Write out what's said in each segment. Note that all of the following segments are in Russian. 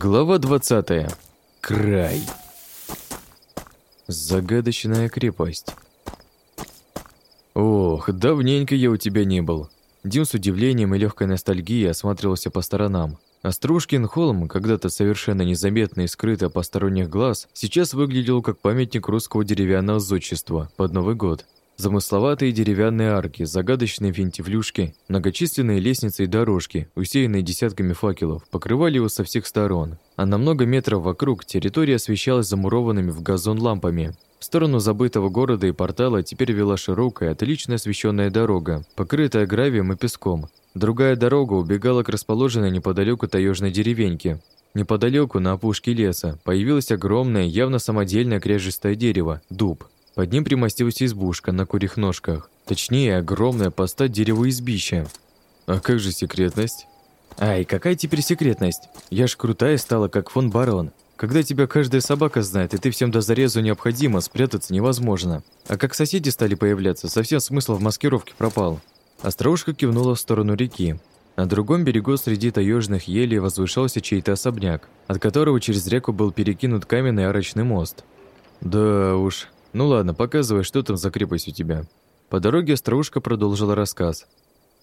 Глава 20. Край. Загадочная крепость. Ох, давненько я у тебя не был. Дим с удивлением и легкой ностальгией осматривался по сторонам. Острушкин холм, когда-то совершенно незаметный и скрытый от посторонних глаз, сейчас выглядел как памятник русского деревянного зодчества под Новый год. Замысловатые деревянные арки, загадочные винтифлюшки, многочисленные лестницы и дорожки, усеянные десятками факелов, покрывали его со всех сторон. А на много метров вокруг территория освещалась замурованными в газон лампами. В сторону забытого города и портала теперь вела широкая, отлично освещенная дорога, покрытая гравием и песком. Другая дорога убегала к расположенной неподалеку таежной деревеньке. Неподалеку, на опушке леса, появилось огромное, явно самодельное кряжестое дерево – дуб – под ним примостилась избушка на курьих ножках. Точнее, огромная постать дерева избища. А как же секретность? Ай, какая теперь секретность? Я ж крутая стала, как фон Барон. Когда тебя каждая собака знает, и ты всем до зарезу необходимо, спрятаться невозможно. А как соседи стали появляться, совсем смысл в маскировке пропал. Остроушка кивнула в сторону реки. На другом берегу среди таежных елей возвышался чей-то особняк, от которого через реку был перекинут каменный арочный мост. Да уж, «Ну ладно, показывай, что там за крепость у тебя». По дороге Остроушка продолжила рассказ.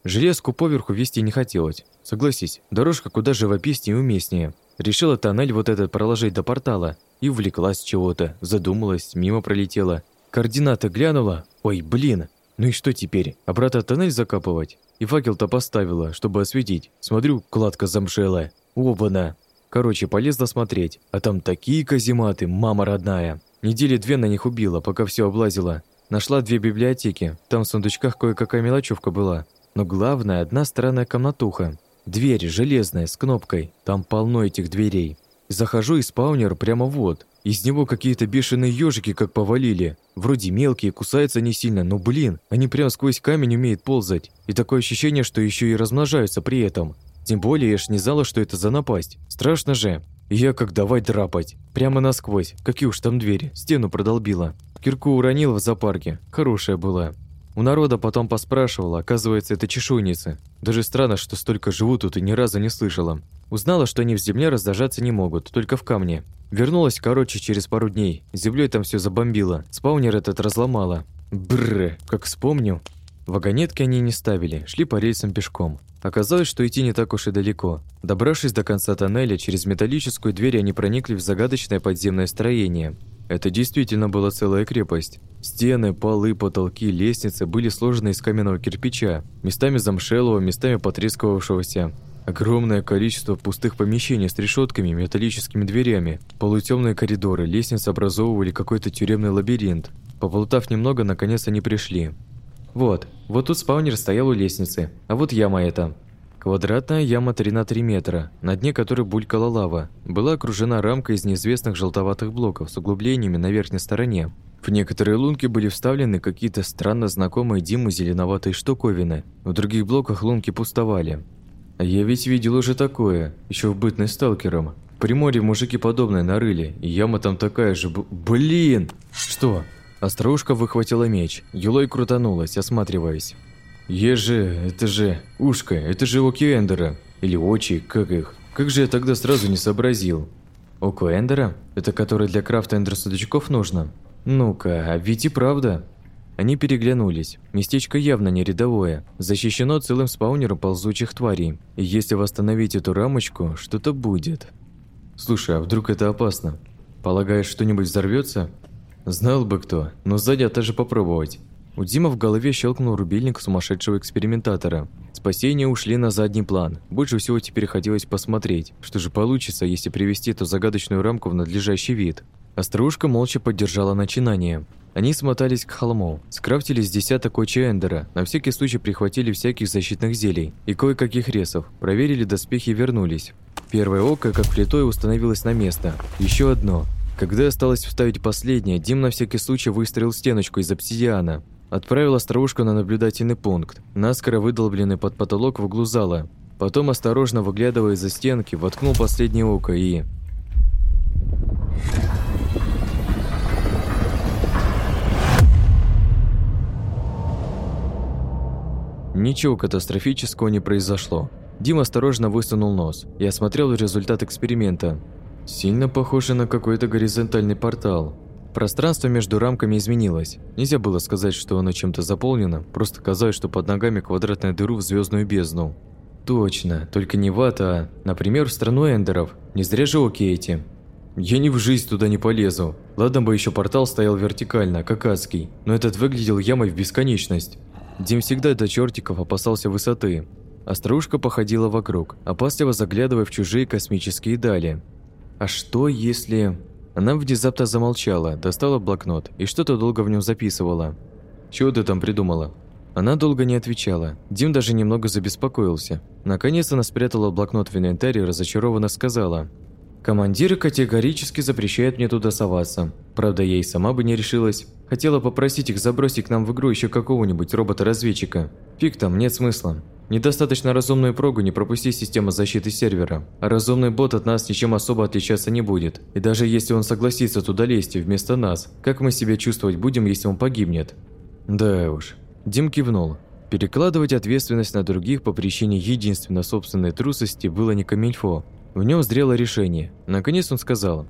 Железку поверху вести не хотелось. Согласись, дорожка куда живописнее и уместнее. Решила тоннель вот этот проложить до портала и увлеклась чего-то, задумалась, мимо пролетела. Координаты глянула. Ой, блин, ну и что теперь? Обратно тоннель закапывать? И факел-то поставила, чтобы осветить. Смотрю, кладка замшелая. Оба-на. Короче, полезла смотреть. А там такие казематы, мама родная. Недели две на них убила, пока все облазила. Нашла две библиотеки, там в сундучках кое-какая мелочевка была. Но главное, одна странная комнатуха. Дверь железная, с кнопкой. Там полно этих дверей. Захожу и спаунер прямо вот. Из него какие-то бешеные ежики как повалили. Вроде мелкие, кусаются не сильно, но блин, они прям сквозь камень умеют ползать. И такое ощущение, что еще и размножаются при этом. Тем более я ж не знала, что это за напасть. Страшно же. Я как давай драпать. Прямо насквозь. Какие уж там двери. Стену продолбила. Кирку уронила в зоопарке. Хорошая была. У народа потом поспрашивала, оказывается, это чешуйницы. Даже странно, что столько живут тут и ни разу не слышала. Узнала, что они в земле раздражаться не могут, только в камне. Вернулась, короче, через пару дней. Землей там все забомбило. Спаунер этот разломала. Бррр, как вспомню. Вагонетки они не ставили, шли по рельсам пешком. Оказалось, что идти не так уж и далеко. Добравшись до конца тоннеля, через металлическую дверь они проникли в загадочное подземное строение. Это действительно была целая крепость. Стены, полы, потолки, лестницы были сложены из каменного кирпича, местами замшелого, местами потрескавшегося. Огромное количество пустых помещений с решетками, металлическими дверями, полутемные коридоры, лестницы образовывали какой-то тюремный лабиринт. Поплутав немного, наконец они пришли. Вот, вот тут спаунер стоял у лестницы, а вот яма эта. Квадратная яма 3 на 3 метра, на дне которой булькала лава, была окружена рамкой из неизвестных желтоватых блоков с углублениями на верхней стороне. В некоторые лунки были вставлены какие-то странно знакомые Диму зеленоватые штуковины, в других блоках лунки пустовали. А я ведь видел уже такое, еще в бытность сталкером. В Приморье мужики подобное нарыли, и яма там такая же... Блин! Что? Остроушка выхватила меч. Юлой крутанулась, осматриваясь. «Еже, это же... Ушка, это же оки Эндера. Или очи, как их. Как же я тогда сразу не сообразил?» «Око Эндера? Это который для крафта эндер-сундучков нужно?» «Ну-ка, а ведь и правда». Они переглянулись. Местечко явно не рядовое. Защищено целым спаунером ползучих тварей. И если восстановить эту рамочку, что-то будет. «Слушай, а вдруг это опасно? Полагаешь, что-нибудь взорвется? Знал бы кто, но сзади тоже попробовать. У Дима в голове щелкнул рубильник сумасшедшего экспериментатора. Спасения ушли на задний план. Больше всего теперь хотелось посмотреть, что же получится, если привести эту загадочную рамку в надлежащий вид. Острушка молча поддержала начинание. Они смотались к холму, скрафтили с десяток очи Эндера, на всякий случай прихватили всяких защитных зелий и кое-каких ресов, проверили доспехи и вернулись. Первое око, как плитой, установилось на место. Еще одно. Когда осталось вставить последнее, Дим на всякий случай выстроил стеночку из обсидиана. Отправил остроушку на наблюдательный пункт, наскоро выдолбленный под потолок в углу зала. Потом, осторожно выглядывая из-за стенки, воткнул последнее око и... Ничего катастрофического не произошло. Дим осторожно высунул нос и осмотрел результат эксперимента. Сильно похоже на какой-то горизонтальный портал. Пространство между рамками изменилось. Нельзя было сказать, что оно чем-то заполнено, просто казалось, что под ногами квадратная дыру в звездную бездну. Точно, только не в ад, а, например, в страну эндеров. Не зря же окей эти. Я ни в жизнь туда не полезу. Ладно бы еще портал стоял вертикально, как адский, но этот выглядел ямой в бесконечность. Дим всегда до чертиков опасался высоты. Острушка походила вокруг, опасливо заглядывая в чужие космические дали. А что если... Она внезапно замолчала, достала блокнот и что-то долго в нем записывала. «Чего ты там придумала?» Она долго не отвечала. Дим даже немного забеспокоился. Наконец она спрятала блокнот в инвентарь и разочарованно сказала – Командир категорически запрещает мне туда соваться. Правда, я и сама бы не решилась. Хотела попросить их забросить к нам в игру еще какого-нибудь робота-разведчика. Фиг там, нет смысла. Недостаточно разумную прогу не пропустить система защиты сервера, а разумный бот от нас ничем особо отличаться не будет. И даже если он согласится туда лезть вместо нас, как мы себя чувствовать будем, если он погибнет? Да уж. Дим кивнул. Перекладывать ответственность на других по причине единственно собственной трусости было не камильфо. В нем зрело решение. Наконец он сказал.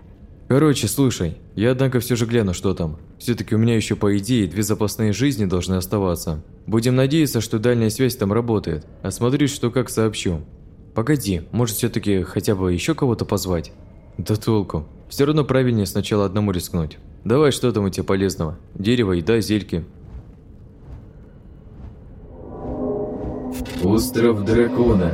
«Короче, слушай, я однако все же гляну, что там. все таки у меня еще по идее две запасные жизни должны оставаться. Будем надеяться, что дальняя связь там работает. Осмотрюсь, что как сообщу. Погоди, может все таки хотя бы еще кого-то позвать?» «Да толку. Все равно правильнее сначала одному рискнуть. Давай, что там у тебя полезного? Дерево, еда, зельки». Остров дракона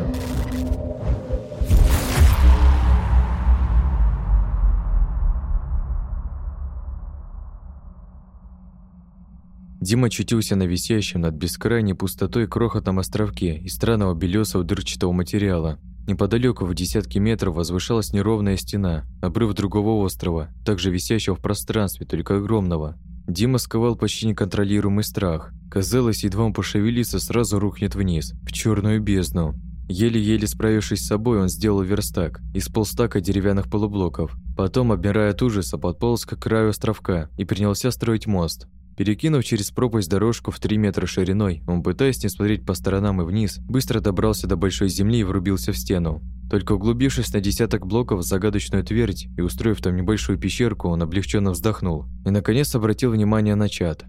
Дима очутился на висящем над бескрайней пустотой крохотном островке из странного белесого дырчатого материала. Неподалеку в десятки метров возвышалась неровная стена, обрыв другого острова, также висящего в пространстве, только огромного. Дима сковал почти неконтролируемый страх. Казалось, едва он пошевелится, сразу рухнет вниз, в черную бездну. Еле-еле справившись с собой, он сделал верстак из полстака деревянных полублоков. Потом, обмирая от ужаса, подполз к краю островка и принялся строить мост. Перекинув через пропасть дорожку в 3 метра шириной, он, пытаясь не смотреть по сторонам и вниз, быстро добрался до большой земли и врубился в стену. Только углубившись на десяток блоков в загадочную твердь и устроив там небольшую пещерку, он облегченно вздохнул и, наконец, обратил внимание на чат.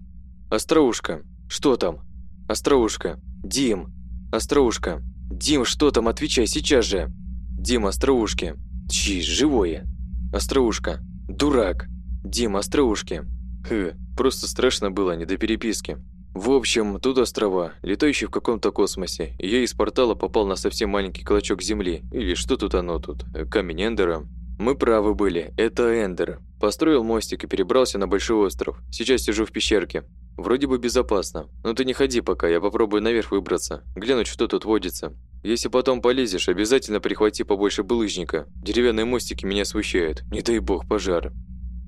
«Остроушка! Что там? Остроушка! Дим! Остроушка! Дим, что там? Отвечай сейчас же! Дим, Остроушки! Чи, живое! Остроушка! Дурак! Дим, Остроушки! Хы, просто страшно было, не до переписки. В общем, тут острова, летающие в каком-то космосе, и я из портала попал на совсем маленький клочок Земли, или что тут оно тут, камень Эндера. Мы правы были, это Эндер. Построил мостик и перебрался на большой остров. Сейчас сижу в пещерке. Вроде бы безопасно. Но ты не ходи пока, я попробую наверх выбраться, глянуть, что тут водится. Если потом полезешь, обязательно прихвати побольше булыжника. Деревянные мостики меня смущают, не дай бог пожар.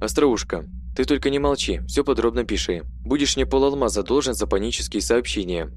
Остроушка, ты только не молчи, все подробно пиши. Будешь мне полалмаза должен за панические сообщения».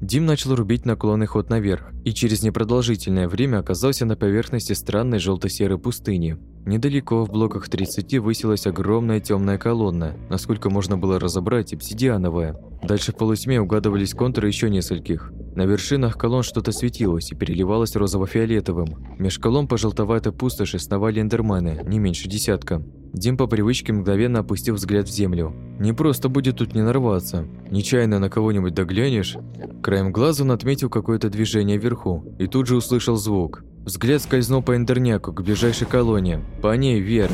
Дим начал рубить наклонный ход наверх и через непродолжительное время оказался на поверхности странной желто-серой пустыни. Недалеко, в блоках 30, высилась огромная темная колонна, насколько можно было разобрать, обсидиановая. Дальше в полутьме угадывались контуры еще нескольких. На вершинах колонн что-то светилось и переливалось розово-фиолетовым. Меж колонн по желтоватой пустоши сновали эндермены, не меньше десятка. Дим по привычке мгновенно опустил взгляд в землю. Не просто будет тут не нарваться. Нечаянно на кого-нибудь доглянешь. Краем глаза он отметил какое-то движение вверху и тут же услышал звук. Взгляд скользнул по эндерняку к ближайшей колонне. По ней вверх.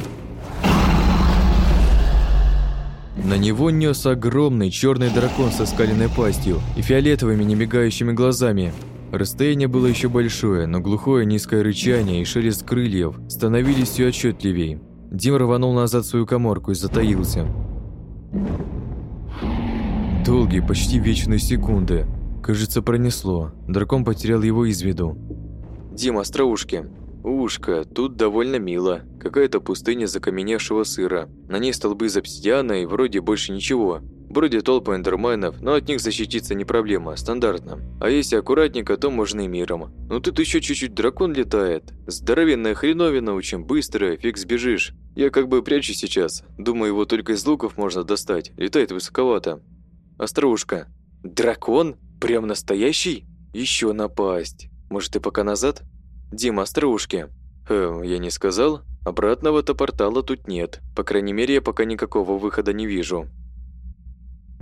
На него нес огромный черный дракон со скаленной пастью и фиолетовыми немигающими глазами. Расстояние было еще большое, но глухое низкое рычание и шелест крыльев становились все отчетливее. Дим рванул назад свою коморку и затаился. Долгие, почти вечные секунды. Кажется, пронесло. Дракон потерял его из виду. «Дим, остроушки!» «Ушка, тут довольно мило. Какая-то пустыня закаменевшего сыра. На ней столбы из обсидиана и вроде больше ничего. Вроде толпы эндерменов, но от них защититься не проблема, стандартно. А если аккуратненько, то можно и миром. Но тут еще чуть-чуть дракон летает. Здоровенная хреновина, очень быстрая, фиг сбежишь. Я как бы прячу сейчас. Думаю, его только из луков можно достать. Летает высоковато. Остроушка. Дракон? Прям настоящий? Еще напасть. Может, ты пока назад? Дима, остроушки. Хм, я не сказал. Обратного-то портала тут нет. По крайней мере, я пока никакого выхода не вижу.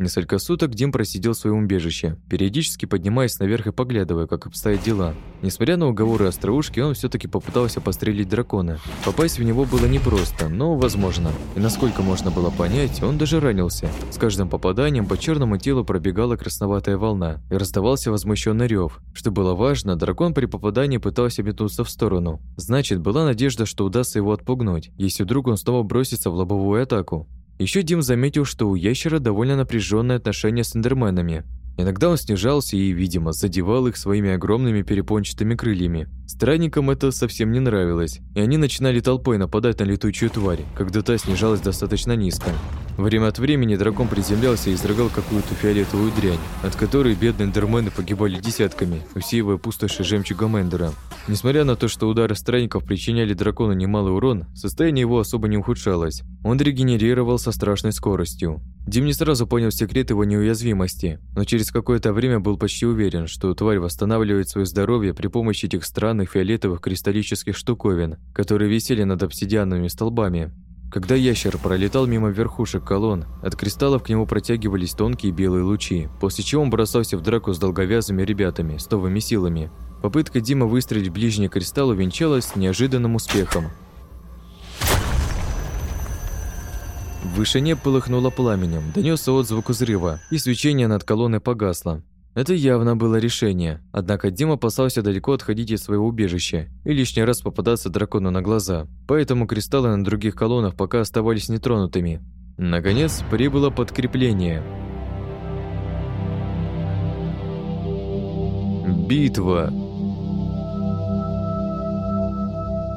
Несколько суток Дим просидел в своем убежище, периодически поднимаясь наверх и поглядывая, как обстоят дела. Несмотря на уговоры остроушки, он все таки попытался пострелить дракона. Попасть в него было непросто, но возможно. И насколько можно было понять, он даже ранился. С каждым попаданием по черному телу пробегала красноватая волна, и раздавался возмущенный рев. Что было важно, дракон при попадании пытался метнуться в сторону. Значит, была надежда, что удастся его отпугнуть, если вдруг он снова бросится в лобовую атаку. Еще Дим заметил, что у ящера довольно напряженное отношение с эндерменами. Иногда он снижался и, видимо, задевал их своими огромными перепончатыми крыльями. Странникам это совсем не нравилось, и они начинали толпой нападать на летучую тварь, когда та снижалась достаточно низко. Время от времени дракон приземлялся и изрыгал какую-то фиолетовую дрянь, от которой бедные эндермены погибали десятками, усеивая пустоши жемчугом Эндера. Несмотря на то, что удары странников причиняли дракону немалый урон, состояние его особо не ухудшалось. Он регенерировал со страшной скоростью. Дим не сразу понял секрет его неуязвимости, но через какое-то время был почти уверен, что тварь восстанавливает свое здоровье при помощи этих странных фиолетовых кристаллических штуковин, которые висели над обсидиановыми столбами. Когда ящер пролетал мимо верхушек колонн, от кристаллов к нему протягивались тонкие белые лучи, после чего он бросался в драку с долговязыми ребятами, с новыми силами. Попытка Дима выстрелить в ближний кристалл увенчалась неожиданным успехом. В вышине полыхнуло пламенем, донесся отзвук взрыва, и свечение над колонной погасло. Это явно было решение, однако Дима опасался далеко отходить из своего убежища и лишний раз попадаться дракону на глаза, поэтому кристаллы на других колоннах пока оставались нетронутыми. Наконец, прибыло подкрепление. Битва.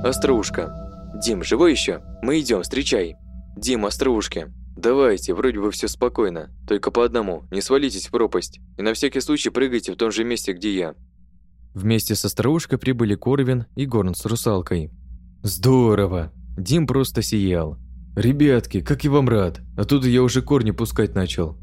Остроушка. Дим, живой еще? Мы идем, встречай. Дим, остроушки. «Давайте, вроде бы все спокойно. Только по одному, не свалитесь в пропасть. И на всякий случай прыгайте в том же месте, где я». Вместе со Остроушкой прибыли Корвин и Горн с русалкой. «Здорово!» Дим просто сиял. «Ребятки, как я вам рад! А тут я уже корни пускать начал».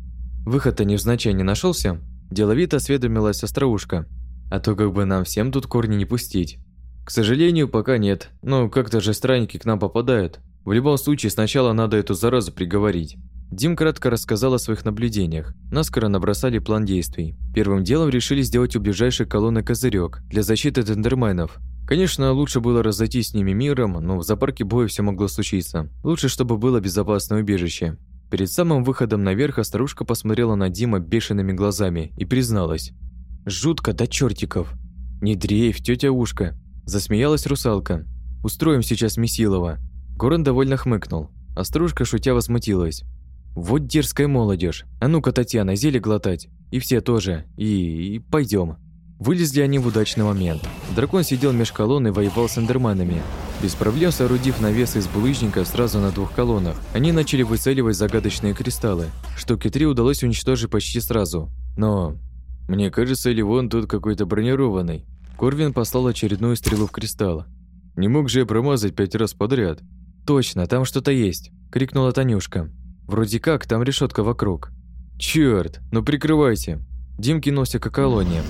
«Выход-то невзначай не нашелся? Деловито осведомилась Остроушка. «А то как бы нам всем тут корни не пустить». «К сожалению, пока нет. Но как-то же странники к нам попадают. В любом случае, сначала надо эту заразу приговорить. Дим кратко рассказал о своих наблюдениях. Наскоро набросали план действий. Первым делом решили сделать у ближайшей колонны козырек для защиты тендерменов. Конечно, лучше было разойтись с ними миром, но в зоопарке боя все могло случиться. Лучше, чтобы было безопасное убежище. Перед самым выходом наверх старушка посмотрела на Дима бешеными глазами и призналась. «Жутко до чертиков!» «Не дрейф, тетя Ушка!» Засмеялась русалка. «Устроим сейчас Месилова. Горан довольно хмыкнул, а стружка шутя возмутилась. «Вот дерзкая молодежь. А ну-ка, Татьяна, зелье глотать. И все тоже. И... и пойдем. Вылезли они в удачный момент. Дракон сидел меж колонн и воевал с эндерманами. Без проблем соорудив навес из булыжника сразу на двух колоннах, они начали выцеливать загадочные кристаллы. Штуки три удалось уничтожить почти сразу. Но... Мне кажется, или вон тут какой-то бронированный. Корвин послал очередную стрелу в кристалл. Не мог же я промазать пять раз подряд. «Точно, там что-то есть!» – крикнула Танюшка. «Вроде как, там решетка вокруг». «Чёрт, ну прикрывайте!» Дим кинулся к колонне.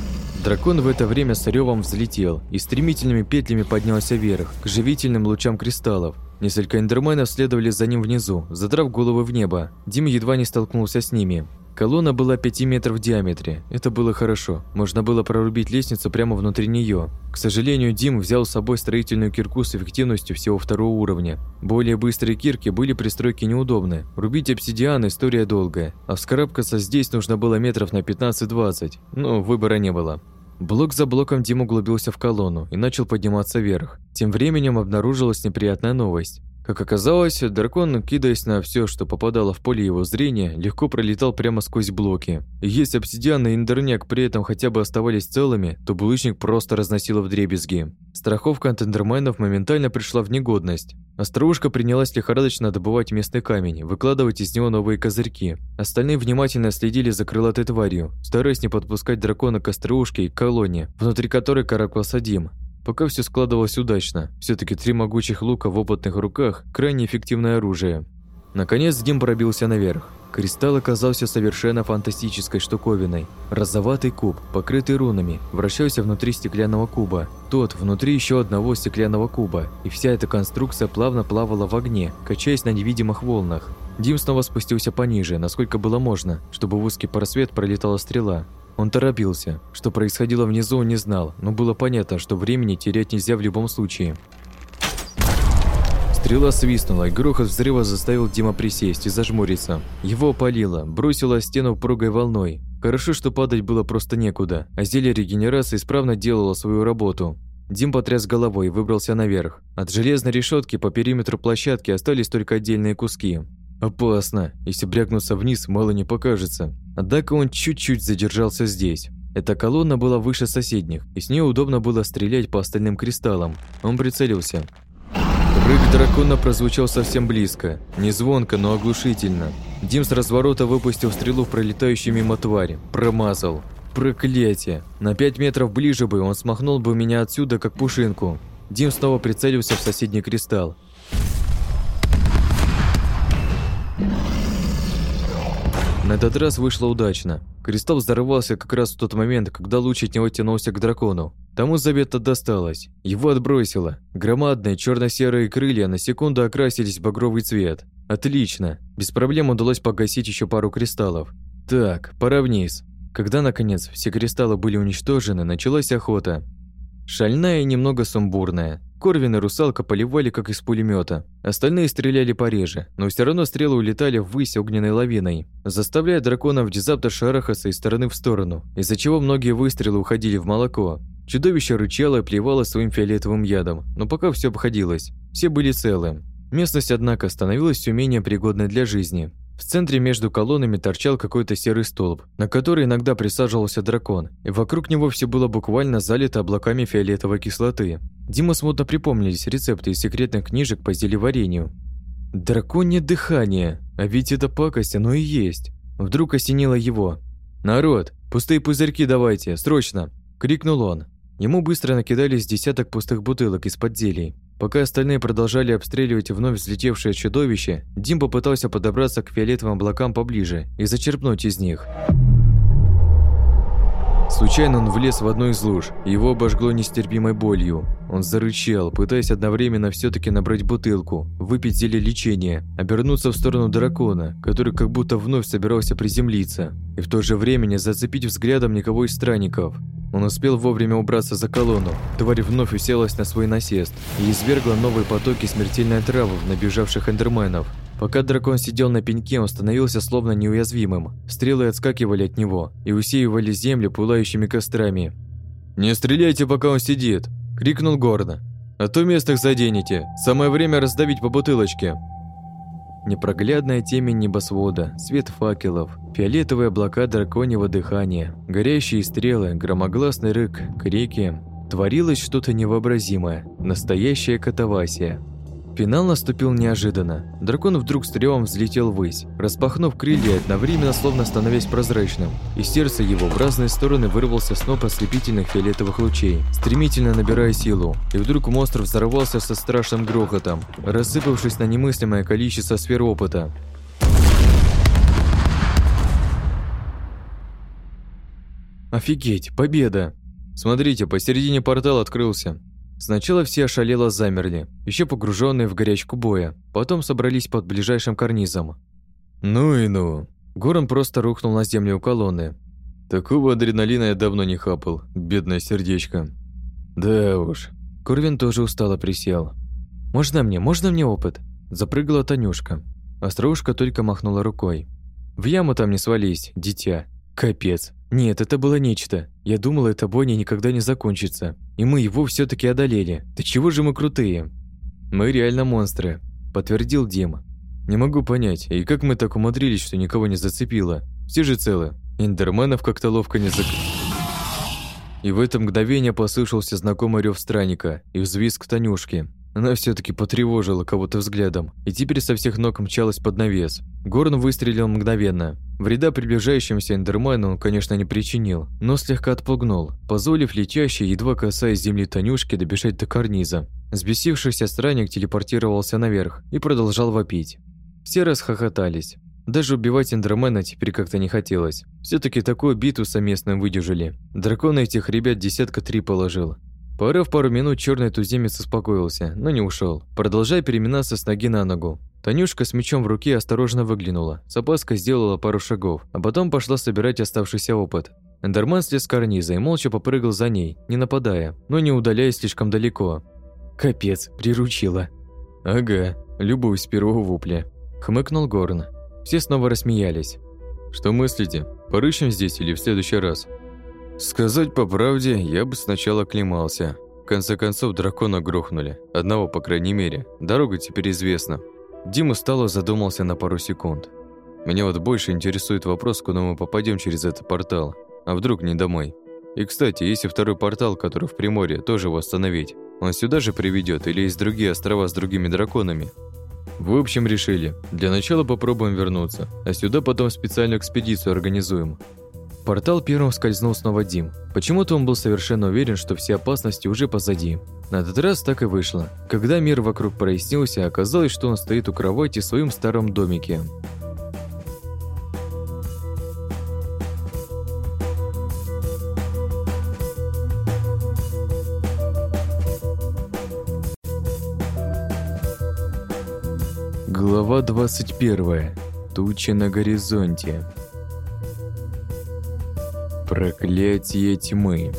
Дракон в это время с рёвом взлетел и стремительными петлями поднялся вверх, к живительным лучам кристаллов. Несколько эндерменов следовали за ним внизу, задрав головы в небо. Дим едва не столкнулся с ними. Колонна была 5 метров в диаметре. Это было хорошо. Можно было прорубить лестницу прямо внутри нее. К сожалению, Дим взял с собой строительную кирку с эффективностью всего второго уровня. Более быстрые кирки были при стройке неудобны. Рубить обсидиан – история долгая. А вскарабкаться здесь нужно было метров на 15-20. Но выбора не было. Блок за блоком Дим углубился в колонну и начал подниматься вверх. Тем временем обнаружилась неприятная новость. Как оказалось, дракон, кидаясь на все, что попадало в поле его зрения, легко пролетал прямо сквозь блоки. Если обсидиан и индерняк при этом хотя бы оставались целыми, то булыжник просто разносило в дребезги. Страховка от эндерменов моментально пришла в негодность. Остроушка принялась лихорадочно добывать местный камень, выкладывать из него новые козырьки. Остальные внимательно следили за крылатой тварью, стараясь не подпускать дракона к остроушке и колонне, внутри которой карабкался Дим. Пока все складывалось удачно. все таки три могучих лука в опытных руках – крайне эффективное оружие. Наконец Дим пробился наверх. Кристалл оказался совершенно фантастической штуковиной. Розоватый куб, покрытый рунами, вращался внутри стеклянного куба. Тот внутри еще одного стеклянного куба. И вся эта конструкция плавно плавала в огне, качаясь на невидимых волнах. Дим снова спустился пониже, насколько было можно, чтобы в узкий просвет пролетала стрела. Он торопился. Что происходило внизу, он не знал, но было понятно, что времени терять нельзя в любом случае. Стрела свистнула, и грохот взрыва заставил Дима присесть и зажмуриться. Его опалило, бросило стену пругой волной. Хорошо, что падать было просто некуда, а зелье регенерации исправно делало свою работу. Дим потряс головой и выбрался наверх. От железной решетки по периметру площадки остались только отдельные куски. Опасно. Если брякнуться вниз, мало не покажется. Однако он чуть-чуть задержался здесь. Эта колонна была выше соседних, и с нее удобно было стрелять по остальным кристаллам. Он прицелился. Рык дракона прозвучал совсем близко. Не звонко, но оглушительно. Дим с разворота выпустил стрелу в пролетающую мимо твари. Промазал. Проклятие! На пять метров ближе бы он смахнул бы меня отсюда, как пушинку. Дим снова прицелился в соседний кристалл. На этот раз вышло удачно. Кристалл взорвался как раз в тот момент, когда луч от него тянулся к дракону. Тому завета досталось. Его отбросило. Громадные черно-серые крылья на секунду окрасились в багровый цвет. Отлично. Без проблем удалось погасить еще пару кристаллов. Так, пора вниз. Когда, наконец, все кристаллы были уничтожены, началась охота. Шальная и немного сумбурная. Корвин и русалка поливали, как из пулемета. Остальные стреляли пореже, но все равно стрелы улетали ввысь огненной лавиной, заставляя драконов внезапно шарахаться из стороны в сторону, из-за чего многие выстрелы уходили в молоко. Чудовище рычало и плевало своим фиолетовым ядом, но пока все обходилось. Все были целы. Местность, однако, становилась все менее пригодной для жизни. В центре между колоннами торчал какой-то серый столб, на который иногда присаживался дракон, и вокруг него все было буквально залито облаками фиолетовой кислоты. Дима смутно припомнились рецепты из секретных книжек по зелеварению. «Драконье дыхание! А ведь это пакость, оно и есть!» Вдруг осенило его. «Народ, пустые пузырьки давайте, срочно!» – крикнул он. Ему быстро накидались десяток пустых бутылок из-под зелий. Пока остальные продолжали обстреливать вновь взлетевшее чудовище, Дим попытался подобраться к фиолетовым облакам поближе и зачерпнуть из них. Случайно он влез в одну из луж, и его обожгло нестерпимой болью. Он зарычал, пытаясь одновременно все таки набрать бутылку, выпить зелье лечения, обернуться в сторону дракона, который как будто вновь собирался приземлиться, и в то же время не зацепить взглядом никого из странников. Он успел вовремя убраться за колонну. Тварь вновь уселась на свой насест и извергла новые потоки смертельной отравы в набежавших эндерменов. Пока дракон сидел на пеньке, он становился словно неуязвимым. Стрелы отскакивали от него и усеивали землю пылающими кострами. «Не стреляйте, пока он сидит!» – крикнул Гордо. «А то местных заденете. Самое время раздавить по бутылочке!» Непроглядная темень небосвода, свет факелов, фиолетовые облака драконьего дыхания, горящие стрелы, громогласный рык, крики. Творилось что-то невообразимое, настоящая катавасия. Финал наступил неожиданно. Дракон вдруг с тревом взлетел ввысь, распахнув крылья, одновременно словно становясь прозрачным. Из сердца его в разные стороны вырвался сноп ослепительных фиолетовых лучей, стремительно набирая силу. И вдруг монстр взорвался со страшным грохотом, рассыпавшись на немыслимое количество сфер опыта. Офигеть, победа! Смотрите, посередине портал открылся. Сначала все ошалело замерли, еще погруженные в горячку боя, потом собрались под ближайшим карнизом. Ну и ну. Гором просто рухнул на землю у колонны. Такого адреналина я давно не хапал, бедное сердечко. Да уж. Корвин тоже устало присел. «Можно мне, можно мне опыт?» Запрыгала Танюшка. Остроушка только махнула рукой. «В яму там не свались, дитя. Капец. Нет, это было нечто. Я думала, эта бойня никогда не закончится. И мы его все таки одолели. Да чего же мы крутые? Мы реально монстры, подтвердил Дима. Не могу понять, и как мы так умудрились, что никого не зацепило? Все же целы. Эндерменов как-то ловко не зак... И в это мгновение послышался знакомый рев странника и взвизг Танюшки. Она все таки потревожила кого-то взглядом и теперь со всех ног мчалась под навес. Горн выстрелил мгновенно. Вреда приближающимся эндермену он, конечно, не причинил, но слегка отпугнул, позволив летящей, едва касаясь земли Танюшки, добежать до карниза. Сбесившийся странник телепортировался наверх и продолжал вопить. Все расхохотались. Даже убивать Эндромена теперь как-то не хотелось. все таки такую битву совместно выдержали. Дракона этих ребят десятка три положил. Порыв пару минут, черный туземец успокоился, но не ушел, продолжая переминаться с ноги на ногу. Танюшка с мечом в руке осторожно выглянула, с опаской сделала пару шагов, а потом пошла собирать оставшийся опыт. Эндерман слез с карниза и молча попрыгал за ней, не нападая, но не удаляясь слишком далеко. «Капец, приручила». «Ага, любуюсь с первого вупля», – хмыкнул Горн. Все снова рассмеялись. «Что мыслите? Порыщем здесь или в следующий раз?» Сказать по правде, я бы сначала оклемался. В конце концов, дракона грохнули. Одного, по крайней мере. Дорога теперь известна. Дима стало задумался на пару секунд. Меня вот больше интересует вопрос, куда мы попадем через этот портал. А вдруг не домой? И, кстати, если второй портал, который в Приморье, тоже восстановить, он сюда же приведет или есть другие острова с другими драконами? В общем, решили. Для начала попробуем вернуться, а сюда потом специальную экспедицию организуем портал первым скользнул снова Дим. Почему-то он был совершенно уверен, что все опасности уже позади. На этот раз так и вышло. Когда мир вокруг прояснился, оказалось, что он стоит у кровати в своем старом домике. Глава 21. Тучи на горизонте. Проклятие тьмы.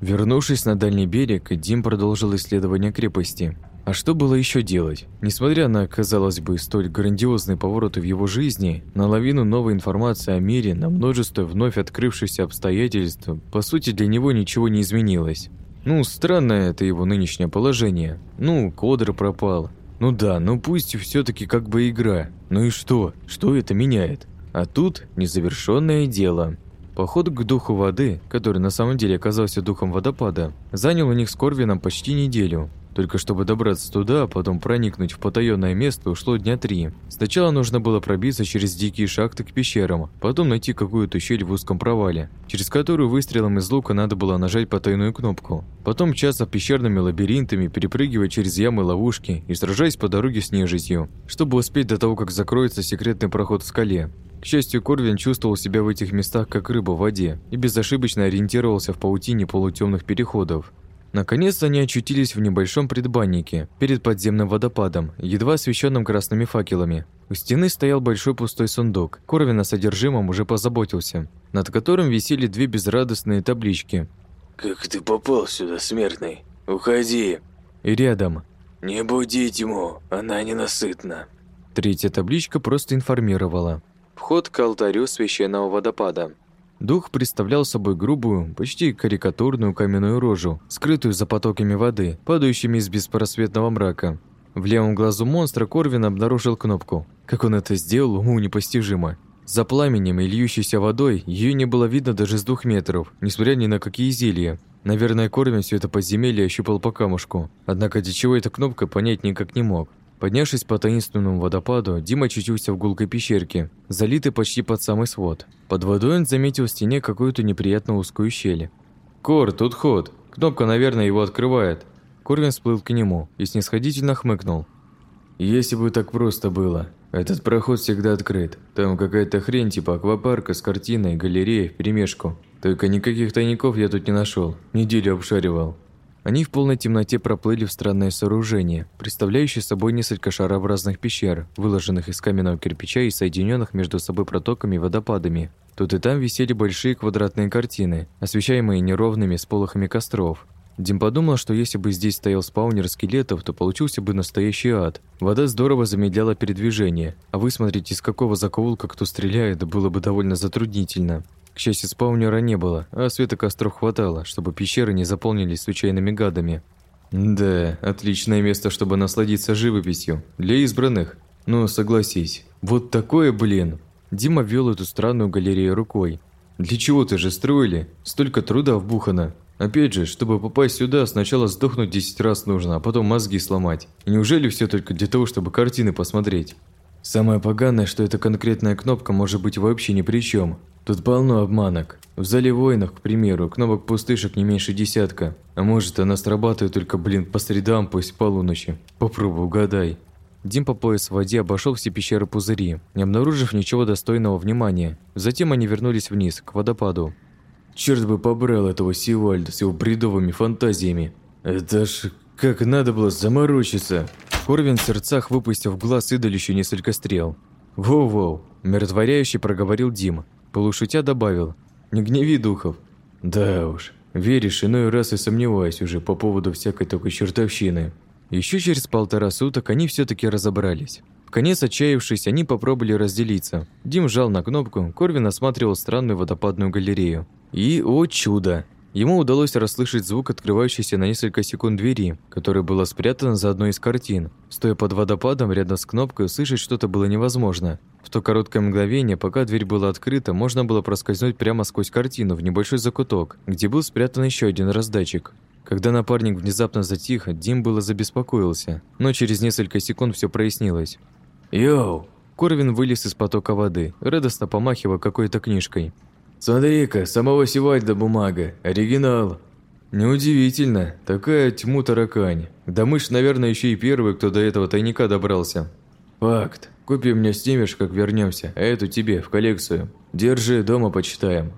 Вернувшись на дальний берег, Дим продолжил исследование крепости. А что было еще делать? Несмотря на, казалось бы, столь грандиозные повороты в его жизни, на лавину новой информации о мире, на множество вновь открывшихся обстоятельств, по сути для него ничего не изменилось. Ну, странное это его нынешнее положение. Ну, Кодр пропал, ну да, ну пусть все таки как бы игра. Ну и что? Что это меняет? А тут незавершенное дело. Поход к духу воды, который на самом деле оказался духом водопада, занял у них с Корвином почти неделю. Только чтобы добраться туда, а потом проникнуть в потаённое место, ушло дня три. Сначала нужно было пробиться через дикие шахты к пещерам, потом найти какую-то щель в узком провале, через которую выстрелом из лука надо было нажать потайную кнопку. Потом мчаться пещерными лабиринтами, перепрыгивая через ямы ловушки и сражаясь по дороге с нежитью, чтобы успеть до того, как закроется секретный проход в скале. К счастью, Корвин чувствовал себя в этих местах как рыба в воде и безошибочно ориентировался в паутине полутемных переходов. Наконец они очутились в небольшом предбаннике, перед подземным водопадом, едва освещенным красными факелами. У стены стоял большой пустой сундук. Корвин о содержимом уже позаботился, над которым висели две безрадостные таблички. «Как ты попал сюда, смертный? Уходи!» И рядом. «Не буди тьму, она ненасытна». Третья табличка просто информировала. Вход к алтарю священного водопада. Дух представлял собой грубую, почти карикатурную каменную рожу, скрытую за потоками воды, падающими из беспросветного мрака. В левом глазу монстра Корвин обнаружил кнопку. Как он это сделал, уму непостижимо. За пламенем и льющейся водой ее не было видно даже с двух метров, несмотря ни на какие зелья. Наверное, Корвин все это подземелье ощупал по камушку. Однако для чего эта кнопка понять никак не мог. Поднявшись по таинственному водопаду, Дима очутился в гулкой пещерке, залитой почти под самый свод. Под водой он заметил в стене какую-то неприятно узкую щель. «Кор, тут ход. Кнопка, наверное, его открывает». Корвин всплыл к нему и снисходительно хмыкнул. «Если бы так просто было. Этот проход всегда открыт. Там какая-то хрень типа аквапарка с картиной, галереей вперемешку. Только никаких тайников я тут не нашел. Неделю обшаривал. Они в полной темноте проплыли в странное сооружение, представляющее собой несколько шарообразных пещер, выложенных из каменного кирпича и соединенных между собой протоками и водопадами. Тут и там висели большие квадратные картины, освещаемые неровными сполохами костров. Дим подумал, что если бы здесь стоял спаунер скелетов, то получился бы настоящий ад. Вода здорово замедляла передвижение, а высмотреть, из какого закоулка кто стреляет, было бы довольно затруднительно. К счастью, спаунера не было, а света костров хватало, чтобы пещеры не заполнились случайными гадами. Да, отличное место, чтобы насладиться живописью. Для избранных. Но согласись, вот такое, блин. Дима вел эту странную галерею рукой. Для чего-то же строили, столько труда вбухано. Опять же, чтобы попасть сюда, сначала сдохнуть 10 раз нужно, а потом мозги сломать. И неужели все только для того, чтобы картины посмотреть? Самое поганое, что эта конкретная кнопка может быть вообще ни при чем. Тут полно обманок. В зале воинов, к примеру, кнопок пустышек не меньше десятка. А может, она срабатывает только, блин, по средам, пусть полуночи. Попробуй, угадай. Дим по пояс в воде обошел все пещеры пузыри, не обнаружив ничего достойного внимания. Затем они вернулись вниз, к водопаду. Черт бы побрал этого Сивальда с его бредовыми фантазиями. Это ж как надо было заморочиться. Корвин в сердцах выпустил в глаз идолищу несколько стрел. «Воу-воу», – миротворяющий проговорил Дим. Полушутя добавил. «Не гневи духов». «Да уж, веришь, иной раз и сомневаюсь уже по поводу всякой такой чертовщины». Еще через полтора суток они все таки разобрались. В конец отчаявшись, они попробовали разделиться. Дим жал на кнопку, Корвин осматривал странную водопадную галерею. И, о чудо! Ему удалось расслышать звук открывающейся на несколько секунд двери, которая была спрятана за одной из картин. Стоя под водопадом рядом с кнопкой, услышать что-то было невозможно. В то короткое мгновение, пока дверь была открыта, можно было проскользнуть прямо сквозь картину в небольшой закуток, где был спрятан еще один раздатчик. Когда напарник внезапно затих, Дим было забеспокоился, но через несколько секунд все прояснилось. «Йоу!» Корвин вылез из потока воды, радостно помахивая какой-то книжкой. «Смотри-ка, самого Севальда бумага, оригинал». «Неудивительно, такая тьму таракань. Да мы ж, наверное, еще и первый, кто до этого тайника добрался». «Факт. Купи мне снимешь, как вернемся, а эту тебе, в коллекцию. Держи, дома почитаем».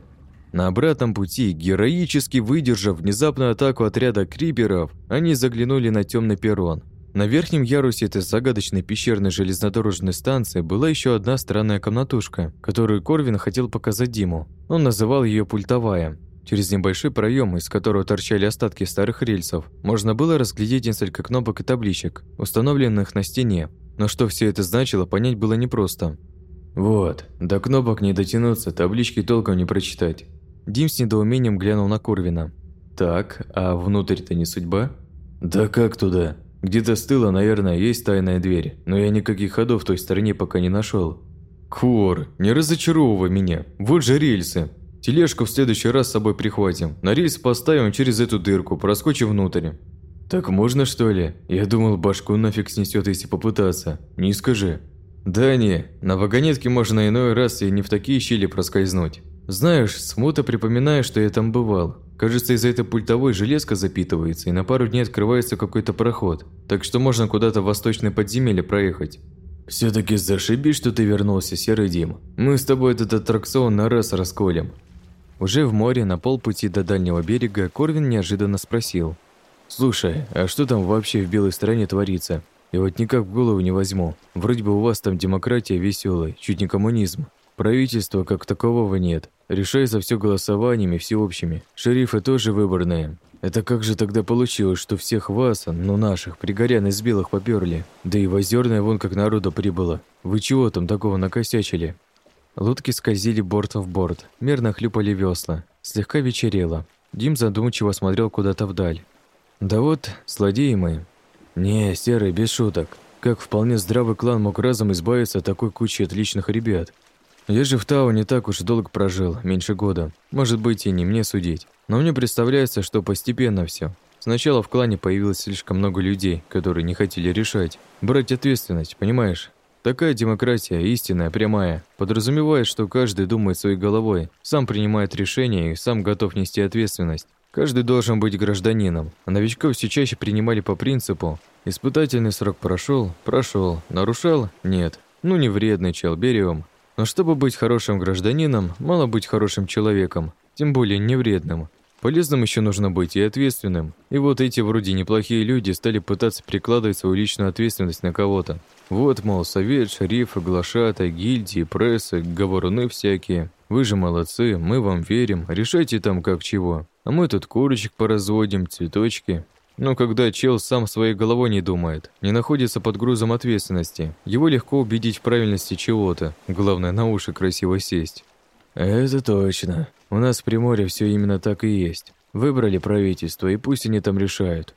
На обратном пути, героически выдержав внезапную атаку отряда криперов, они заглянули на темный перрон. На верхнем ярусе этой загадочной пещерной железнодорожной станции была еще одна странная комнатушка, которую Корвин хотел показать Диму. Он называл ее «пультовая». Через небольшой проем, из которого торчали остатки старых рельсов, можно было разглядеть несколько кнопок и табличек, установленных на стене. Но что все это значило, понять было непросто. «Вот, до кнопок не дотянуться, таблички толком не прочитать». Дим с недоумением глянул на Корвина. «Так, а внутрь-то не судьба?» «Да как туда?» Где-то с тыла, наверное, есть тайная дверь, но я никаких ходов в той стороне пока не нашел. Квор, не разочаровывай меня. Вот же рельсы. Тележку в следующий раз с собой прихватим. На рельс поставим через эту дырку, проскочим внутрь. Так можно, что ли? Я думал, башку нафиг снесет, если попытаться. Не скажи. Да не, на вагонетке можно иной раз и не в такие щели проскользнуть. Знаешь, смута припоминаю, что я там бывал. Кажется, из-за этой пультовой железка запитывается, и на пару дней открывается какой-то проход, так что можно куда-то в восточное подземелье проехать. все таки зашибись, что ты вернулся, Серый Дим. Мы с тобой этот аттракцион на раз расколем». Уже в море, на полпути до дальнего берега, Корвин неожиданно спросил. «Слушай, а что там вообще в белой стране творится? Я вот никак в голову не возьму. Вроде бы у вас там демократия веселая, чуть не коммунизм. Правительства как такового нет. Решается все голосованиями всеобщими. Шерифы тоже выборные. Это как же тогда получилось, что всех вас, ну наших, пригорян из белых поперли? Да и в Озерное вон как народу прибыло. Вы чего там такого накосячили? Лодки скользили борт в борт, мерно хлюпали весла. Слегка вечерело. Дим задумчиво смотрел куда-то вдаль. Да вот, злодеи мы. Не, Серый, без шуток. Как вполне здравый клан мог разом избавиться от такой кучи отличных ребят? Я же в Тау не так уж долго прожил, меньше года. Может быть, и не мне судить. Но мне представляется, что постепенно все. Сначала в клане появилось слишком много людей, которые не хотели решать, брать ответственность, понимаешь? Такая демократия, истинная, прямая, подразумевает, что каждый думает своей головой, сам принимает решения и сам готов нести ответственность. Каждый должен быть гражданином, а новичков все чаще принимали по принципу «испытательный срок прошел, прошел, нарушал? Нет». Ну не вредный чел, берем. Но чтобы быть хорошим гражданином, мало быть хорошим человеком, тем более не вредным. Полезным еще нужно быть и ответственным. И вот эти вроде неплохие люди стали пытаться прикладывать свою личную ответственность на кого-то. Вот, мол, совет, шериф, глашата, гильдии, прессы, говоруны всякие. Вы же молодцы, мы вам верим, решайте там как чего. А мы тут курочек поразводим, цветочки. Но когда чел сам своей головой не думает, не находится под грузом ответственности, его легко убедить в правильности чего-то, главное на уши красиво сесть. Это точно. У нас в Приморье все именно так и есть. Выбрали правительство, и пусть они там решают.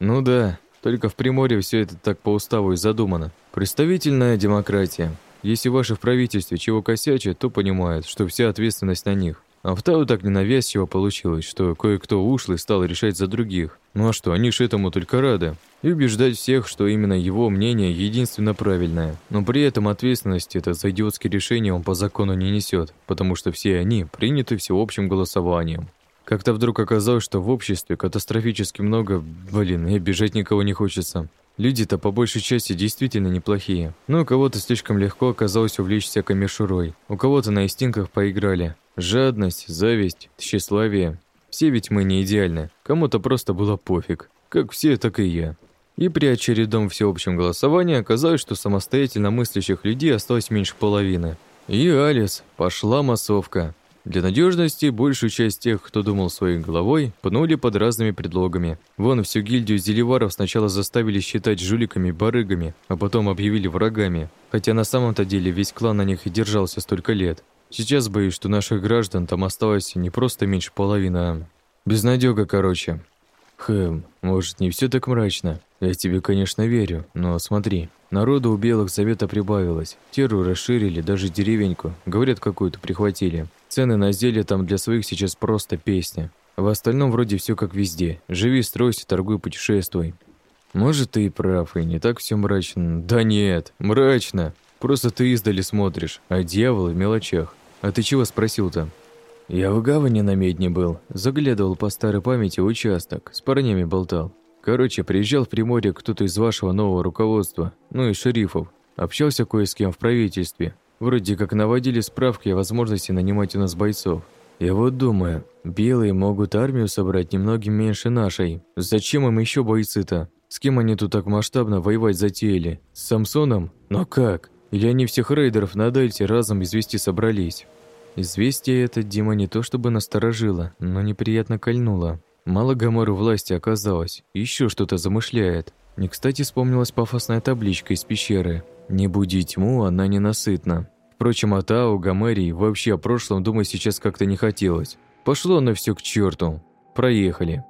Ну да, только в Приморье все это так по уставу и задумано. Представительная демократия. Если ваши в правительстве чего косячат, то понимают, что вся ответственность на них. А в Тау так ненавязчиво получилось, что кое-кто ушлый стал решать за других. Ну а что, они ж этому только рады. И убеждать всех, что именно его мнение единственно правильное. Но при этом ответственность это за идиотские решения он по закону не несет, потому что все они приняты всеобщим голосованием. Как-то вдруг оказалось, что в обществе катастрофически много... Блин, и обижать никого не хочется. Люди-то по большей части действительно неплохие. Но у кого-то слишком легко оказалось увлечься камешурой. У кого-то на инстинктах поиграли. Жадность, зависть, тщеславие. Все ведь мы не идеальны. Кому-то просто было пофиг. Как все, так и я. И при очередном всеобщем голосовании оказалось, что самостоятельно мыслящих людей осталось меньше половины. И Алис, пошла массовка. Для надежности большую часть тех, кто думал своей головой, пнули под разными предлогами. Вон всю гильдию зеливаров сначала заставили считать жуликами-барыгами, а потом объявили врагами. Хотя на самом-то деле весь клан на них и держался столько лет. Сейчас боюсь, что наших граждан там осталось не просто меньше половины, а... Безнадёга, короче. Хм, может, не все так мрачно. Я тебе, конечно, верю, но смотри. Народу у белых завета прибавилось. Теру расширили, даже деревеньку, говорят, какую-то прихватили. Цены на зелье там для своих сейчас просто песня. В остальном вроде все как везде. Живи, стройся, торгуй, путешествуй. Может, ты и прав, и не так все мрачно. Да нет, мрачно. Просто ты издали смотришь, а дьявол в мелочах. А ты чего спросил-то? Я в гавани на медне был, заглядывал по старой памяти участок, с парнями болтал. Короче, приезжал в Приморье кто-то из вашего нового руководства, ну и шерифов. Общался кое с кем в правительстве. Вроде как наводили справки о возможности нанимать у нас бойцов. Я вот думаю, белые могут армию собрать немногим меньше нашей. Зачем им еще бойцы-то? С кем они тут так масштабно воевать затеяли? С Самсоном? Но как? Или они всех рейдеров на Дельте разом извести собрались? Известие это Дима не то чтобы насторожило, но неприятно кольнуло. Мало Гамору власти оказалось, еще что-то замышляет. Не кстати вспомнилась пафосная табличка из пещеры. «Не буди тьму, она ненасытна». Впрочем, о Тау, Гомерии, вообще о прошлом думать сейчас как-то не хотелось. Пошло на все к черту. Проехали.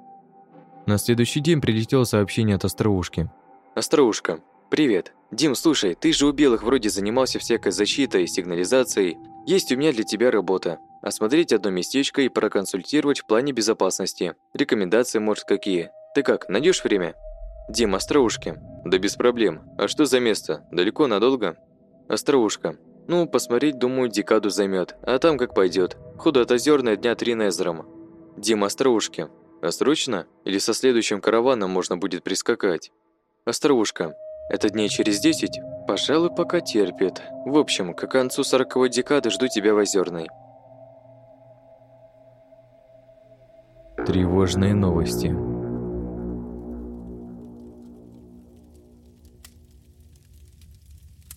На следующий день прилетело сообщение от Остроушки. «Остроушка, привет. Дим, слушай, ты же у белых вроде занимался всякой защитой, сигнализацией. Есть у меня для тебя работа. Осмотреть одно местечко и проконсультировать в плане безопасности. Рекомендации, может, какие. Ты как, найдешь время?» «Дим, Остроушки». «Да без проблем. А что за место? Далеко, надолго?» «Остроушка. Ну, посмотреть, думаю, декаду займет, а там как пойдет. Худо-озерная дня три Незером». «Дим, Остроушки. А срочно? Или со следующим караваном можно будет прискакать?» «Остроушка. Это дней через десять? Пожалуй, пока терпит. В общем, к концу сороковой декады жду тебя в Озерной». Тревожные новости.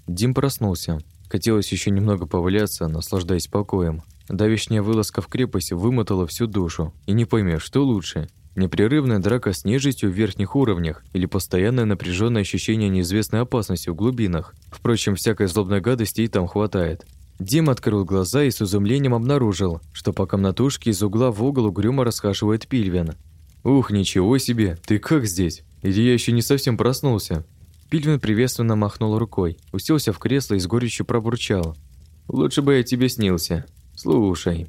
Дим проснулся. Хотелось еще немного поваляться, наслаждаясь покоем. Давишняя вылазка в крепость вымотала всю душу. И не поймешь, что лучше. Непрерывная драка с нежитью в верхних уровнях или постоянное напряженное ощущение неизвестной опасности в глубинах. Впрочем, всякой злобной гадости и там хватает. Дим открыл глаза и с изумлением обнаружил, что по комнатушке из угла в угол угрюмо расхаживает Пильвин. «Ух, ничего себе! Ты как здесь? Или я еще не совсем проснулся?» Пильвин приветственно махнул рукой, уселся в кресло и с горечью пробурчал. «Лучше бы я тебе снился. Слушай».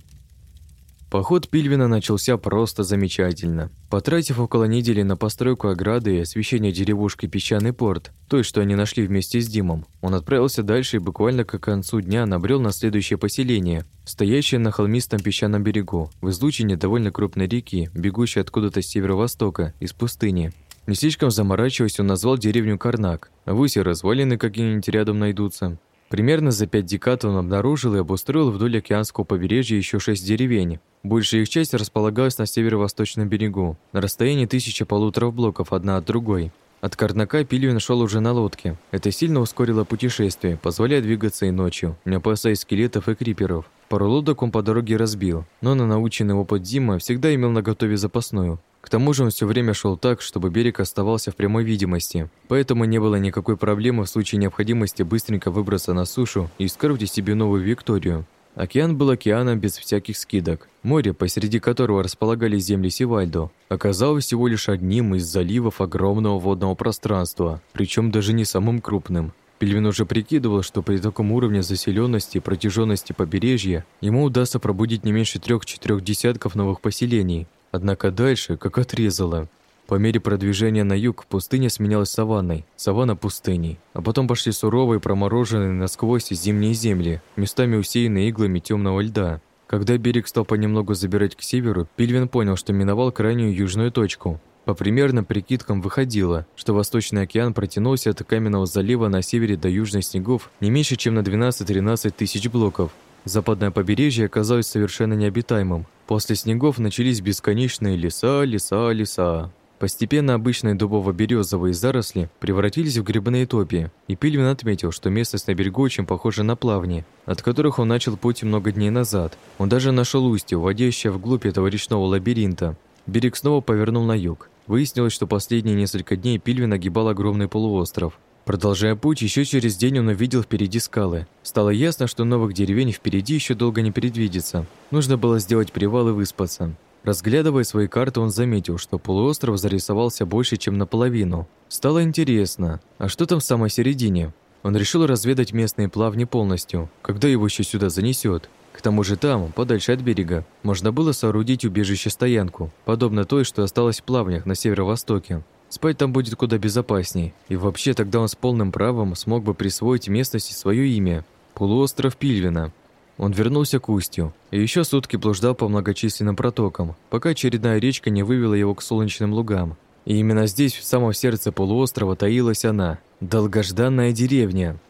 Поход Пильвина начался просто замечательно. Потратив около недели на постройку ограды и освещение деревушки Песчаный порт, той, что они нашли вместе с Димом, он отправился дальше и буквально к концу дня набрел на следующее поселение, стоящее на холмистом песчаном берегу, в излучине довольно крупной реки, бегущей откуда-то с северо-востока, из пустыни. Не слишком заморачиваясь, он назвал деревню Карнак. А вось и развалины какие-нибудь рядом найдутся. Примерно за пять декад он обнаружил и обустроил вдоль океанского побережья еще шесть деревень. Большая их часть располагалась на северо-восточном берегу, на расстоянии тысячи полуторов блоков одна от другой. От Карнака Пильвин шел уже на лодке. Это сильно ускорило путешествие, позволяя двигаться и ночью, не опасаясь скелетов и криперов. Пару лодок он по дороге разбил, но на наученный опыт Дима всегда имел наготове запасную. К тому же он все время шел так, чтобы берег оставался в прямой видимости, поэтому не было никакой проблемы в случае необходимости быстренько выбраться на сушу и скрыть себе новую Викторию. Океан был океаном без всяких скидок. Море, посреди которого располагались земли Сивальдо, оказалось всего лишь одним из заливов огромного водного пространства, причем даже не самым крупным. Пельвин уже прикидывал, что при таком уровне заселенности и протяженности побережья ему удастся пробудить не меньше трех-четырех десятков новых поселений. Однако дальше как отрезало. По мере продвижения на юг пустыня сменялась саванной, саванна пустыней, а потом пошли суровые, промороженные насквозь зимние земли, местами усеянные иглами темного льда. Когда берег стал понемногу забирать к северу, Пильвин понял, что миновал крайнюю южную точку – по примерным прикидкам выходило, что Восточный океан протянулся от Каменного залива на севере до южных снегов не меньше, чем на 12-13 тысяч блоков. Западное побережье оказалось совершенно необитаемым. После снегов начались бесконечные леса, леса, леса. Постепенно обычные дубово-березовые заросли превратились в грибные топи, и Пильвин отметил, что местность на берегу очень похожа на плавни, от которых он начал путь много дней назад. Он даже нашел устье, уводящее вглубь этого речного лабиринта. Берег снова повернул на юг. Выяснилось, что последние несколько дней Пильвин огибал огромный полуостров. Продолжая путь, еще через день он увидел впереди скалы. Стало ясно, что новых деревень впереди еще долго не предвидится. Нужно было сделать привал и выспаться. Разглядывая свои карты, он заметил, что полуостров зарисовался больше, чем наполовину. Стало интересно, а что там в самой середине? Он решил разведать местные плавни полностью, когда его еще сюда занесет. К тому же там, подальше от берега, можно было соорудить убежище-стоянку, подобно той, что осталось в плавнях на северо-востоке. Спать там будет куда безопасней, и вообще тогда он с полным правом смог бы присвоить местности свое имя – полуостров Пильвина. Он вернулся к устью и еще сутки блуждал по многочисленным протокам, пока очередная речка не вывела его к солнечным лугам. И именно здесь, в самом сердце полуострова, таилась она – долгожданная деревня –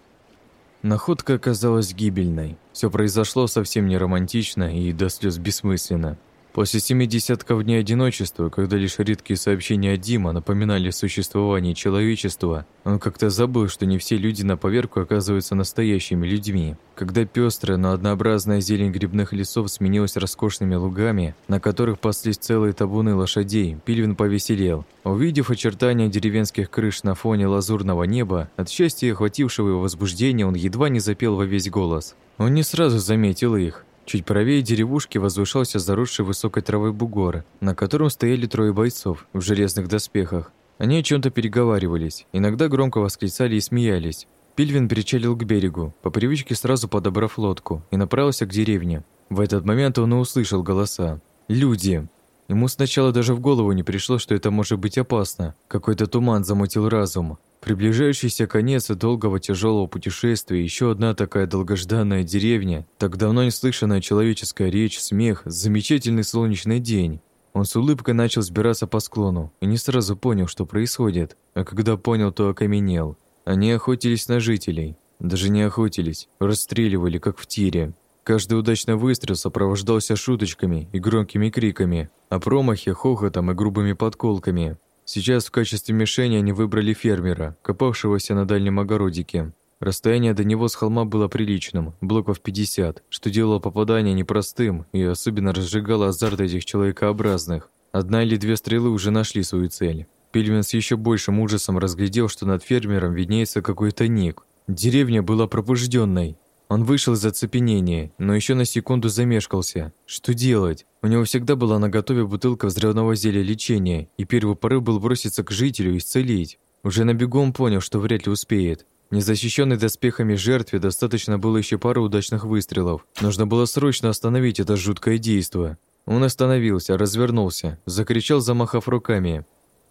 Находка оказалась гибельной. Все произошло совсем не романтично и до слез бессмысленно. После семи десятков дней одиночества, когда лишь редкие сообщения от Дима напоминали о существовании человечества, он как-то забыл, что не все люди на поверку оказываются настоящими людьми. Когда пестрая, но однообразная зелень грибных лесов сменилась роскошными лугами, на которых паслись целые табуны лошадей, Пильвин повеселел. Увидев очертания деревенских крыш на фоне лазурного неба, от счастья охватившего его возбуждения, он едва не запел во весь голос. Он не сразу заметил их. Чуть правее деревушки возвышался заросший высокой травой бугор, на котором стояли трое бойцов в железных доспехах. Они о чем то переговаривались, иногда громко восклицали и смеялись. Пильвин причалил к берегу, по привычке сразу подобрав лодку, и направился к деревне. В этот момент он и услышал голоса. «Люди!» Ему сначала даже в голову не пришло, что это может быть опасно. Какой-то туман замутил разум. Приближающийся конец долгого тяжелого путешествия, еще одна такая долгожданная деревня, так давно не слышанная человеческая речь, смех, замечательный солнечный день. Он с улыбкой начал сбираться по склону и не сразу понял, что происходит, а когда понял, то окаменел. Они охотились на жителей. Даже не охотились, расстреливали, как в тире. Каждый удачный выстрел сопровождался шуточками и громкими криками, а промахе – хохотом и грубыми подколками. Сейчас в качестве мишени они выбрали фермера, копавшегося на дальнем огородике. Расстояние до него с холма было приличным, блоков 50, что делало попадание непростым и особенно разжигало азарт этих человекообразных. Одна или две стрелы уже нашли свою цель. Пельвин с еще большим ужасом разглядел, что над фермером виднеется какой-то ник. Деревня была пробужденной, он вышел из оцепенения, но еще на секунду замешкался. Что делать? У него всегда была на готове бутылка взрывного зелья лечения, и первый порыв был броситься к жителю и исцелить. Уже на бегу он понял, что вряд ли успеет. Незащищенной доспехами жертве достаточно было еще пары удачных выстрелов. Нужно было срочно остановить это жуткое действо. Он остановился, развернулся, закричал, замахав руками.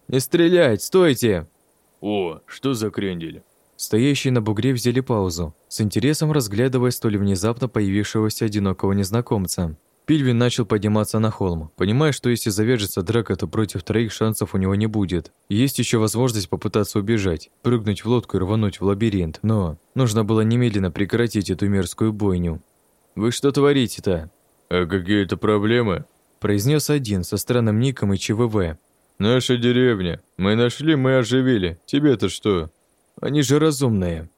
«Не стрелять! Стойте!» «О, что за крендель?» Стоящие на бугре взяли паузу, с интересом разглядывая столь внезапно появившегося одинокого незнакомца. Пильвин начал подниматься на холм, понимая, что если завяжется драка, то против троих шансов у него не будет. Есть еще возможность попытаться убежать, прыгнуть в лодку и рвануть в лабиринт, но нужно было немедленно прекратить эту мерзкую бойню. «Вы что творите-то?» «А какие-то проблемы?» произнес один со странным ником и ЧВВ. «Наша деревня. Мы нашли, мы оживили. Тебе-то что?» Они же разумные.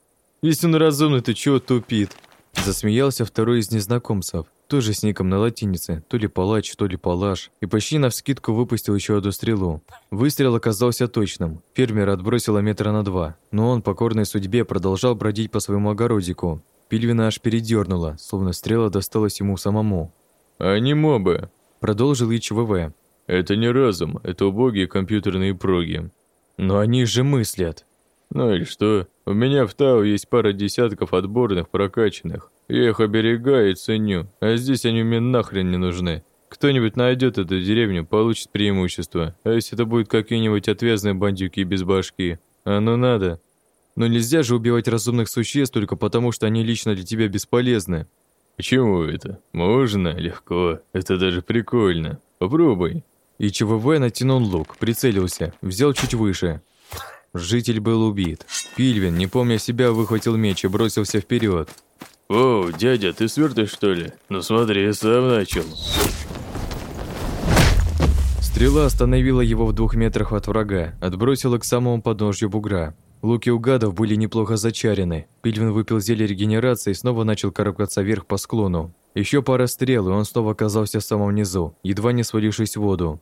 Если он разумный, то чего тупит? Засмеялся второй из незнакомцев, тоже с ником на латинице, то ли палач, то ли палаш, и почти навскидку выпустил еще одну стрелу. Выстрел оказался точным. Фермер отбросило метра на два, но он, покорной судьбе, продолжал бродить по своему огородику. Пильвина аж передернула, словно стрела досталась ему самому. «Они мобы», — продолжил ИЧВВ. «Это не разум, это убогие компьютерные проги». «Но они же мыслят», Ну и что? У меня в Тау есть пара десятков отборных прокачанных. Я их оберегаю и ценю, а здесь они мне нахрен не нужны. Кто-нибудь найдет эту деревню, получит преимущество. А если это будут какие-нибудь отвязные бандюки без башки? А ну надо. Но нельзя же убивать разумных существ только потому, что они лично для тебя бесполезны. Почему это? Можно, легко. Это даже прикольно. Попробуй. И ЧВВ натянул лук, прицелился, взял чуть выше. Житель был убит. Пильвин, не помня себя, выхватил меч и бросился вперед. «О, дядя, ты свертый, что ли? Ну смотри, сам начал». Стрела остановила его в двух метрах от врага, отбросила к самому подножью бугра. Луки у гадов были неплохо зачарены. Пильвин выпил зелье регенерации и снова начал карабкаться вверх по склону. Еще пара стрел, и он снова оказался в самом низу, едва не свалившись в воду.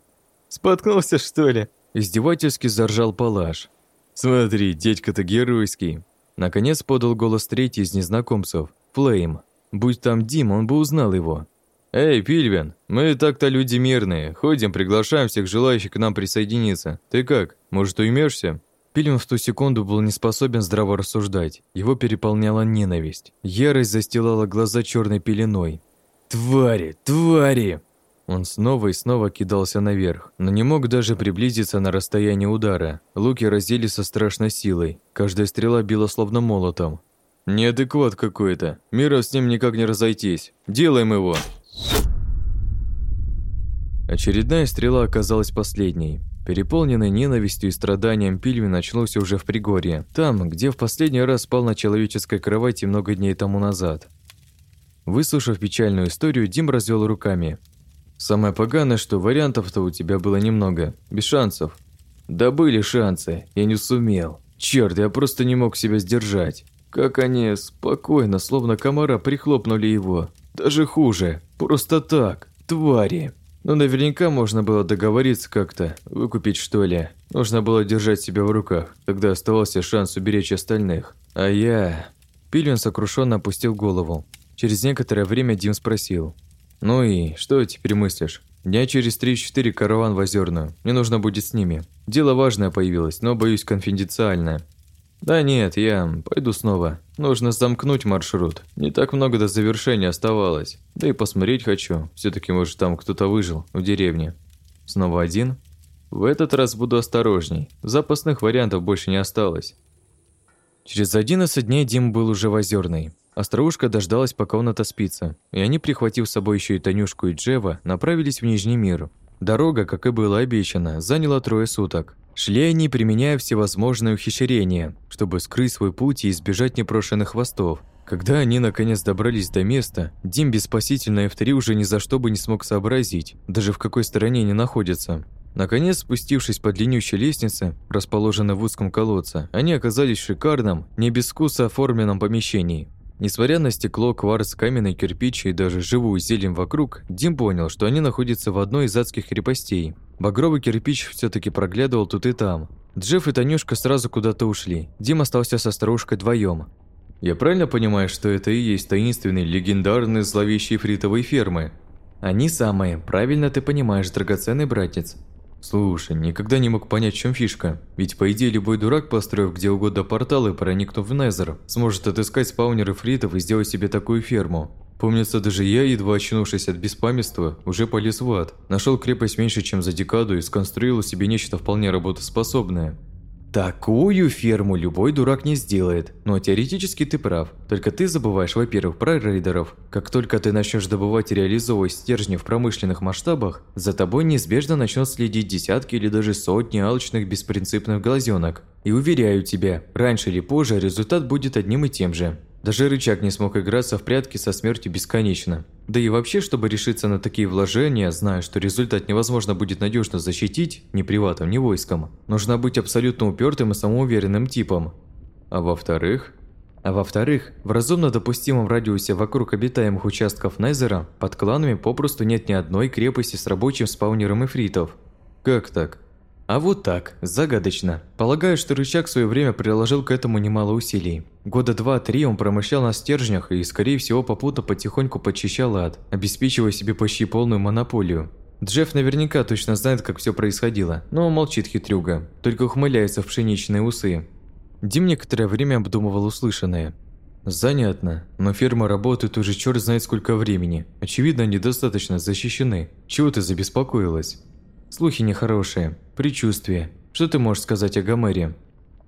«Споткнулся, что ли?» Издевательски заржал палаш. «Смотри, дядька-то геройский!» Наконец подал голос третий из незнакомцев, Флейм. Будь там Дим, он бы узнал его. «Эй, Пильвин, мы так-то люди мирные, ходим, приглашаем всех желающих к нам присоединиться. Ты как, может, уймешься?» Пильвин в ту секунду был не способен здраво рассуждать. Его переполняла ненависть. Ярость застилала глаза черной пеленой. «Твари! Твари!» Он снова и снова кидался наверх, но не мог даже приблизиться на расстояние удара. Луки разили со страшной силой. Каждая стрела била словно молотом. «Неадекват какой-то. Мира с ним никак не разойтись. Делаем его!» Очередная стрела оказалась последней. Переполненный ненавистью и страданием Пильвин начался уже в Пригорье, там, где в последний раз спал на человеческой кровати много дней тому назад. Выслушав печальную историю, Дим развел руками. «Самое поганое, что вариантов-то у тебя было немного, без шансов». «Да были шансы, я не сумел. Черт, я просто не мог себя сдержать. Как они спокойно, словно комара, прихлопнули его. Даже хуже, просто так, твари». Но наверняка можно было договориться как-то, выкупить что ли. Нужно было держать себя в руках, тогда оставался шанс уберечь остальных. А я... Пилин сокрушенно опустил голову. Через некоторое время Дим спросил. «Ну и что теперь мыслишь?» «Дня через 3-4 караван в Озерную. Мне нужно будет с ними. Дело важное появилось, но, боюсь, конфиденциальное. «Да нет, я пойду снова. Нужно замкнуть маршрут. Не так много до завершения оставалось. Да и посмотреть хочу. все таки может, там кто-то выжил, в деревне. Снова один? В этот раз буду осторожней. Запасных вариантов больше не осталось». Через 11 дней Дим был уже в Озерной. Остроушка дождалась, пока он отоспится, и они, прихватив с собой еще и Танюшку и Джева, направились в Нижний мир. Дорога, как и было обещано, заняла трое суток. Шли они, применяя всевозможные ухищрения, чтобы скрыть свой путь и избежать непрошенных хвостов. Когда они наконец добрались до места, Дим без спасительной F3 уже ни за что бы не смог сообразить, даже в какой стороне они находятся. Наконец, спустившись по длиннющей лестнице, расположенной в узком колодце, они оказались в шикарном, не без вкуса оформленном помещении. Несмотря на стекло, кварц, каменный кирпич и даже живую зелень вокруг, Дим понял, что они находятся в одной из адских крепостей. Багровый кирпич все таки проглядывал тут и там. Джефф и Танюшка сразу куда-то ушли. Дим остался со старушкой вдвоем. «Я правильно понимаю, что это и есть таинственные, легендарные, зловещие фритовые фермы?» «Они самые. Правильно ты понимаешь, драгоценный братец. Слушай, никогда не мог понять, в чем фишка. Ведь по идее любой дурак, построив где угодно порталы и проникнув в Незер, сможет отыскать спаунеры фритов и сделать себе такую ферму. Помнится, даже я, едва очнувшись от беспамятства, уже полез в ад. Нашел крепость меньше, чем за декаду и сконструировал себе нечто вполне работоспособное. Такую ферму любой дурак не сделает. Но теоретически ты прав. Только ты забываешь, во-первых, про рейдеров. Как только ты начнешь добывать и реализовывать стержни в промышленных масштабах, за тобой неизбежно начнут следить десятки или даже сотни алчных беспринципных глазенок. И уверяю тебя, раньше или позже результат будет одним и тем же. Даже рычаг не смог играться в прятки со смертью бесконечно. Да и вообще, чтобы решиться на такие вложения, зная, что результат невозможно будет надежно защитить ни приватом, ни войском, нужно быть абсолютно упертым и самоуверенным типом. А во-вторых... А во-вторых, в разумно допустимом радиусе вокруг обитаемых участков Незера под кланами попросту нет ни одной крепости с рабочим спаунером эфритов. Как так? А вот так, загадочно. Полагаю, что Рычаг в свое время приложил к этому немало усилий. Года два-три он промышлял на стержнях и, скорее всего, попутно потихоньку подчищал ад, обеспечивая себе почти полную монополию. Джефф наверняка точно знает, как все происходило, но молчит хитрюга, только ухмыляется в пшеничные усы. Дим некоторое время обдумывал услышанное. Занятно, но ферма работает уже черт знает сколько времени. Очевидно, они достаточно защищены. Чего ты забеспокоилась? Слухи нехорошие, предчувствия. Что ты можешь сказать о Гомере?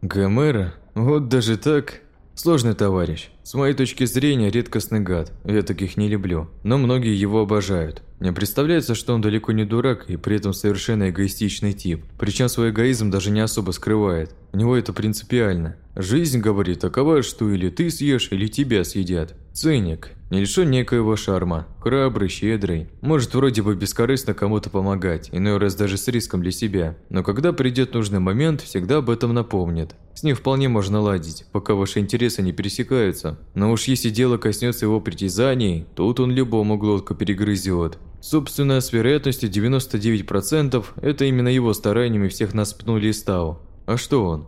Гомера? Вот даже так? Сложный товарищ. С моей точки зрения, редкостный гад. Я таких не люблю. Но многие его обожают. Мне представляется, что он далеко не дурак и при этом совершенно эгоистичный тип. Причем свой эгоизм даже не особо скрывает. У него это принципиально. Жизнь, говорит, такова, что или ты съешь, или тебя съедят. Циник. Не лишен некоего шарма. Храбрый, щедрый. Может вроде бы бескорыстно кому-то помогать, иной раз даже с риском для себя. Но когда придет нужный момент, всегда об этом напомнит. С ним вполне можно ладить, пока ваши интересы не пересекаются. Но уж если дело коснется его притязаний, тут он любому глотку перегрызет. Собственно, с вероятностью 99% это именно его стараниями всех нас пнули из Тау. А что он?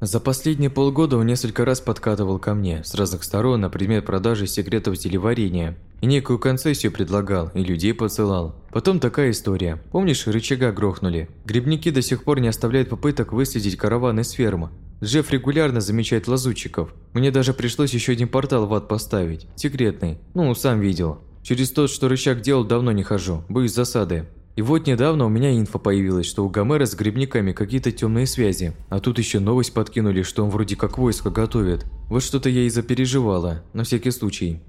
За последние полгода он несколько раз подкатывал ко мне с разных сторон на предмет продажи секретов зелеварения. И некую концессию предлагал, и людей посылал. Потом такая история. Помнишь, рычага грохнули? Грибники до сих пор не оставляют попыток выследить караван из фермы. Джефф регулярно замечает лазутчиков. Мне даже пришлось еще один портал в ад поставить. Секретный. Ну, сам видел. Через тот, что рычаг делал, давно не хожу. Боюсь засады. И вот недавно у меня инфа появилась, что у Гомера с грибниками какие-то темные связи. А тут еще новость подкинули, что он вроде как войско готовит. Вот что-то я и запереживала, на всякий случай.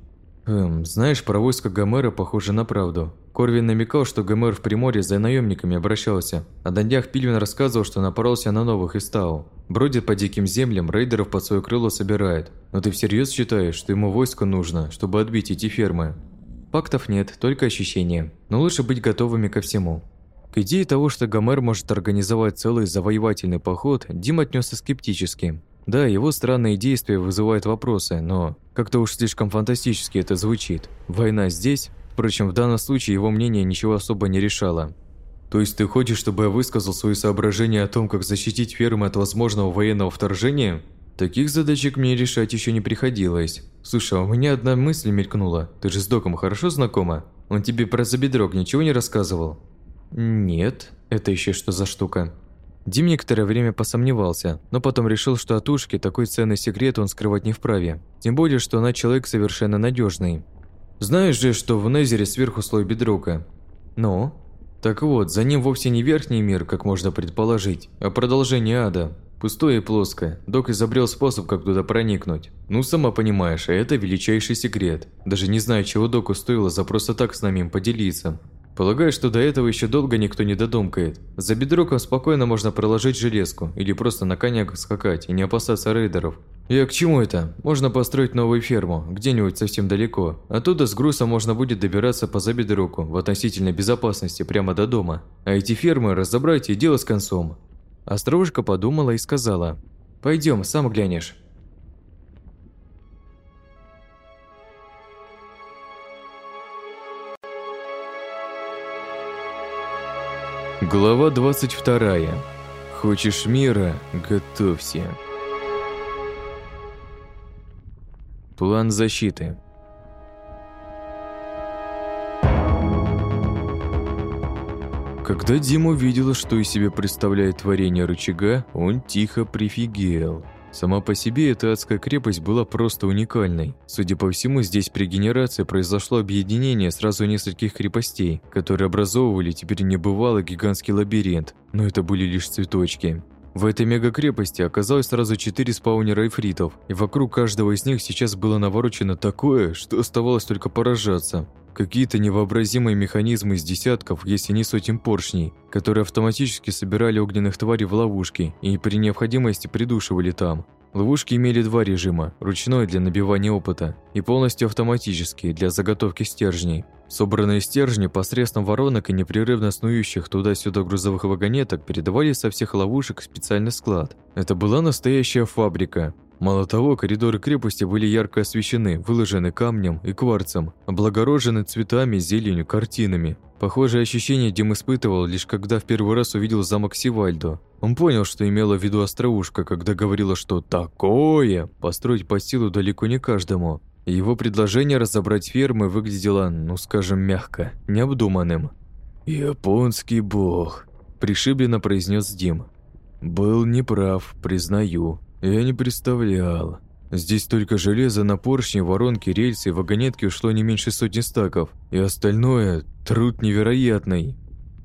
Эм, знаешь, про войско Гомера похоже на правду. Корвин намекал, что Гомер в Приморье за наемниками обращался. А на Пильвин рассказывал, что напоролся на новых из Тау. Бродит по диким землям, рейдеров под свое крыло собирает. Но ты всерьез считаешь, что ему войско нужно, чтобы отбить эти фермы? Фактов нет, только ощущения. Но лучше быть готовыми ко всему. К идее того, что Гомер может организовать целый завоевательный поход, Дим отнесся скептически. Да, его странные действия вызывают вопросы, но как-то уж слишком фантастически это звучит. Война здесь? Впрочем, в данном случае его мнение ничего особо не решало. То есть ты хочешь, чтобы я высказал свои соображения о том, как защитить фермы от возможного военного вторжения? Таких задачек мне решать еще не приходилось. Слушай, а у меня одна мысль мелькнула. Ты же с Доком хорошо знакома? Он тебе про забедрок ничего не рассказывал? Нет. Это еще что за штука? Дим некоторое время посомневался, но потом решил, что от Ушки такой ценный секрет он скрывать не вправе. Тем более, что она человек совершенно надежный. Знаешь же, что в Незере сверху слой бедрока? Ну? Так вот, за ним вовсе не верхний мир, как можно предположить, а продолжение ада. Пустое и плоское. Док изобрел способ, как туда проникнуть. Ну, сама понимаешь, а это величайший секрет. Даже не знаю, чего Доку стоило за просто так с нами им поделиться. Полагаю, что до этого еще долго никто не додумкает. За бедроком спокойно можно проложить железку или просто на конях скакать и не опасаться рейдеров. И к чему это? Можно построить новую ферму, где-нибудь совсем далеко. Оттуда с грузом можно будет добираться по забедроку в относительной безопасности прямо до дома. А эти фермы разобрать и дело с концом. Острожка подумала и сказала, «Пойдем, сам глянешь». Глава 22. Хочешь мира? Готовься. План защиты. Когда Дима увидела, что из себя представляет творение рычага, он тихо прифигел. Сама по себе эта адская крепость была просто уникальной. Судя по всему, здесь при генерации произошло объединение сразу нескольких крепостей, которые образовывали теперь небывалый гигантский лабиринт, но это были лишь цветочки. В этой мегакрепости оказалось сразу четыре спаунера эфритов, и вокруг каждого из них сейчас было наворочено такое, что оставалось только поражаться. Какие-то невообразимые механизмы из десятков, если не сотен поршней, которые автоматически собирали огненных тварей в ловушки и при необходимости придушивали там. Ловушки имели два режима – ручной для набивания опыта и полностью автоматический для заготовки стержней. Собранные стержни посредством воронок и непрерывно снующих туда-сюда грузовых вагонеток передавали со всех ловушек в специальный склад. Это была настоящая фабрика, Мало того, коридоры крепости были ярко освещены, выложены камнем и кварцем, облагорожены цветами, зеленью, картинами. Похожее ощущение Дим испытывал, лишь когда в первый раз увидел замок Сивальдо. Он понял, что имела в виду Остроушка, когда говорила, что «такое» построить по силу далеко не каждому. Его предложение разобрать фермы выглядело, ну скажем, мягко, необдуманным. «Японский бог», – пришибленно произнес Дим. «Был неправ, признаю. Я не представлял. Здесь только железо на поршне, воронки, рельсы и вагонетки ушло не меньше сотни стаков, и остальное – труд невероятный.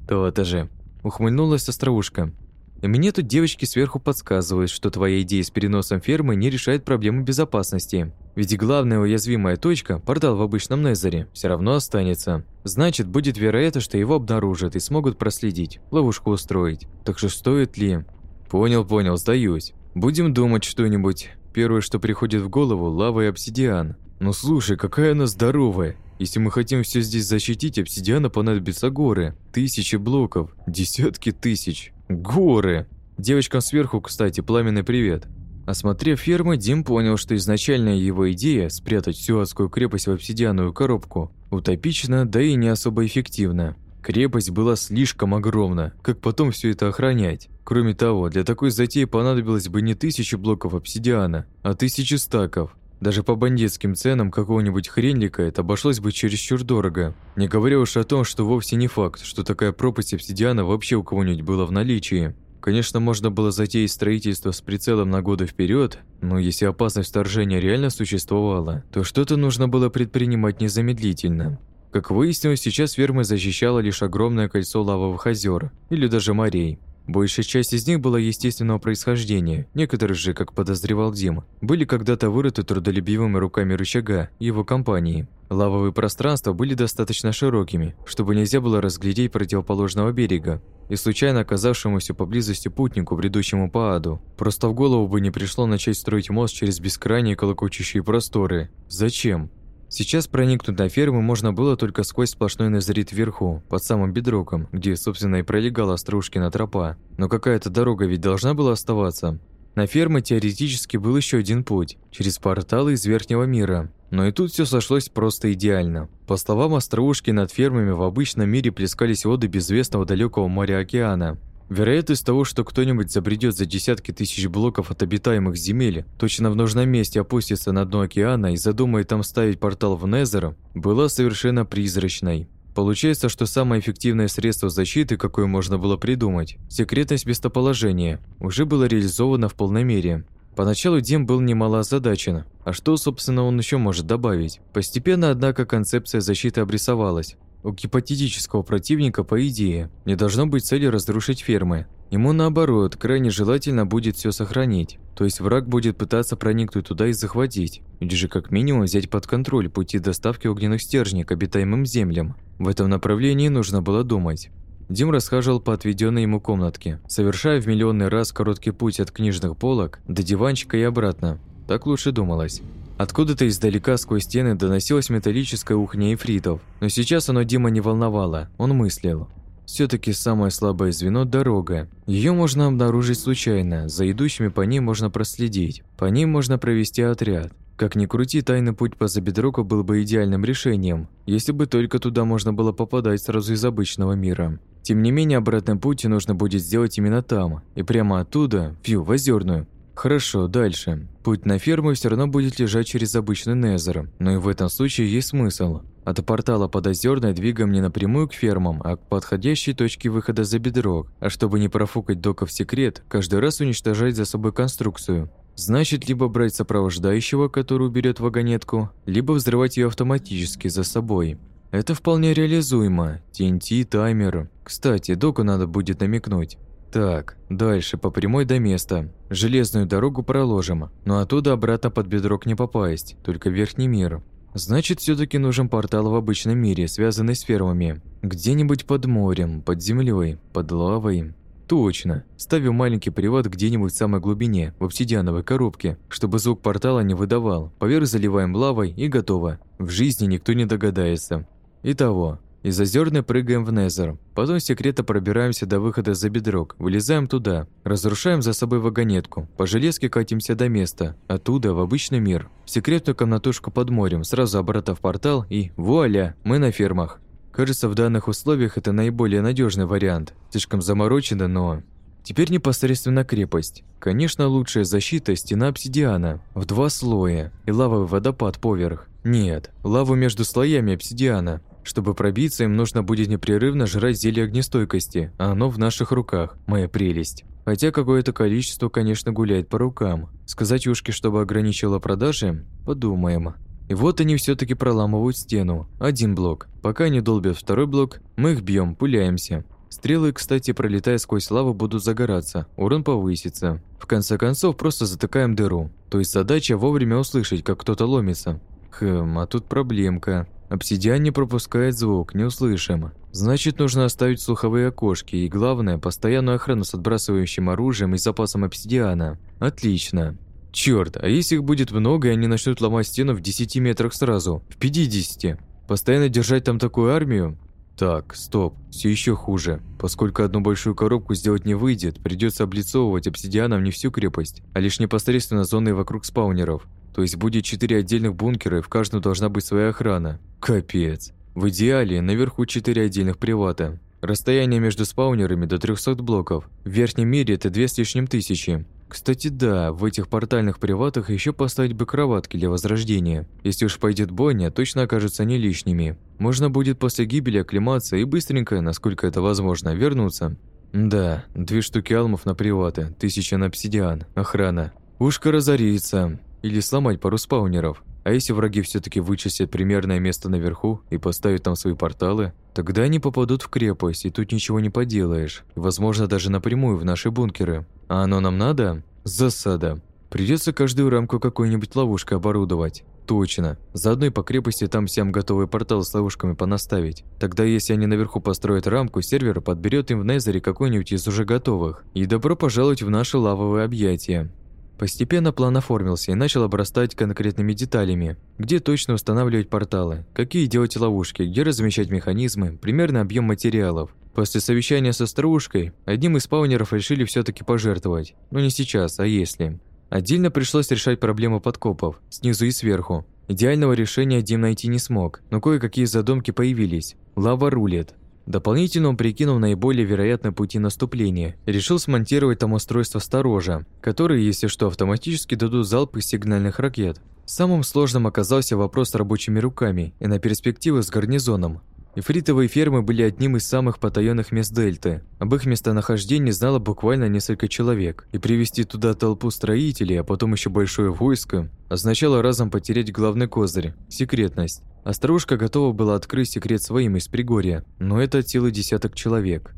То-то же. Ухмыльнулась остроушка. И мне тут девочки сверху подсказывают, что твоя идея с переносом фермы не решает проблему безопасности. Ведь главная уязвимая точка, портал в обычном Незере, все равно останется. Значит, будет вероятно, что его обнаружат и смогут проследить, ловушку устроить. Так что стоит ли? Понял, понял, сдаюсь. Будем думать что-нибудь. Первое, что приходит в голову – лава и обсидиан. Ну слушай, какая она здоровая. Если мы хотим все здесь защитить, обсидиана понадобится горы. Тысячи блоков, десятки тысяч. Горы! Девочкам сверху, кстати, пламенный привет. Осмотрев фермы, Дим понял, что изначальная его идея – спрятать всю адскую крепость в обсидиановую коробку – утопична, да и не особо эффективна. Крепость была слишком огромна, как потом все это охранять? Кроме того, для такой затеи понадобилось бы не тысячи блоков обсидиана, а тысячи стаков. Даже по бандитским ценам какого-нибудь хренлика это обошлось бы чересчур дорого. Не говоря уж о том, что вовсе не факт, что такая пропасть обсидиана вообще у кого-нибудь была в наличии. Конечно, можно было затеять строительство с прицелом на годы вперед, но если опасность вторжения реально существовала, то что-то нужно было предпринимать незамедлительно. Как выяснилось, сейчас ферма защищала лишь огромное кольцо лавовых озер или даже морей. Большая часть из них была естественного происхождения, некоторые же, как подозревал Дим, были когда-то вырыты трудолюбивыми руками рычага его компании. Лавовые пространства были достаточно широкими, чтобы нельзя было разглядеть противоположного берега, и случайно оказавшемуся поблизости путнику, бредущему по аду. Просто в голову бы не пришло начать строить мост через бескрайние колокочущие просторы. Зачем? Сейчас проникнуть на ферму можно было только сквозь сплошной назрит вверху, под самым бедроком, где, собственно, и пролегала Стружкина тропа. Но какая-то дорога ведь должна была оставаться. На фермы теоретически был еще один путь, через порталы из Верхнего мира. Но и тут все сошлось просто идеально. По словам Остроушки, над фермами в обычном мире плескались воды безвестного далекого моря-океана. Вероятность того, что кто-нибудь забредет за десятки тысяч блоков от обитаемых земель, точно в нужном месте опустится на дно океана и задумает там ставить портал в Незер, была совершенно призрачной. Получается, что самое эффективное средство защиты, какое можно было придумать, секретность местоположения, уже было реализовано в полной мере. Поначалу Дим был немало озадачен. А что, собственно, он еще может добавить? Постепенно, однако, концепция защиты обрисовалась. У гипотетического противника, по идее, не должно быть цели разрушить фермы. Ему, наоборот, крайне желательно будет все сохранить. То есть враг будет пытаться проникнуть туда и захватить. Или же как минимум взять под контроль пути доставки огненных стержней к обитаемым землям. В этом направлении нужно было думать. Дим расхаживал по отведенной ему комнатке, совершая в миллионный раз короткий путь от книжных полок до диванчика и обратно. Так лучше думалось. Откуда-то издалека сквозь стены доносилось металлическое ухнение эфритов, но сейчас оно Дима не волновало, он мыслил. все таки самое слабое звено – дорога. Ее можно обнаружить случайно, за идущими по ней можно проследить, по ней можно провести отряд. Как ни крути, тайный путь по Забедроку был бы идеальным решением, если бы только туда можно было попадать сразу из обычного мира. Тем не менее, обратный путь нужно будет сделать именно там, и прямо оттуда, фью, в Озерную, Хорошо, дальше. Путь на ферму все равно будет лежать через обычный Незер, но и в этом случае есть смысл. От портала под Озерной двигаем не напрямую к фермам, а к подходящей точке выхода за бедрок. А чтобы не профукать доков секрет, каждый раз уничтожать за собой конструкцию. Значит, либо брать сопровождающего, который уберет вагонетку, либо взрывать ее автоматически за собой. Это вполне реализуемо. TNT, таймер. Кстати, доку надо будет намекнуть. Так, дальше по прямой до места. Железную дорогу проложим, но оттуда обратно под бедрок не попасть, только в верхний мир. Значит, все таки нужен портал в обычном мире, связанный с фермами. Где-нибудь под морем, под землей, под лавой. Точно. Ставим маленький привод где-нибудь в самой глубине, в обсидиановой коробке, чтобы звук портала не выдавал. Поверх заливаем лавой и готово. В жизни никто не догадается. Итого, из озерной прыгаем в Незер. Потом секрета пробираемся до выхода за бедрок, вылезаем туда, разрушаем за собой вагонетку, по железке катимся до места, оттуда в обычный мир. В секретную комнатушку под морем, сразу обратно в портал и вуаля, мы на фермах. Кажется, в данных условиях это наиболее надежный вариант. Слишком заморочено, но... Теперь непосредственно крепость. Конечно, лучшая защита – стена обсидиана, в два слоя, и лавовый водопад поверх. Нет, лаву между слоями обсидиана – Чтобы пробиться, им нужно будет непрерывно жрать зелье огнестойкости, а оно в наших руках, моя прелесть. Хотя какое-то количество, конечно, гуляет по рукам. Сказать Юшке, чтобы ограничила продажи? Подумаем. И вот они все таки проламывают стену. Один блок. Пока они долбят второй блок, мы их бьем, пуляемся. Стрелы, кстати, пролетая сквозь лаву, будут загораться, урон повысится. В конце концов, просто затыкаем дыру. То есть задача вовремя услышать, как кто-то ломится. Хм, а тут проблемка. Обсидиан не пропускает звук, не услышим. Значит, нужно оставить слуховые окошки и, главное, постоянную охрану с отбрасывающим оружием и запасом обсидиана. Отлично. Черт, а если их будет много, и они начнут ломать стену в 10 метрах сразу? В 50? Постоянно держать там такую армию? Так, стоп, все еще хуже. Поскольку одну большую коробку сделать не выйдет, придется облицовывать обсидианом не всю крепость, а лишь непосредственно зоны вокруг спаунеров. То есть будет четыре отдельных бункера, и в каждом должна быть своя охрана. Капец. В идеале наверху четыре отдельных привата. Расстояние между спаунерами до 300 блоков. В верхнем мире это две с лишним тысячи. Кстати, да, в этих портальных приватах еще поставить бы кроватки для возрождения. Если уж пойдет бойня, точно окажутся не лишними. Можно будет после гибели оклематься и быстренько, насколько это возможно, вернуться. Да, две штуки алмов на приваты, тысяча на обсидиан, охрана. Ушко разорится. Или сломать пару спаунеров. А если враги все таки вычистят примерное место наверху и поставят там свои порталы, тогда они попадут в крепость, и тут ничего не поделаешь. Возможно, даже напрямую в наши бункеры. А оно нам надо? Засада. Придется каждую рамку какой-нибудь ловушкой оборудовать. Точно. Заодно и по крепости там всем готовые порталы с ловушками понаставить. Тогда если они наверху построят рамку, сервер подберет им в Незере какой-нибудь из уже готовых. И добро пожаловать в наши лавовые объятия. Постепенно план оформился и начал обрастать конкретными деталями. Где точно устанавливать порталы, какие делать ловушки, где размещать механизмы, примерный объем материалов. После совещания со старушкой, одним из спаунеров решили все таки пожертвовать. Но не сейчас, а если. Отдельно пришлось решать проблему подкопов, снизу и сверху. Идеального решения Дим найти не смог, но кое-какие задумки появились. Лава рулит. Дополнительно он прикинул наиболее вероятные пути наступления решил смонтировать там устройство сторожа, которые, если что, автоматически дадут залп из сигнальных ракет. Самым сложным оказался вопрос с рабочими руками и на перспективы с гарнизоном. Ифритовые фермы были одним из самых потаенных мест Дельты. Об их местонахождении знало буквально несколько человек, и привести туда толпу строителей, а потом еще большое войско, означало разом потерять главный козырь – секретность. Острожка готова была открыть секрет своим из Пригорья, но это целый десяток человек.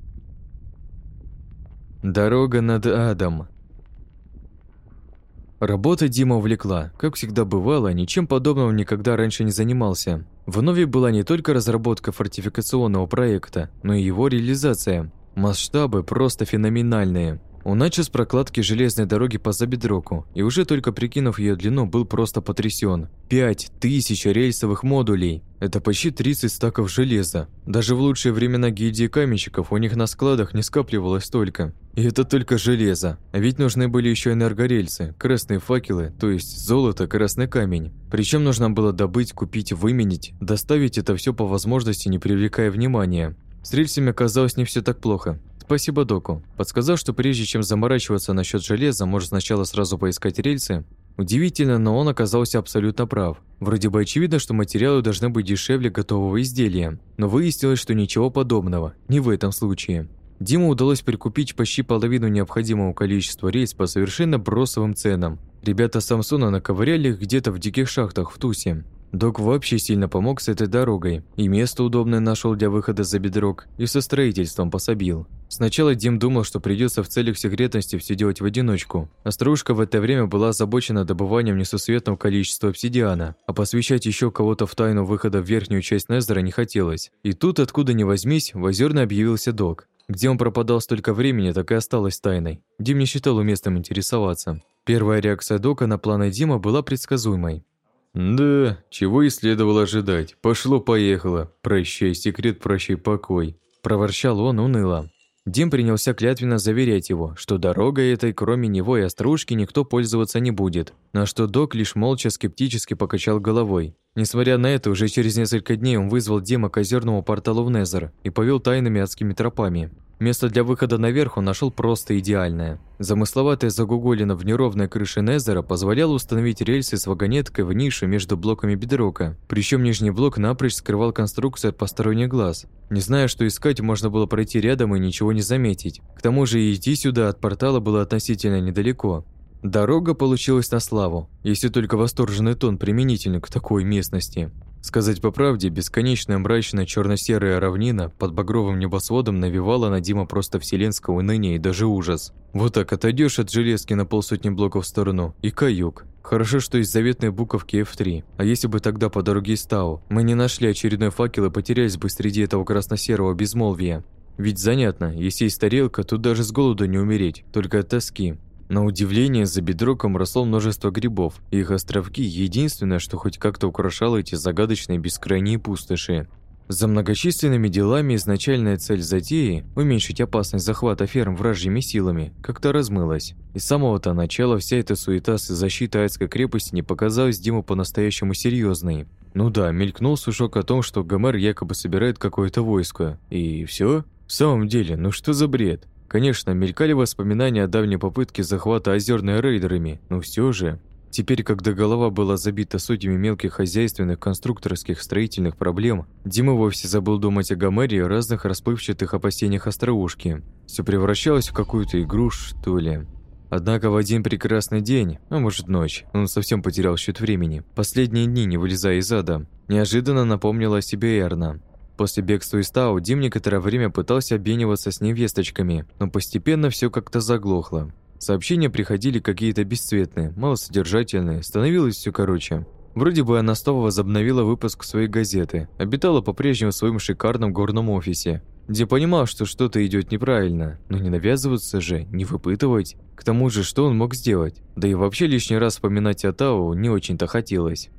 Дорога над адом. Работа Дима увлекла. Как всегда бывало, ничем подобным никогда раньше не занимался. В Нове была не только разработка фортификационного проекта, но и его реализация. Масштабы просто феноменальные. Он начал с прокладки железной дороги по Забедроку, и уже только прикинув ее длину, был просто потрясен. Пять тысяч рельсовых модулей! Это почти 30 стаков железа. Даже в лучшие времена гильдии каменщиков у них на складах не скапливалось столько. И это только железо. А ведь нужны были еще энергорельсы, красные факелы, то есть золото, красный камень. Причем нужно было добыть, купить, выменить, доставить это все по возможности, не привлекая внимания. С рельсами оказалось не все так плохо. Спасибо доку. Подсказав, что прежде чем заморачиваться насчет железа, может сначала сразу поискать рельсы, Удивительно, но он оказался абсолютно прав. Вроде бы очевидно, что материалы должны быть дешевле готового изделия, но выяснилось, что ничего подобного, не в этом случае. Диму удалось прикупить почти половину необходимого количества рельс по совершенно бросовым ценам. Ребята Самсона наковыряли их где-то в диких шахтах в Тусе. Док вообще сильно помог с этой дорогой, и место удобное нашел для выхода за бедрок, и со строительством пособил. Сначала Дим думал, что придется в целях секретности все делать в одиночку. А старушка в это время была озабочена добыванием несусветного количества обсидиана, а посвящать еще кого-то в тайну выхода в верхнюю часть Незера не хотелось. И тут, откуда ни возьмись, в Озерно объявился Док. Где он пропадал столько времени, так и осталось тайной. Дим не считал уместным интересоваться. Первая реакция Дока на планы Дима была предсказуемой. «Да, чего и следовало ожидать. Пошло-поехало. Прощай секрет, прощай покой», – проворчал он уныло. Дим принялся клятвенно заверять его, что дорогой этой, кроме него и острушки, никто пользоваться не будет, на что док лишь молча скептически покачал головой. Несмотря на это, уже через несколько дней он вызвал Дима к озерному порталу в Незер и повел тайными адскими тропами. Место для выхода наверх он нашел просто идеальное – Замысловатая загуголина в неровной крыше Незера позволяла установить рельсы с вагонеткой в нишу между блоками бедрока. Причем нижний блок напрочь скрывал конструкцию от посторонних глаз. Не зная, что искать, можно было пройти рядом и ничего не заметить. К тому же и идти сюда от портала было относительно недалеко. Дорога получилась на славу, если только восторженный тон применительно к такой местности. Сказать по правде, бесконечная мрачная черно-серая равнина под багровым небосводом навевала на Дима просто вселенского уныния и даже ужас. Вот так отойдешь от железки на полсотни блоков в сторону и каюк. Хорошо, что есть заветные буковки F3. А если бы тогда по дороге Стау мы не нашли очередной факел и потерялись бы среди этого красно-серого безмолвия. Ведь занятно, если есть тарелка, тут даже с голоду не умереть, только от тоски. На удивление, за бедроком росло множество грибов, и их островки – единственное, что хоть как-то украшало эти загадочные бескрайние пустоши. За многочисленными делами изначальная цель затеи – уменьшить опасность захвата ферм вражьими силами – как-то размылась. И с самого-то начала вся эта суета с защитой Айской крепости не показалась Диму по-настоящему серьезной. Ну да, мелькнул сушок о том, что Гомер якобы собирает какое-то войско. И все? В самом деле, ну что за бред? Конечно, мелькали воспоминания о давней попытке захвата озерной рейдерами, но все же... Теперь, когда голова была забита сотнями мелких хозяйственных, конструкторских, строительных проблем, Дима вовсе забыл думать о Гомере и разных расплывчатых опасениях остроушки. Все превращалось в какую-то игру, что ли. Однако в один прекрасный день, а может ночь, он совсем потерял счет времени, последние дни не вылезая из ада, неожиданно напомнила о себе Эрна. После бегства из Тау Дим некоторое время пытался обмениваться с ней весточками, но постепенно все как-то заглохло. Сообщения приходили какие-то бесцветные, малосодержательные, становилось все короче. Вроде бы она снова возобновила выпуск своей газеты, обитала по-прежнему в своем шикарном горном офисе, где понимал, что что-то идет неправильно, но не навязываться же, не выпытывать. К тому же, что он мог сделать? Да и вообще лишний раз вспоминать о Тау не очень-то хотелось.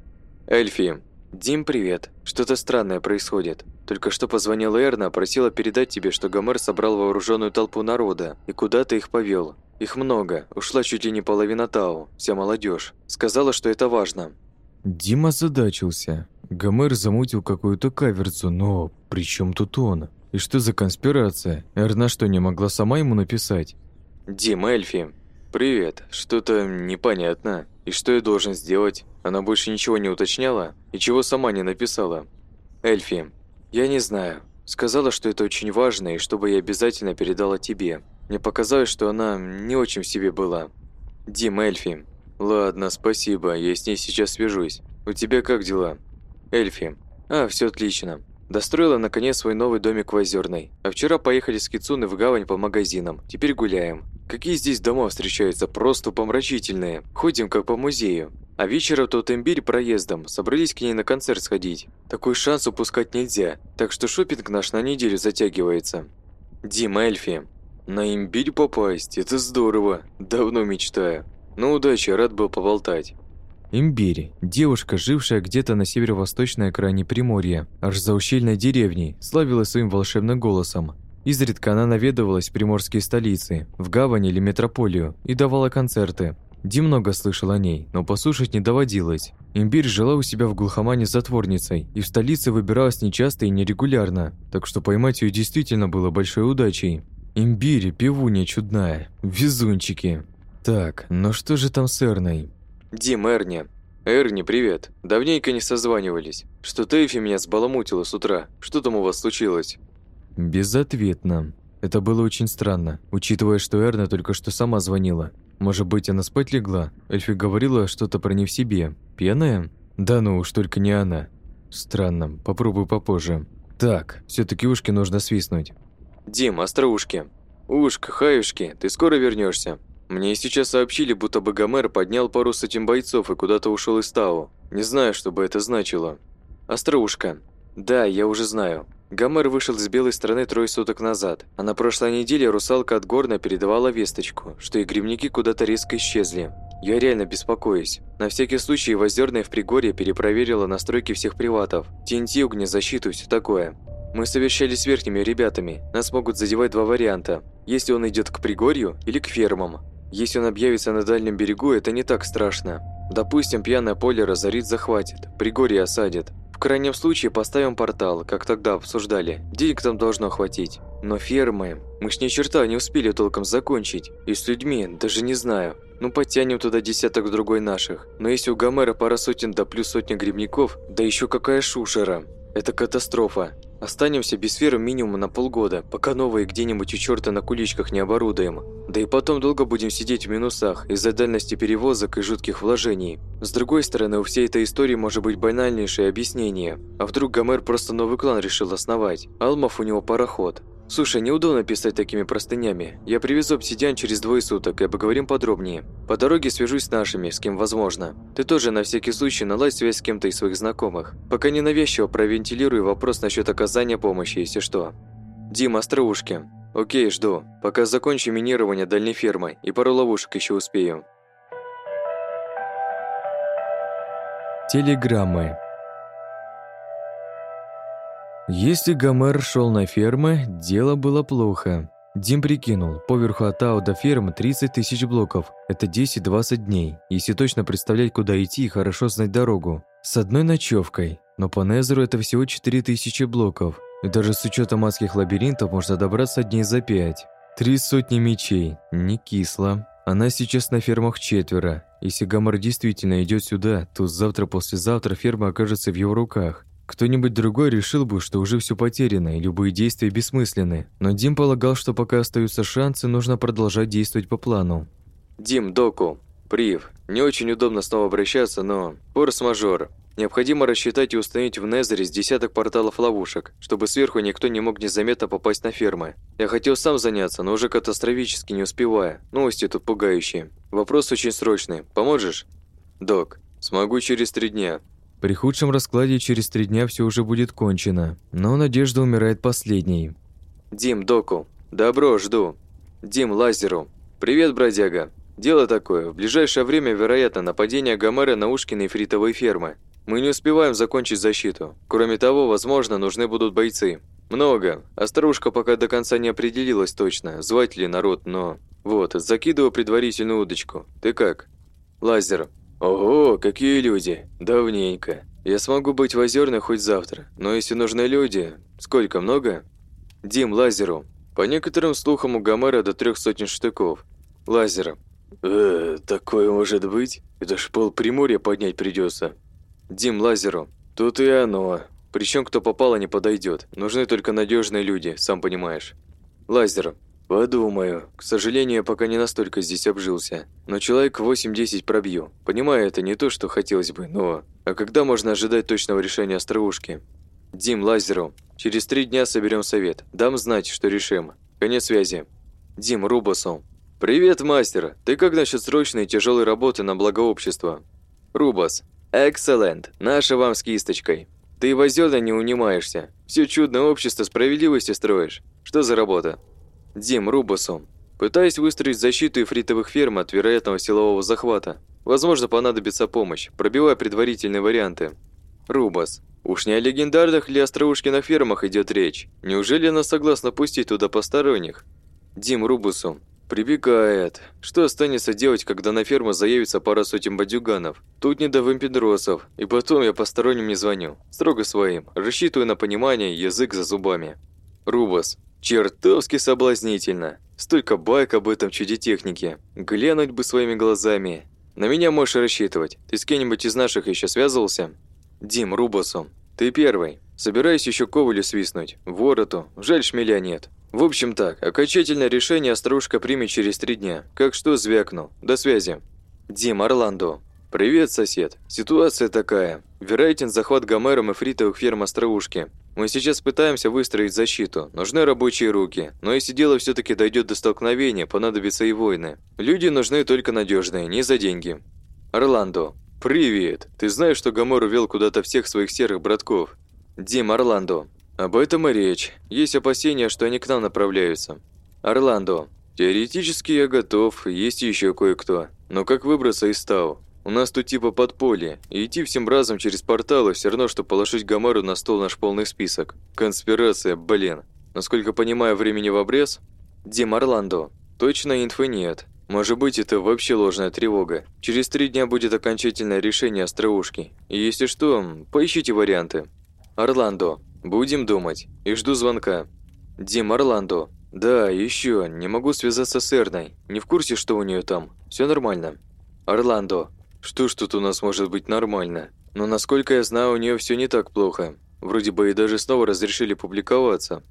«Эльфи, «Дим, привет. Что-то странное происходит. Только что позвонила Эрна, просила передать тебе, что Гомер собрал вооруженную толпу народа и куда-то их повел. Их много, ушла чуть ли не половина Тау, вся молодежь. Сказала, что это важно». Дима задачился. Гомер замутил какую-то каверцу, но при чем тут он? И что за конспирация? Эрна что, не могла сама ему написать? «Дим, Эльфи, привет. Что-то непонятно. И что я должен сделать?» Она больше ничего не уточняла и чего сама не написала. Эльфи, я не знаю. Сказала, что это очень важно и чтобы я обязательно передала тебе. Мне показалось, что она не очень в себе была. Дим, Эльфи. Ладно, спасибо, я с ней сейчас свяжусь. У тебя как дела? Эльфи. А, все отлично. Достроила наконец свой новый домик в Озерной. А вчера поехали с Кицуны в гавань по магазинам. Теперь гуляем. Какие здесь дома встречаются, просто помрачительные. Ходим как по музею. А вечером тот имбирь проездом, собрались к ней на концерт сходить. Такой шанс упускать нельзя, так что шопинг наш на неделю затягивается. Дима Эльфи, на имбирь попасть, это здорово, давно мечтаю. Ну удачи, рад был поболтать. Имбирь – девушка, жившая где-то на северо-восточной окраине Приморья, аж за ущельной деревней, славилась своим волшебным голосом. Изредка она наведывалась в приморские столицы, в гавань или метрополию и давала концерты, Ди много слышал о ней, но послушать не доводилось. Имбирь жила у себя в глухомане затворницей и в столице выбиралась нечасто и нерегулярно, так что поймать ее действительно было большой удачей. Имбирь, пивунья чудная, везунчики. Так, ну что же там с Эрной? Дим, Эрни. Эрни, привет. Давненько не созванивались. Что Тэйфи меня сбаламутила с утра. Что там у вас случилось? Безответно. Это было очень странно, учитывая, что Эрна только что сама звонила. Может быть, она спать легла? Эльфи говорила что-то про не в себе. Пьяная? Да ну уж только не она. Странно, попробую попозже. Так, все таки ушки нужно свистнуть. Дим, остроушки. Ушка, хаюшки, ты скоро вернешься. Мне сейчас сообщили, будто бы Гомер поднял пару сотен бойцов и куда-то ушел из Тау. Не знаю, что бы это значило. Остроушка. Да, я уже знаю. Гомер вышел с белой стороны трое суток назад, а на прошлой неделе русалка от Горна передавала весточку, что и грибники куда-то резко исчезли. Я реально беспокоюсь. На всякий случай Возерная в Пригорье перепроверила настройки всех приватов, ТНТ, огнезащиту все такое. Мы совещались с верхними ребятами, нас могут задевать два варианта. Если он идет к Пригорью или к фермам. Если он объявится на дальнем берегу, это не так страшно. Допустим, пьяное поле разорит, захватит, Пригорье осадит. В крайнем случае поставим портал, как тогда обсуждали. Денег там должно хватить. Но фермы... Мы ж ни черта не успели толком закончить. И с людьми, даже не знаю. Ну, подтянем туда десяток другой наших. Но если у Гомера пара сотен да плюс сотня грибников, да еще какая шушера. Это катастрофа. Останемся без сферы минимум на полгода, пока новые где-нибудь у черта на куличках не оборудуем. Да и потом долго будем сидеть в минусах из-за дальности перевозок и жутких вложений. С другой стороны, у всей этой истории может быть банальнейшее объяснение. А вдруг Гомер просто новый клан решил основать? Алмов у него пароход. Слушай, неудобно писать такими простынями. Я привезу обсидиан через двое суток и обговорим подробнее. По дороге свяжусь с нашими, с кем возможно. Ты тоже на всякий случай наладь связь с кем-то из своих знакомых. Пока ненавязчиво провентилирую вопрос насчет оказания помощи, если что. Дим, остроушки. Окей, жду. Пока закончу минирование дальней фермы и пару ловушек еще успею. Телеграммы. Если Гомер шел на фермы, дело было плохо. Дим прикинул, поверху от Тау до фермы 30 тысяч блоков. Это 10-20 дней, если точно представлять, куда идти и хорошо знать дорогу. С одной ночевкой. Но по Незеру это всего 4000 блоков. И даже с учетом адских лабиринтов можно добраться дней за пять. Три сотни мечей. Не кисло. Она сейчас на фермах четверо. Если Гамар действительно идет сюда, то завтра-послезавтра ферма окажется в его руках. Кто-нибудь другой решил бы, что уже все потеряно и любые действия бессмысленны, но Дим полагал, что пока остаются шансы, нужно продолжать действовать по плану. Дим, Доку, Прив, не очень удобно снова обращаться, но форс-мажор. Необходимо рассчитать и установить в Незере с десяток порталов ловушек, чтобы сверху никто не мог незаметно попасть на фермы. Я хотел сам заняться, но уже катастрофически не успевая. Новости тут пугающие. Вопрос очень срочный. Поможешь? Док, смогу через три дня. При худшем раскладе через три дня все уже будет кончено, но надежда умирает последней. Дим, Доку. Добро, жду. Дим, Лазеру. Привет, бродяга. Дело такое, в ближайшее время, вероятно, нападение Гомера на Ушкины и фритовой фермы. Мы не успеваем закончить защиту. Кроме того, возможно, нужны будут бойцы. Много. А старушка пока до конца не определилась точно, звать ли народ, но... Вот, закидываю предварительную удочку. Ты как? Лазер. Ого, какие люди! Давненько. Я смогу быть в Озерной хоть завтра, но если нужны люди... Сколько, много? Дим, лазеру. По некоторым слухам у Гомера до трех сотен штыков. Лазера. Э, такое может быть? Это ж пол Приморья поднять придется. Дим, лазеру. Тут и оно. Причем кто попало не подойдет. Нужны только надежные люди, сам понимаешь. Лазер. «Подумаю. К сожалению, я пока не настолько здесь обжился. Но человек 8-10 пробью. Понимаю, это не то, что хотелось бы, но... А когда можно ожидать точного решения остроушки?» «Дим, Лазеру. Через три дня соберем совет. Дам знать, что решим. Конец связи. Дим, Рубасу. «Привет, мастер. Ты как насчет срочной и тяжелой работы на благо общества?» «Рубас. Экселент. Наша вам с кисточкой. Ты в озёрно не унимаешься. Все чудное общество справедливости строишь. Что за работа?» Дим Рубасом. Пытаюсь выстроить защиту эфритовых ферм от вероятного силового захвата. Возможно, понадобится помощь, пробивая предварительные варианты. Рубас. Уж не о легендарных ли остроушкиных фермах идет речь? Неужели она согласна пустить туда посторонних? Дим Рубусу. Прибегает. Что останется делать, когда на ферму заявится пара сотен бадюганов? Тут не до вампидросов. И потом я посторонним не звоню. Строго своим. Рассчитываю на понимание, язык за зубами. Рубас. Чертовски соблазнительно. Столько байк об этом чуде-технике. Глянуть бы своими глазами. На меня можешь рассчитывать. Ты с кем-нибудь из наших еще связывался? Дим, Рубасу. Ты первый. Собираюсь еще Ковалю свистнуть. Вороту. Жаль, шмеля нет. В общем так, окончательное решение острушка примет через три дня. Как что, звякну. До связи. Дим, Орландо. «Привет, сосед. Ситуация такая. Вероятен захват Гомером и фритовых ферм Остроушки. Мы сейчас пытаемся выстроить защиту. Нужны рабочие руки. Но если дело все таки дойдет до столкновения, понадобятся и войны. Люди нужны только надежные, не за деньги. Орландо. Привет. Ты знаешь, что Гомер увел куда-то всех своих серых братков? Дим, Орландо. Об этом и речь. Есть опасения, что они к нам направляются. Орландо. Теоретически я готов, есть еще кое-кто. Но как выбраться из Тау? У нас тут типа подполье, и идти всем разом через порталы все равно, что положить Гамару на стол наш полный список. Конспирация, блин. Насколько понимаю, времени в обрез? Дим Орландо. Точно инфы нет. Может быть, это вообще ложная тревога. Через три дня будет окончательное решение остроушки. И если что, поищите варианты. Орландо, будем думать. И жду звонка. Дим, Орландо. Да, еще, не могу связаться с Эрной. Не в курсе, что у нее там. Все нормально. Орландо. Что ж тут у нас может быть нормально? Но насколько я знаю, у нее все не так плохо. Вроде бы и даже снова разрешили публиковаться.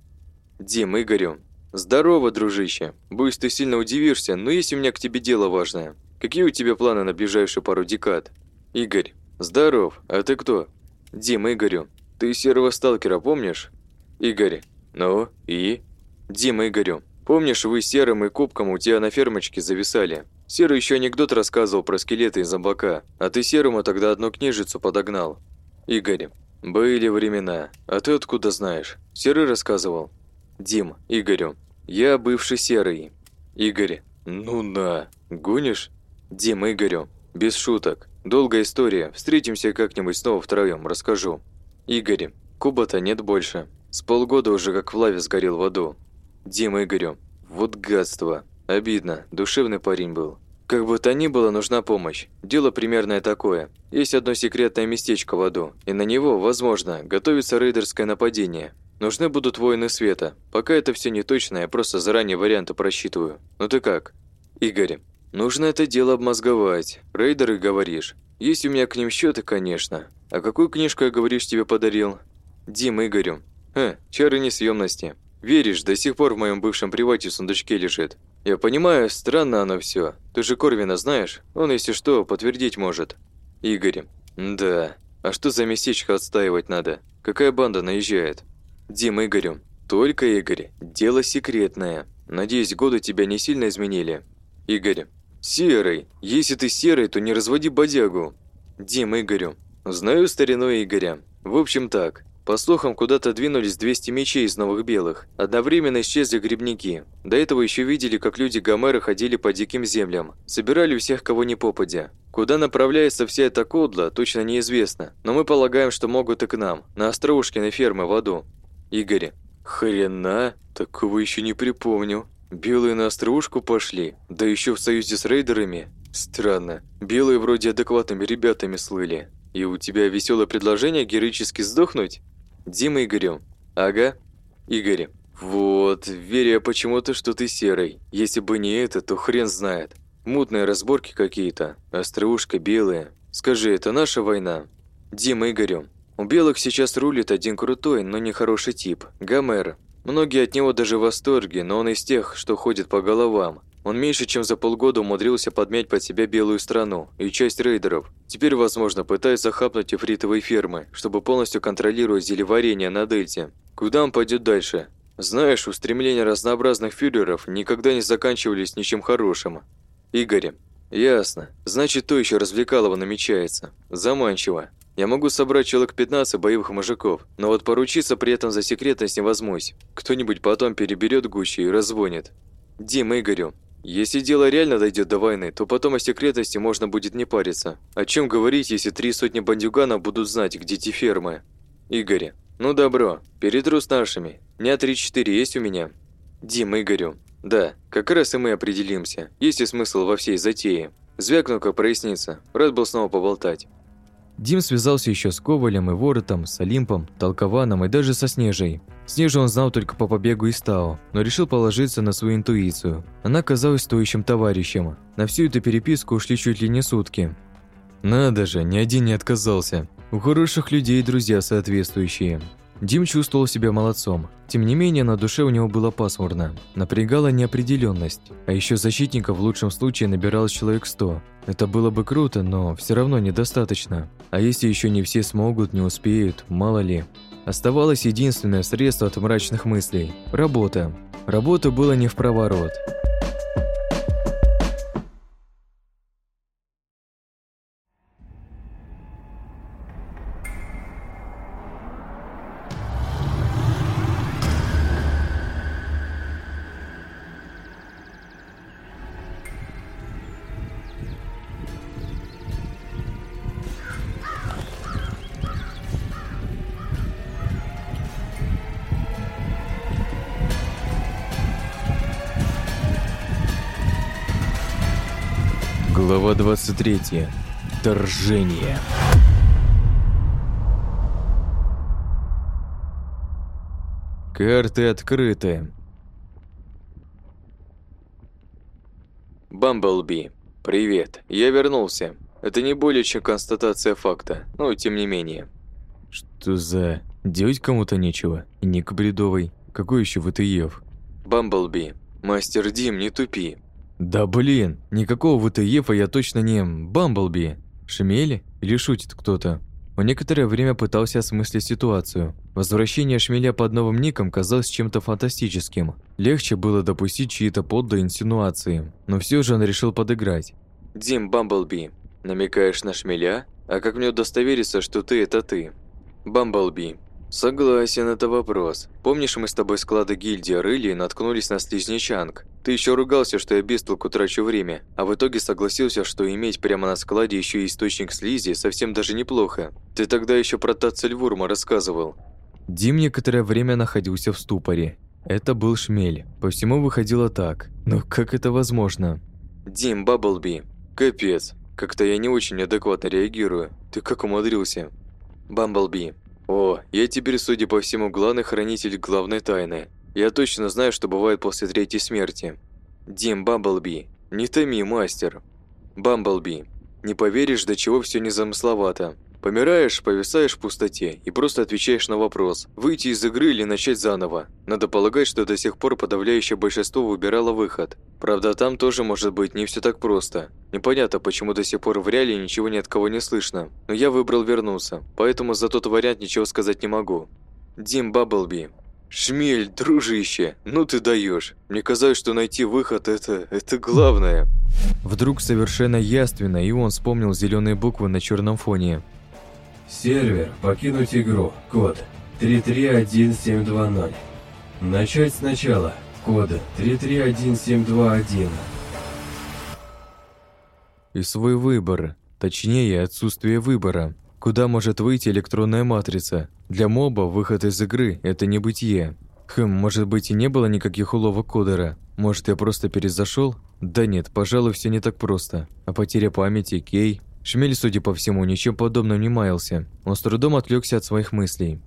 Дим, Игорю, «Здорово, дружище. Боюсь, ты сильно удивишься, но есть у меня к тебе дело важное. Какие у тебя планы на ближайшую пару декад?» «Игорь. Здоров. А ты кто?» «Дим, Игорю. Ты серого сталкера помнишь?» «Игорь. Ну, и?» «Дим, Игорю. Помнишь, вы серым и кубком у тебя на фермочке зависали? Серый еще анекдот рассказывал про скелеты из зомбака, а ты серому тогда одну книжицу подогнал. Игорь, были времена. А ты откуда знаешь? Серый рассказывал. Дим, Игорю, я бывший серый. Игорь, ну на, гонишь? Дим, Игорю, без шуток. Долгая история, встретимся как-нибудь снова втроем, расскажу. Игорь, Куба-то нет больше. С полгода уже как в лаве сгорел в аду. Дим, Игорю, вот гадство. Обидно, душевный парень был. Как бы то ни было, нужна помощь. Дело примерное такое. Есть одно секретное местечко в аду, и на него, возможно, готовится рейдерское нападение. Нужны будут воины света. Пока это все не точно, я просто заранее варианты просчитываю. Ну ты как? Игорь, нужно это дело обмозговать. Рейдеры, говоришь. Есть у меня к ним счеты, конечно. А какую книжку я, говоришь, тебе подарил? Дим, Игорю. Хм, чары несъемности. Веришь, до сих пор в моем бывшем привате в сундучке лежит. Я понимаю, странно оно все. Ты же Корвина знаешь? Он, если что, подтвердить может. Игорь. Да. А что за местечко отстаивать надо? Какая банда наезжает? Дим Игорю. Только Игорь. Дело секретное. Надеюсь, годы тебя не сильно изменили. Игорь. Серый. Если ты серый, то не разводи бодягу. Дим Игорю. Знаю старину Игоря. В общем так. По слухам, куда-то двинулись 200 мечей из новых белых. Одновременно исчезли грибники. До этого еще видели, как люди Гомера ходили по диким землям. Собирали у всех, кого не попадя. Куда направляется вся эта кодла, точно неизвестно. Но мы полагаем, что могут и к нам, на Остроушкиной фермы в аду. Игорь. Хрена, такого еще не припомню. Белые на остроушку пошли, да еще в союзе с рейдерами. Странно, белые вроде адекватными ребятами слыли. И у тебя веселое предложение героически сдохнуть? Дима Игорем. Ага. Игорь. Вот, верю я почему-то, что ты серый. Если бы не это, то хрен знает. Мутные разборки какие-то, остроушка белые. Скажи, это наша война? Дима Игорем. У белых сейчас рулит один крутой, но нехороший тип – Гомер. Многие от него даже в восторге, но он из тех, что ходит по головам. Он меньше чем за полгода умудрился подмять под себя белую страну и часть рейдеров. Теперь, возможно, пытается хапнуть эфритовые фермы, чтобы полностью контролировать зелеварение на Дельте. Куда он пойдет дальше? Знаешь, устремления разнообразных фюреров никогда не заканчивались ничем хорошим. Игорь. Ясно. Значит, то еще развлекалово намечается. Заманчиво. Я могу собрать человек 15 боевых мужиков, но вот поручиться при этом за секретность не возьмусь. Кто-нибудь потом переберет гуще и раззвонит. Дим, Игорю, если дело реально дойдет до войны, то потом о секретности можно будет не париться. О чем говорить, если три сотни бандюганов будут знать, где те фермы? Игорь, ну добро, перетру с нашими. Дня 3-4 есть у меня? Дим, Игорю, да, как раз и мы определимся, есть ли смысл во всей затее. Звякну-ка прояснится, рад был снова поболтать. Дим связался еще с Ковалем и Воротом, с Олимпом, Толкованом и даже со Снежей. Снежу он знал только по побегу из Тао, но решил положиться на свою интуицию. Она казалась стоящим товарищем. На всю эту переписку ушли чуть ли не сутки. Надо же, ни один не отказался. У хороших людей друзья соответствующие. Дим чувствовал себя молодцом. Тем не менее, на душе у него было пасмурно. Напрягала неопределенность. А еще защитников в лучшем случае набиралось человек сто. Это было бы круто, но все равно недостаточно. А если еще не все смогут, не успеют, мало ли. Оставалось единственное средство от мрачных мыслей – работа. Работа была не в проворот. Глава 23. Вторжение. Карты открыты. Бамблби, привет. Я вернулся. Это не более чем констатация факта, но тем не менее. Что за... Делать кому-то нечего. Ник бредовый. Какой еще ВТЕФ? Бамблби, мастер Дим, не тупи. Да блин, никакого ВТЕФа я точно не... Бамблби. Шмели? Или шутит кто-то? Он некоторое время пытался осмыслить ситуацию. Возвращение шмеля под новым ником казалось чем-то фантастическим. Легче было допустить чьи-то подлые инсинуации, но все же он решил подыграть. Дим Бамблби, намекаешь на шмеля? А как мне удостовериться, что ты – это ты? Бамблби, Согласен, это вопрос. Помнишь, мы с тобой склада гильдии рыли и наткнулись на слизнячанг? Ты еще ругался, что я без толку трачу время, а в итоге согласился, что иметь прямо на складе еще и источник слизи совсем даже неплохо. Ты тогда еще про Тацельвурма рассказывал. Дим некоторое время находился в ступоре. Это был шмель. По всему выходило так. Но как это возможно? Дим, Бабблби. Капец. Как-то я не очень адекватно реагирую. Ты как умудрился? Бамблби. О, я теперь, судя по всему, главный хранитель главной тайны. Я точно знаю, что бывает после третьей смерти. Дим Бамблби, не томи, мастер. Бамблби, не поверишь, до чего все незамысловато. Помираешь, повисаешь в пустоте и просто отвечаешь на вопрос, выйти из игры или начать заново. Надо полагать, что до сих пор подавляющее большинство выбирало выход. Правда, там тоже может быть не все так просто. Непонятно, почему до сих пор в реале ничего ни от кого не слышно. Но я выбрал вернуться, поэтому за тот вариант ничего сказать не могу. Дим Бабблби. Шмель, дружище, ну ты даешь. Мне казалось, что найти выход это... это главное. Вдруг совершенно яственно, и он вспомнил зеленые буквы на черном фоне. Сервер покинуть игру. Код 331720. Начать сначала. Код 331721. И свой выбор, точнее отсутствие выбора. Куда может выйти электронная матрица? Для моба выход из игры – это небытие. Хм, может быть и не было никаких уловок кодера. Может я просто перезашел? Да нет, пожалуй, все не так просто. А потеря памяти, кей, Шмель, судя по всему, ничем подобным не маялся. Он с трудом отвлекся от своих мыслей.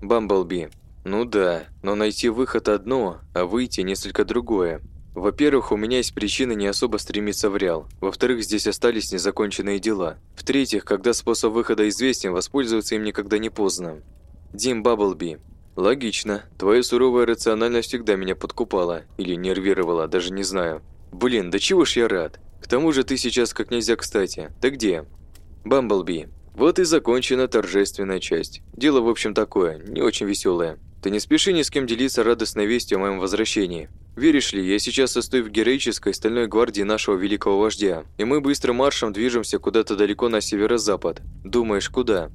«Бамблби. Ну да, но найти выход одно, а выйти несколько другое. Во-первых, у меня есть причины не особо стремиться в Реал. Во-вторых, здесь остались незаконченные дела. В-третьих, когда способ выхода известен, воспользоваться им никогда не поздно. Дим Бабблби. Логично. Твоя суровая рациональность всегда меня подкупала. Или нервировала, даже не знаю. Блин, да чего ж я рад. Тому же ты сейчас как нельзя кстати. Ты где? Бамблби. Вот и закончена торжественная часть. Дело, в общем, такое, не очень веселое. Ты не спеши ни с кем делиться радостной вестью о моем возвращении. Веришь ли, я сейчас состою в героической стальной гвардии нашего великого вождя, и мы быстрым маршем движемся куда-то далеко на северо-запад. Думаешь, куда?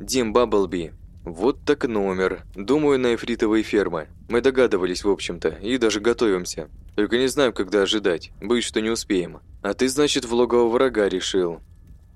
Дим Бамблби. Вот так номер. Думаю, на эфритовые фермы. Мы догадывались, в общем-то, и даже готовимся. Только не знаем, когда ожидать. Боюсь, что не успеем. А ты, значит, в логово врага решил.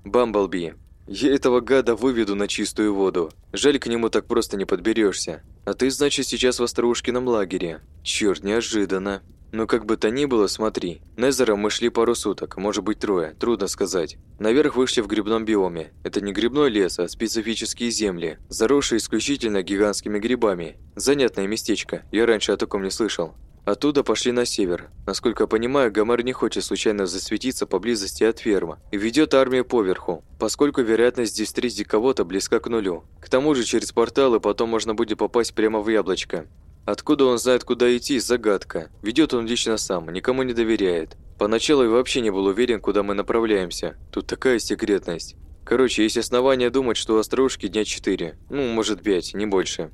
Бамблби. Я этого гада выведу на чистую воду. Жаль, к нему так просто не подберешься. А ты, значит, сейчас в Острушкином лагере. Черт, неожиданно. Но как бы то ни было, смотри. Незером мы шли пару суток, может быть трое, трудно сказать. Наверх вышли в грибном биоме. Это не грибной лес, а специфические земли, заросшие исключительно гигантскими грибами. Занятное местечко, я раньше о таком не слышал. Оттуда пошли на север. Насколько я понимаю, Гомер не хочет случайно засветиться поблизости от фермы и ведет армию поверху, поскольку вероятность здесь встретить кого-то близка к нулю. К тому же через порталы потом можно будет попасть прямо в яблочко. Откуда он знает, куда идти, загадка. Ведет он лично сам, никому не доверяет. Поначалу я вообще не был уверен, куда мы направляемся. Тут такая секретность. Короче, есть основания думать, что у дня четыре. Ну, может, пять, не больше.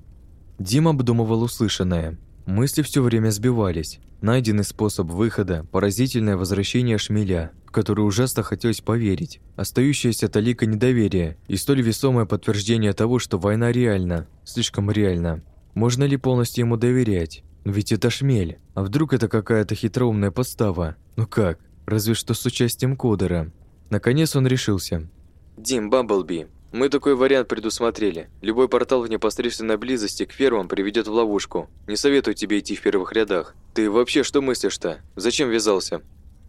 Дима обдумывал услышанное. Мысли все время сбивались. Найденный способ выхода – поразительное возвращение шмеля, в которое ужасно хотелось поверить. Остающаяся талика недоверия и столь весомое подтверждение того, что война реальна, слишком реальна. Можно ли полностью ему доверять? Ведь это шмель. А вдруг это какая-то хитроумная подстава? Ну как? Разве что с участием Кодера. Наконец он решился. «Дим, Бамблби, мы такой вариант предусмотрели. Любой портал в непосредственной близости к фермам приведет в ловушку. Не советую тебе идти в первых рядах. Ты вообще что мыслишь-то? Зачем ввязался?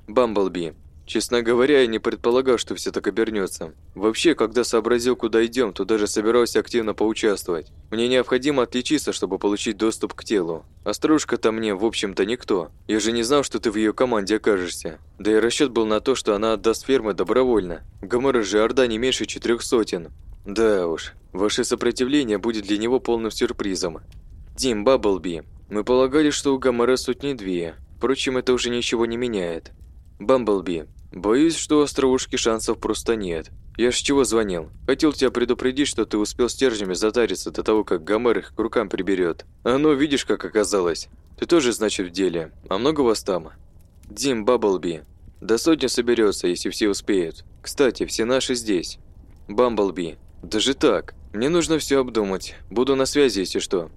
Бамблби. Честно говоря, я не предполагал, что все так обернется. Вообще, когда сообразил, куда идем, то даже собирался активно поучаствовать. Мне необходимо отличиться, чтобы получить доступ к телу. А старушка-то мне, в общем-то, никто. Я же не знал, что ты в ее команде окажешься. Да и расчет был на то, что она отдаст фермы добровольно. Гомера же Орда не меньше четырех сотен. Да уж, ваше сопротивление будет для него полным сюрпризом. Дим Бабблби, мы полагали, что у Гомера сотни две. Впрочем, это уже ничего не меняет. Бамблби, боюсь, что у островушки шансов просто нет. Я ж чего звонил? Хотел тебя предупредить, что ты успел стержнями затариться до того, как Гомер их к рукам приберет. А ну, видишь, как оказалось. Ты тоже, значит, в деле. А много вас там? Дим Бабблби. До сотни соберется, если все успеют. Кстати, все наши здесь. Бамблби. Даже так. Мне нужно все обдумать. Буду на связи, если что.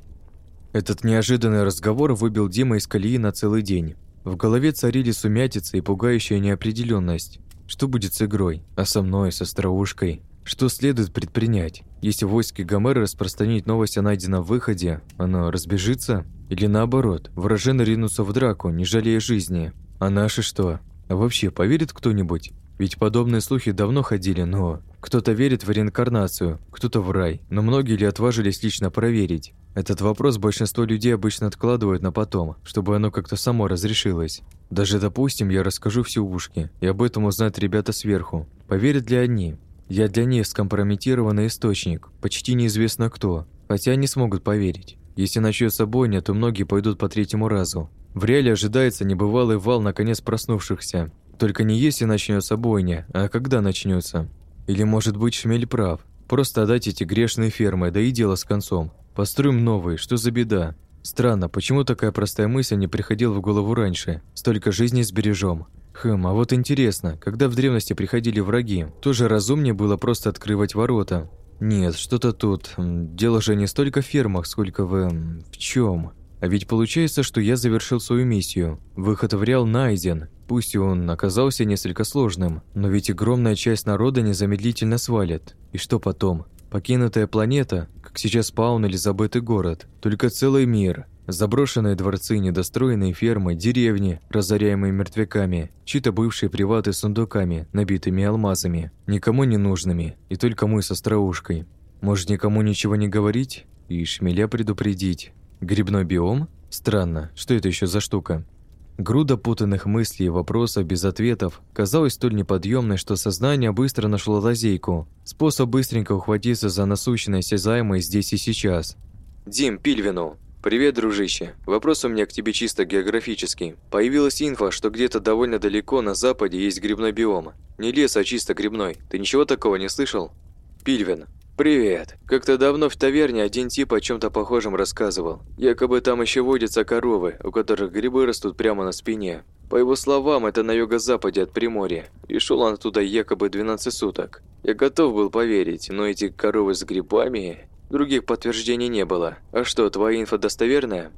Этот неожиданный разговор выбил Дима из колеи на целый день. В голове царили сумятица и пугающая неопределенность. Что будет с игрой? А со мной, с остроушкой? Что следует предпринять? Если в войске Гомера распространить новость о найденном выходе, оно разбежится? Или наоборот, вражины ринутся в драку, не жалея жизни? А наши что? А вообще, поверит кто-нибудь? Ведь подобные слухи давно ходили, но... Кто-то верит в реинкарнацию, кто-то в рай, но многие ли отважились лично проверить? Этот вопрос большинство людей обычно откладывают на потом, чтобы оно как-то само разрешилось. Даже, допустим, я расскажу все ушки, и об этом узнают ребята сверху. Поверят ли они? Я для них скомпрометированный источник, почти неизвестно кто, хотя они смогут поверить. Если начнется бойня, то многие пойдут по третьему разу. В реале ожидается небывалый вал наконец проснувшихся. Только не если начнется бойня, а когда начнется. Или, может быть, Шмель прав. Просто отдать эти грешные фермы, да и дело с концом. Построим новые, что за беда? Странно, почему такая простая мысль не приходила в голову раньше? Столько жизней сбережем. Хм, а вот интересно, когда в древности приходили враги, тоже разумнее было просто открывать ворота? Нет, что-то тут. Дело же не столько в фермах, сколько в... в чем? А ведь получается, что я завершил свою миссию. Выход в Реал найден. Пусть он оказался несколько сложным, но ведь огромная часть народа незамедлительно свалит. И что потом? Покинутая планета, как сейчас спаун или забытый город, только целый мир. Заброшенные дворцы, недостроенные фермы, деревни, разоряемые мертвяками, чьи-то бывшие приваты с сундуками, набитыми алмазами, никому не нужными, и только мы с остроушкой. Может, никому ничего не говорить? И шмеля предупредить. Грибной биом? Странно, что это еще за штука? Груда путанных мыслей и вопросов без ответов казалась столь неподъемной, что сознание быстро нашло лазейку, способ быстренько ухватиться за насущное осязаемое здесь и сейчас. «Дим, Пильвину!» «Привет, дружище. Вопрос у меня к тебе чисто географический. Появилась инфа, что где-то довольно далеко на западе есть грибной биом. Не лес, а чисто грибной. Ты ничего такого не слышал?» «Пильвин, «Привет. Как-то давно в таверне один тип о чем-то похожем рассказывал. Якобы там еще водятся коровы, у которых грибы растут прямо на спине. По его словам, это на юго-западе от Приморья. И шел он оттуда якобы 12 суток. Я готов был поверить, но эти коровы с грибами... Других подтверждений не было. А что, твоя инфа достоверная?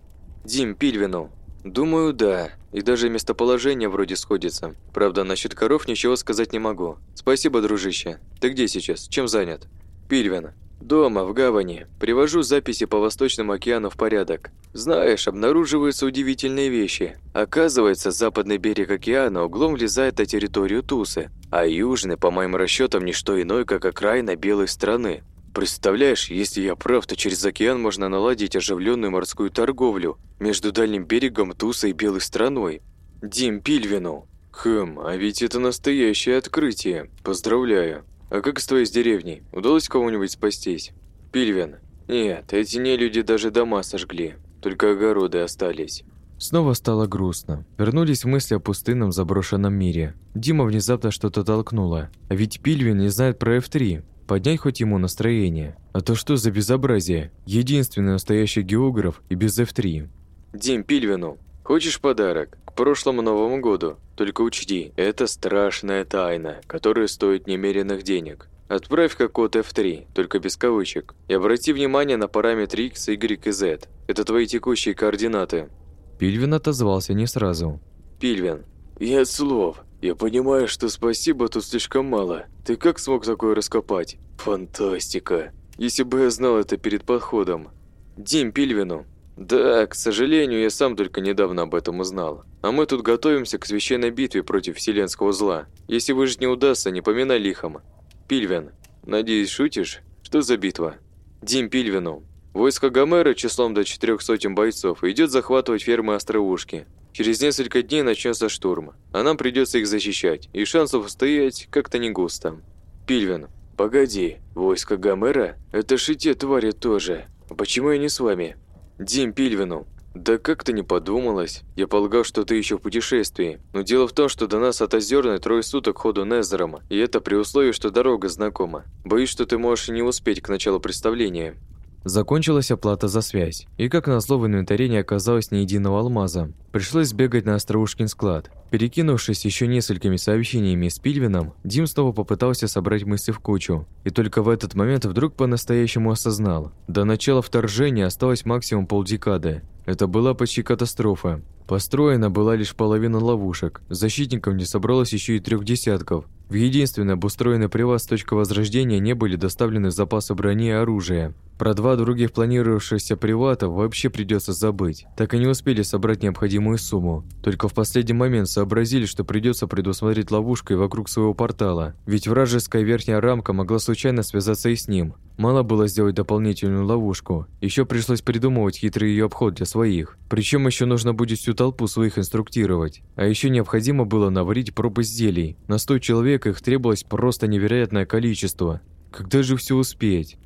Дим Пильвину. Думаю, да. И даже местоположение вроде сходится. Правда, насчет коров ничего сказать не могу. Спасибо, дружище. Ты где сейчас? Чем занят? Пильвин. Дома, в гавани. Привожу записи по Восточному океану в порядок. Знаешь, обнаруживаются удивительные вещи. Оказывается, западный берег океана углом влезает на территорию Тусы, а южный, по моим расчетам, не что иное, как окраина белой страны. Представляешь, если я прав, то через океан можно наладить оживленную морскую торговлю между дальним берегом Туса и белой страной. Дим Пильвину. Хм, а ведь это настоящее открытие. Поздравляю. «А как с твоей с деревней? Удалось кого-нибудь спастись?» «Пильвин?» «Нет, эти нелюди даже дома сожгли, только огороды остались». Снова стало грустно. Вернулись мысли о пустынном заброшенном мире. Дима внезапно что-то толкнуло. А ведь Пильвин не знает про F3. Поднять хоть ему настроение. А то что за безобразие? Единственный настоящий географ и без F3. «Дим, Пильвину, хочешь подарок? К прошлому Новому году. Только учти, это страшная тайна, которая стоит немеренных денег. Отправь-ка код F3, только без кавычек. И обрати внимание на параметры X, Y и Z. Это твои текущие координаты. Пильвин отозвался не сразу. Пильвин. Я слов. Я понимаю, что спасибо тут слишком мало. Ты как смог такое раскопать? Фантастика. Если бы я знал это перед подходом. Дим Пильвину. Да, к сожалению, я сам только недавно об этом узнал. А мы тут готовимся к священной битве против вселенского зла. Если выжить не удастся, не поминай лихом. Пильвин, надеюсь, шутишь? Что за битва? Дим Пильвину. Войско Гомера числом до четырех сотен бойцов идет захватывать фермы Остроушки. Через несколько дней начнется штурм, а нам придется их защищать, и шансов устоять как-то не густо. Пильвин, погоди, войско Гомера? Это ж и те твари тоже. Почему я не с вами? Дим Пильвину. Да как-то не подумалось. Я полагал, что ты еще в путешествии. Но дело в том, что до нас от Озерной трое суток ходу Незерома, и это при условии, что дорога знакома. Боюсь, что ты можешь и не успеть к началу представления. Закончилась оплата за связь, и как назло в инвентаре не оказалось ни единого алмаза. Пришлось сбегать на Остроушкин склад. Перекинувшись еще несколькими сообщениями с Пильвином, Дим снова попытался собрать мысли в кучу. И только в этот момент вдруг по-настоящему осознал. До начала вторжения осталось максимум полдекады. Это была почти катастрофа. Построена была лишь половина ловушек. Защитников не собралось еще и трех десятков. В единственный обустроенный приват с точки возрождения не были доставлены запасы брони и оружия. Про два других планировавшихся привата вообще придется забыть. Так и не успели собрать необходимую сумму. Только в последний момент сообразили, что придется предусмотреть ловушкой вокруг своего портала. Ведь вражеская верхняя рамка могла случайно связаться и с ним. Мало было сделать дополнительную ловушку. Еще пришлось придумывать хитрый ее обход для своих. Причем еще нужно будет всю толпу своих инструктировать. А еще необходимо было наварить пробы зелий. На 100 человек их требовалось просто невероятное количество. Когда же все успеть?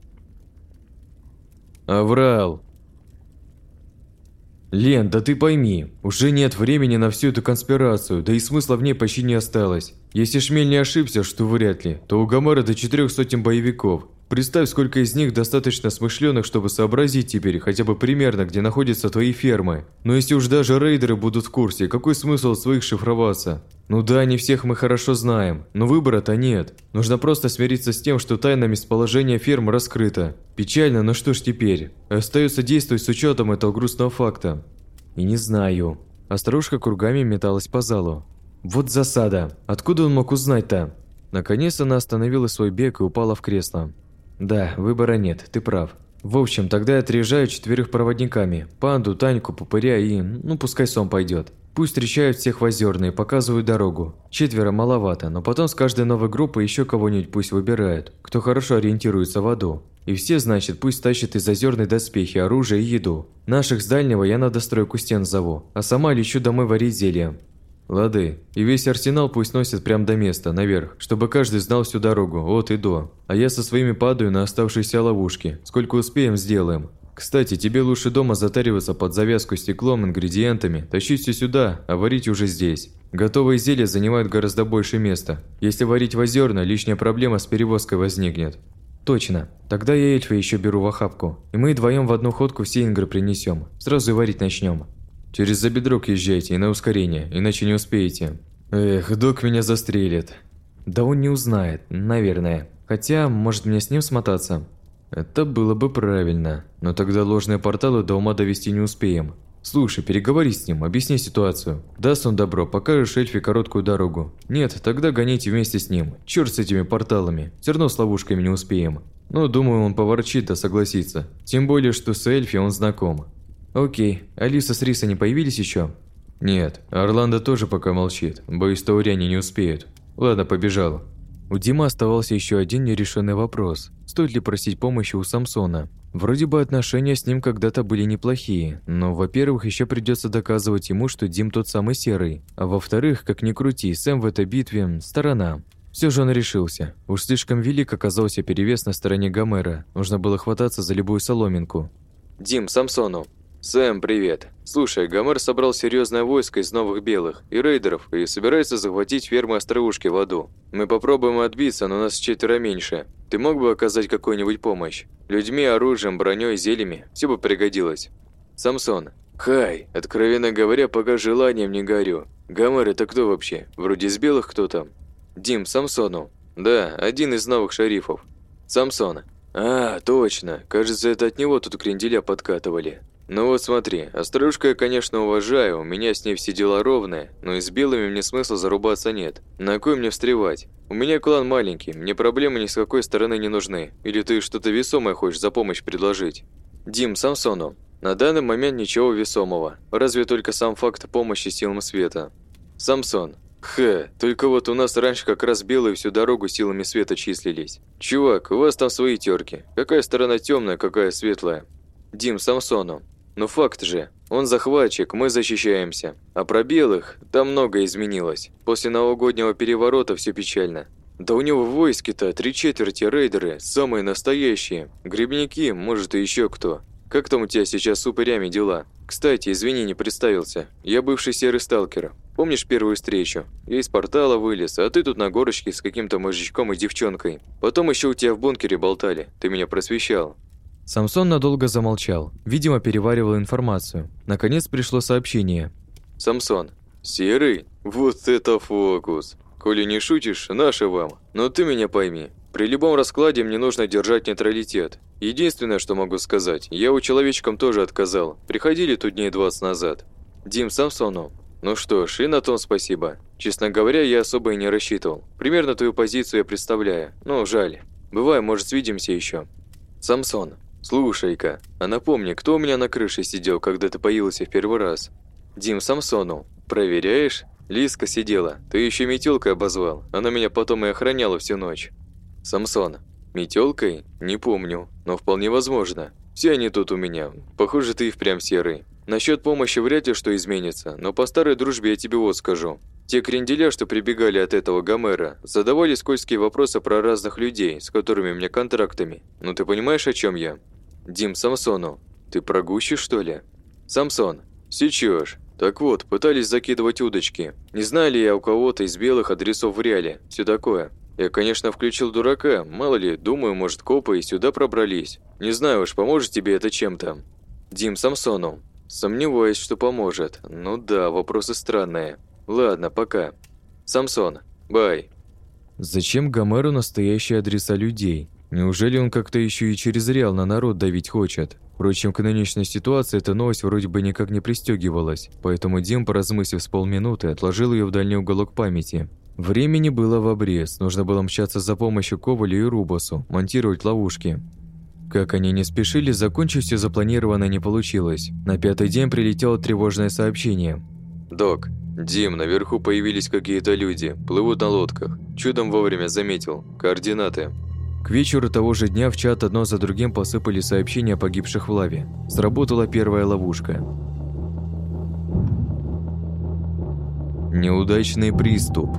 Аврал! Лен, да ты пойми, уже нет времени на всю эту конспирацию, да и смысла в ней почти не осталось. Если Шмель не ошибся, что вряд ли, то у Гомера до четырех сотен боевиков. Представь, сколько из них достаточно смышленых, чтобы сообразить теперь хотя бы примерно, где находятся твои фермы. Но если уж даже рейдеры будут в курсе, какой смысл своих шифроваться? Ну да, не всех мы хорошо знаем, но выбора-то нет. Нужно просто смириться с тем, что тайна местоположения ферм раскрыта. Печально, но что ж теперь? Остается действовать с учетом этого грустного факта. И не знаю. Осторожка кругами металась по залу. Вот засада. Откуда он мог узнать-то? Наконец она остановила свой бег и упала в кресло. Да, выбора нет, ты прав. В общем, тогда я отрежаю четверых проводниками. Панду, Таньку, Пупыря и... Ну, пускай сон пойдет. Пусть встречают всех в Озерной, показывают дорогу. Четверо маловато, но потом с каждой новой группы еще кого-нибудь пусть выбирают, кто хорошо ориентируется в аду. И все, значит, пусть тащат из Озерной доспехи, оружие и еду. Наших с дальнего я на достройку стен зову, а сама лечу домой варить зелье. Лады. И весь арсенал пусть носят прямо до места, наверх, чтобы каждый знал всю дорогу, от и до. А я со своими падаю на оставшиеся ловушки. Сколько успеем, сделаем. Кстати, тебе лучше дома затариваться под завязку стеклом, ингредиентами, тащить все сюда, а варить уже здесь. Готовые зелья занимают гораздо больше места. Если варить в озерно, лишняя проблема с перевозкой возникнет. Точно. Тогда я эльфа еще беру в охапку. И мы вдвоем в одну ходку все ингры принесем. Сразу и варить начнем. Через забедрок езжайте и на ускорение, иначе не успеете. Эх, док меня застрелит. Да он не узнает, наверное. Хотя, может мне с ним смотаться? Это было бы правильно. Но тогда ложные порталы до ума довести не успеем. Слушай, переговори с ним, объясни ситуацию. Даст он добро, покажешь эльфе короткую дорогу. Нет, тогда гоните вместе с ним. Черт с этими порталами. Все равно с ловушками не успеем. Но думаю, он поворчит да согласится. Тем более, что с эльфи он знаком. Окей, Алиса с Риса не появились еще? Нет, Орландо тоже пока молчит. Боюсь, тауряне не успеют. Ладно, побежал. У Димы оставался еще один нерешенный вопрос. Стоит ли просить помощи у Самсона? Вроде бы отношения с ним когда-то были неплохие, но, во-первых, еще придется доказывать ему, что Дим тот самый серый, а во-вторых, как ни крути, Сэм в этой битве – сторона. Все же он решился. Уж слишком велик оказался перевес на стороне Гомера. Нужно было хвататься за любую соломинку. «Дим, Самсону, «Сэм, привет. Слушай, Гомер собрал серьезное войско из новых белых и рейдеров и собирается захватить фермы Остроушки в аду. Мы попробуем отбиться, но нас четверо меньше. Ты мог бы оказать какую-нибудь помощь? Людьми, оружием, броней, зельями. Все бы пригодилось. Самсон. Хай, откровенно говоря, пока желанием не горю. Гомер это кто вообще? Вроде из белых кто-то? Дим, Самсону. Да, один из новых шарифов. Самсон. А, точно. Кажется, это от него тут кренделя подкатывали. Ну вот смотри, Острожка я, конечно, уважаю, у меня с ней все дела ровные, но и с белыми мне смысла зарубаться нет. На кой мне встревать? У меня клан маленький, мне проблемы ни с какой стороны не нужны. Или ты что-то весомое хочешь за помощь предложить? Дим, Самсону. На данный момент ничего весомого, разве только сам факт помощи силам света. Самсон. Х, только вот у нас раньше как раз белые всю дорогу силами света числились. Чувак, у вас там свои терки. Какая сторона темная, какая светлая? Дим Самсону. Ну факт же, он захватчик, мы защищаемся. А про белых там многое изменилось. После новогоднего переворота все печально. Да у него в войске-то три четверти рейдеры, самые настоящие. Грибники, может и еще кто. Как там у тебя сейчас с упырями дела? Кстати, извини, не представился. Я бывший серый сталкер. Помнишь первую встречу? Я из портала вылез, а ты тут на горочке с каким-то мужичком и девчонкой. Потом еще у тебя в бункере болтали. Ты меня просвещал. Самсон надолго замолчал, видимо, переваривал информацию. Наконец пришло сообщение. Самсон. Серый? Вот это фокус. Коли не шутишь, наше вам. Но ты меня пойми. При любом раскладе мне нужно держать нейтралитет. Единственное, что могу сказать, я у человечкам тоже отказал. Приходили тут дней 20 назад. Дим Самсонов. Ну что ж, и на том спасибо. Честно говоря, я особо и не рассчитывал. Примерно твою позицию я представляю. Ну, жаль. Бывай, может, свидимся еще. Самсон. Слушай-ка, а напомни, кто у меня на крыше сидел, когда ты появился в первый раз? Дим Самсонов. Проверяешь? Лиска сидела, ты еще метелкой обозвал, она меня потом и охраняла всю ночь. Самсон, метелкой? Не помню, но вполне возможно. Все они тут у меня, похоже, ты и впрямь серый. Насчет помощи вряд ли что изменится, но по старой дружбе я тебе вот скажу. Те кренделя, что прибегали от этого Гомера, задавали скользкие вопросы про разных людей, с которыми у меня контрактами. Ну ты понимаешь, о чем я? Дим Самсону, ты про гущу, что ли? Самсон, сечешь. Так вот, пытались закидывать удочки. Не знали я у кого-то из белых адресов в реале. Все такое. Я, конечно, включил дурака. Мало ли, думаю, может, копы и сюда пробрались. Не знаю уж, поможет тебе это чем-то. Дим Самсону. Сомневаюсь, что поможет. Ну да, вопросы странные. Ладно, пока. Самсон. Бай. Зачем Гомеру настоящие адреса людей? Неужели он как-то еще и через Реал на народ давить хочет? Впрочем, к нынешней ситуации эта новость вроде бы никак не пристегивалась, поэтому Дим, поразмыслив с полминуты, отложил ее в дальний уголок памяти. Времени было в обрез, нужно было мчаться за помощью Ковалю и Рубасу, монтировать ловушки. Как они не спешили, закончить все запланированное не получилось. На пятый день прилетело тревожное сообщение. «Док, Дим, наверху появились какие-то люди, плывут на лодках. Чудом вовремя заметил. Координаты». К вечеру того же дня в чат одно за другим посыпали сообщения о погибших в лаве. Сработала первая ловушка. Неудачный приступ.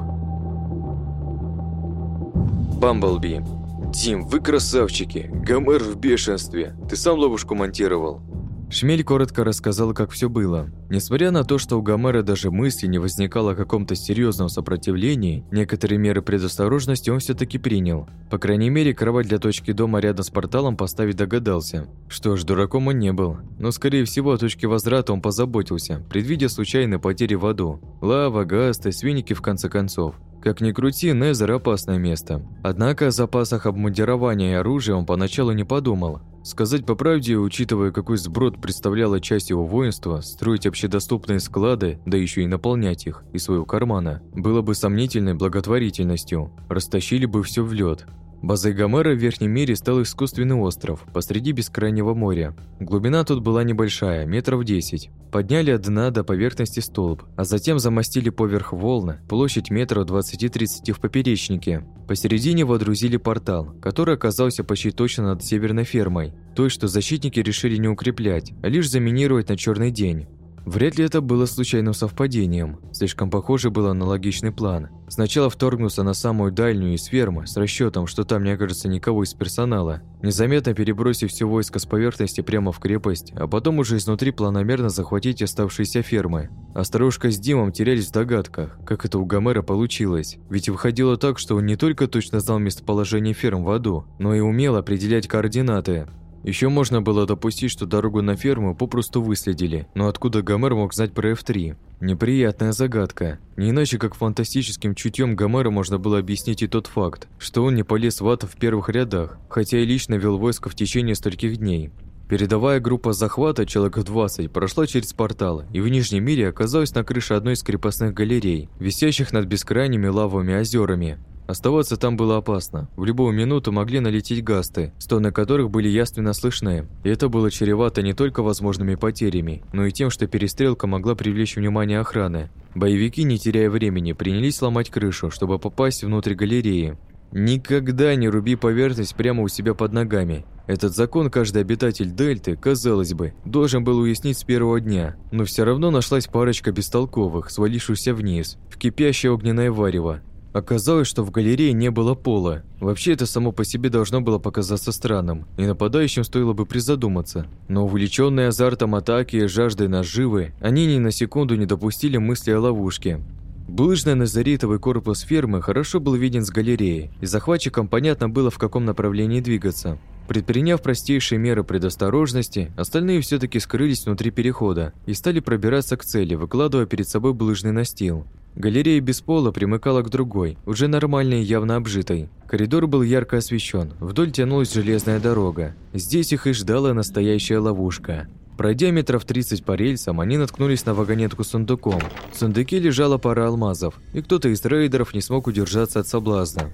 Бамблби. Дим, вы красавчики. Гомер в бешенстве. Ты сам ловушку монтировал? Шмель коротко рассказал, как все было. Несмотря на то, что у Гомера даже мысли не возникало о каком-то серьезном сопротивлении, некоторые меры предосторожности он все таки принял. По крайней мере, кровать для точки дома рядом с порталом поставить догадался. Что ж, дураком он не был. Но, скорее всего, о точке возврата он позаботился, предвидя случайные потери в аду. Лава, газ, свиники в конце концов. Как ни крути, Незер – опасное место. Однако о запасах обмундирования и оружия он поначалу не подумал. Сказать по правде, учитывая, какой сброд представляла часть его воинства, строить общедоступные склады, да еще и наполнять их из своего кармана, было бы сомнительной благотворительностью. Растащили бы все в лед. Базой Гомера в Верхнем мире стал искусственный остров посреди бескрайнего моря. Глубина тут была небольшая, метров 10. Подняли от дна до поверхности столб, а затем замостили поверх волны площадь метров 20-30 в поперечнике. Посередине водрузили портал, который оказался почти точно над северной фермой, той, что защитники решили не укреплять, а лишь заминировать на черный день. Вряд ли это было случайным совпадением. Слишком похоже было на логичный план. Сначала вторгнуться на самую дальнюю из фермы с расчетом, что там не окажется никого из персонала, незаметно перебросив все войско с поверхности прямо в крепость, а потом уже изнутри планомерно захватить оставшиеся фермы. А старушка с Димом терялись в догадках, как это у Гомера получилось. Ведь выходило так, что он не только точно знал местоположение ферм в аду, но и умел определять координаты. Еще можно было допустить, что дорогу на ферму попросту выследили, но откуда Гомер мог знать про F3? Неприятная загадка. Не иначе, как фантастическим чутьем Гомера можно было объяснить и тот факт, что он не полез в ад в первых рядах, хотя и лично вел войско в течение стольких дней. Передовая группа захвата, человек 20, прошла через портал и в Нижнем мире оказалась на крыше одной из крепостных галерей, висящих над бескрайними лавовыми озерами. Оставаться там было опасно. В любую минуту могли налететь гасты, стоны которых были ясно слышны. И это было чревато не только возможными потерями, но и тем, что перестрелка могла привлечь внимание охраны. Боевики, не теряя времени, принялись ломать крышу, чтобы попасть внутрь галереи. Никогда не руби поверхность прямо у себя под ногами. Этот закон каждый обитатель Дельты, казалось бы, должен был уяснить с первого дня, но все равно нашлась парочка бестолковых, свалившихся вниз, в кипящее огненное варево. Оказалось, что в галерее не было пола. Вообще это само по себе должно было показаться странным, и нападающим стоило бы призадуматься. Но увлеченные азартом атаки и жаждой наживы, они ни на секунду не допустили мысли о ловушке. Булыжный назаритовый корпус фермы хорошо был виден с галереи, и захватчикам понятно было, в каком направлении двигаться. Предприняв простейшие меры предосторожности, остальные все таки скрылись внутри перехода и стали пробираться к цели, выкладывая перед собой булыжный настил. Галерея без пола примыкала к другой, уже нормальной и явно обжитой. Коридор был ярко освещен, вдоль тянулась железная дорога. Здесь их и ждала настоящая ловушка. Пройдя метров 30 по рельсам, они наткнулись на вагонетку с сундуком. В сундуке лежала пара алмазов, и кто-то из рейдеров не смог удержаться от соблазна.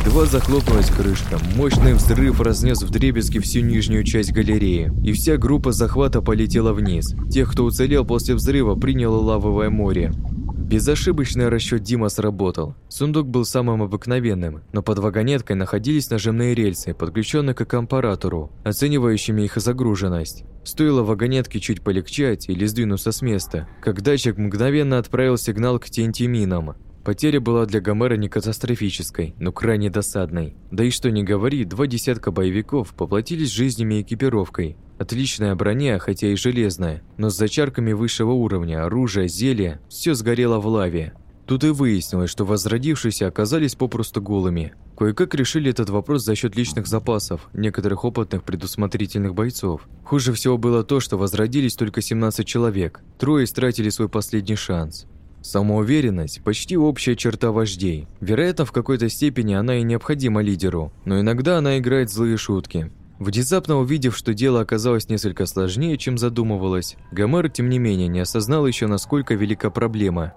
Едва захлопнулась крышка, мощный взрыв разнес вдребезги всю нижнюю часть галереи, и вся группа захвата полетела вниз. Тех, кто уцелел после взрыва, приняло лавовое море. Безошибочный расчет Дима сработал. Сундук был самым обыкновенным, но под вагонеткой находились нажимные рельсы, подключенные к компаратору, оценивающими их загруженность. Стоило вагонетке чуть полегчать или сдвинуться с места, как датчик мгновенно отправил сигнал к TNT-минам. Потеря была для Гомера не катастрофической, но крайне досадной. Да и что ни говори, два десятка боевиков поплатились жизнями и экипировкой. Отличная броня, хотя и железная, но с зачарками высшего уровня, оружие, зелье – все сгорело в лаве. Тут и выяснилось, что возродившиеся оказались попросту голыми. Кое-как решили этот вопрос за счет личных запасов, некоторых опытных предусмотрительных бойцов. Хуже всего было то, что возродились только 17 человек, трое истратили свой последний шанс. Самоуверенность – почти общая черта вождей. Вероятно, в какой-то степени она и необходима лидеру, но иногда она играет злые шутки. Внезапно увидев, что дело оказалось несколько сложнее, чем задумывалось, Гомер, тем не менее, не осознал еще, насколько велика проблема.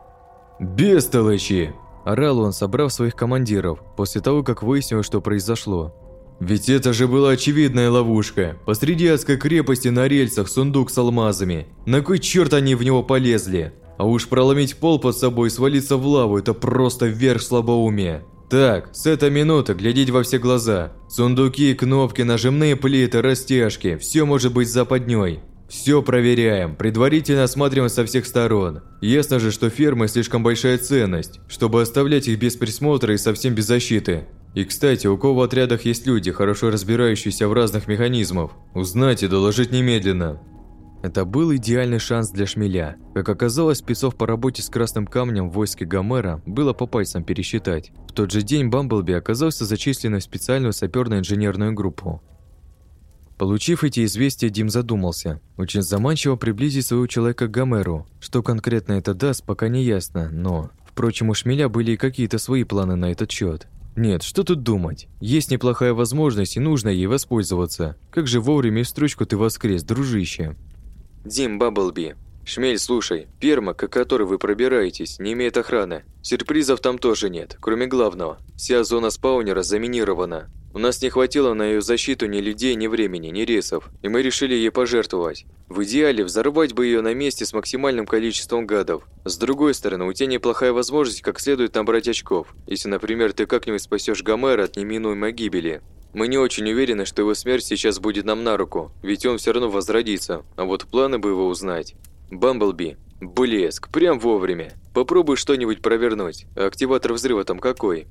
«Бестолочи!» – орал он, собрав своих командиров, после того, как выяснил, что произошло. «Ведь это же была очевидная ловушка. Посреди адской крепости на рельсах сундук с алмазами. На кой черт они в него полезли? А уж проломить пол под собой и свалиться в лаву – это просто верх слабоумия. Так, с этой минуты глядеть во все глаза. Сундуки, кнопки, нажимные плиты, растяжки – все может быть западней. Все проверяем, предварительно осматриваем со всех сторон. Ясно же, что фермы слишком большая ценность, чтобы оставлять их без присмотра и совсем без защиты. И, кстати, у кого в отрядах есть люди, хорошо разбирающиеся в разных механизмах, узнать и доложить немедленно. Это был идеальный шанс для шмеля. Как оказалось, спецов по работе с красным камнем в войске Гомера было по пальцам пересчитать. В тот же день Бамблби оказался зачислен в специальную саперно-инженерную группу. Получив эти известия, Дим задумался. Очень заманчиво приблизить своего человека к Гомеру. Что конкретно это даст, пока не ясно, но... Впрочем, у Шмеля были и какие-то свои планы на этот счет. Нет, что тут думать? Есть неплохая возможность, и нужно ей воспользоваться. Как же вовремя и строчку ты воскрес, дружище. Дим Бабблби. Шмель, слушай, ферма, к которой вы пробираетесь, не имеет охраны. Сюрпризов там тоже нет, кроме главного. Вся зона спаунера заминирована. У нас не хватило на ее защиту ни людей, ни времени, ни рейсов, и мы решили ей пожертвовать. В идеале взорвать бы ее на месте с максимальным количеством гадов. С другой стороны, у тебя неплохая возможность как следует набрать очков, если, например, ты как-нибудь спасешь Гомера от неминуемой гибели. Мы не очень уверены, что его смерть сейчас будет нам на руку, ведь он все равно возродится, а вот планы бы его узнать. Бамблби, блеск, прям вовремя. Попробуй что-нибудь провернуть. Активатор взрыва там какой?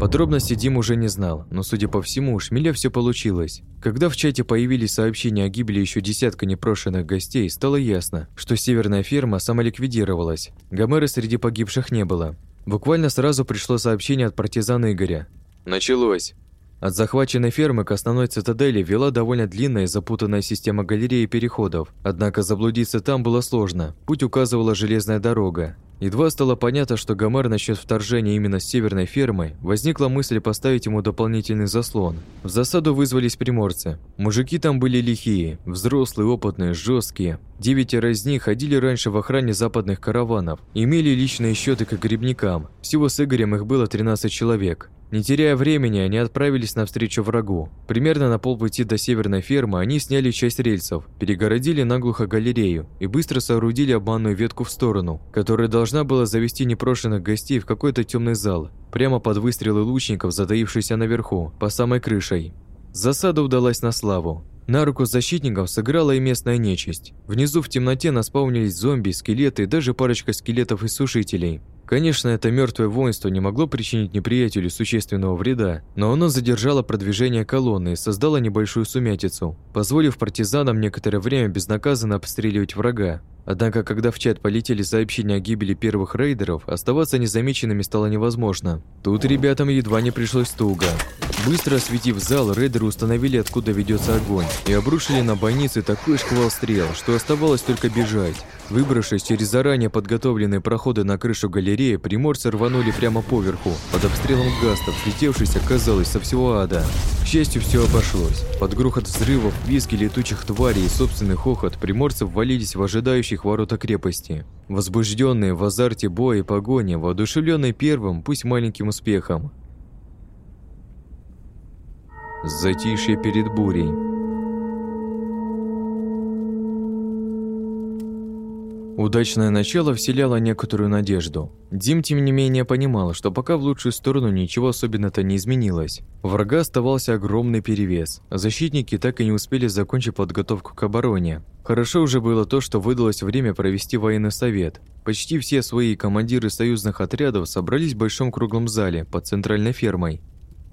Подробности Дим уже не знал, но, судя по всему, у Шмеля все получилось. Когда в чате появились сообщения о гибели еще десятка непрошенных гостей, стало ясно, что северная ферма самоликвидировалась. Гомера среди погибших не было. Буквально сразу пришло сообщение от партизана Игоря. Началось. От захваченной фермы к основной цитадели вела довольно длинная и запутанная система галерей и переходов. Однако заблудиться там было сложно. Путь указывала железная дорога. Едва стало понятно, что Гомер насчет вторжения именно с северной фермы, возникла мысль поставить ему дополнительный заслон. В засаду вызвались приморцы. Мужики там были лихие, взрослые, опытные, жесткие. Девятеро из них ходили раньше в охране западных караванов, имели личные счеты к грибникам. Всего с Игорем их было 13 человек. Не теряя времени, они отправились навстречу врагу. Примерно на полпути до северной фермы они сняли часть рельсов, перегородили наглухо галерею и быстро соорудили обманную ветку в сторону, которая должна была завести непрошенных гостей в какой-то темный зал, прямо под выстрелы лучников, затаившихся наверху, по самой крышей. Засада удалась на славу. На руку защитников сыграла и местная нечисть. Внизу в темноте наспаунились зомби, скелеты и даже парочка скелетов и сушителей. Конечно, это мертвое воинство не могло причинить неприятелю существенного вреда, но оно задержало продвижение колонны и создало небольшую сумятицу, позволив партизанам некоторое время безнаказанно обстреливать врага. Однако, когда в чат полетели сообщения о гибели первых рейдеров, оставаться незамеченными стало невозможно. Тут ребятам едва не пришлось туго. Быстро осветив зал, рейдеры установили, откуда ведется огонь, и обрушили на бойницы такой шквал стрел, что оставалось только бежать. Выбравшись через заранее подготовленные проходы на крышу галереи, приморцы рванули прямо поверху, под обстрелом гастов, слетевшихся, казалось, со всего ада. К счастью, все обошлось. Под грохот взрывов, визги летучих тварей и собственный хохот приморцы ввалились в ожидающих ворота крепости. Возбужденные в азарте боя и погони, воодушевленные первым, пусть маленьким успехом. Затишье перед бурей. Удачное начало вселяло некоторую надежду. Дим, тем не менее, понимал, что пока в лучшую сторону ничего особенно-то не изменилось. Врага оставался огромный перевес, защитники так и не успели закончить подготовку к обороне. Хорошо уже было то, что выдалось время провести военный совет. Почти все свои командиры союзных отрядов собрались в большом круглом зале под центральной фермой.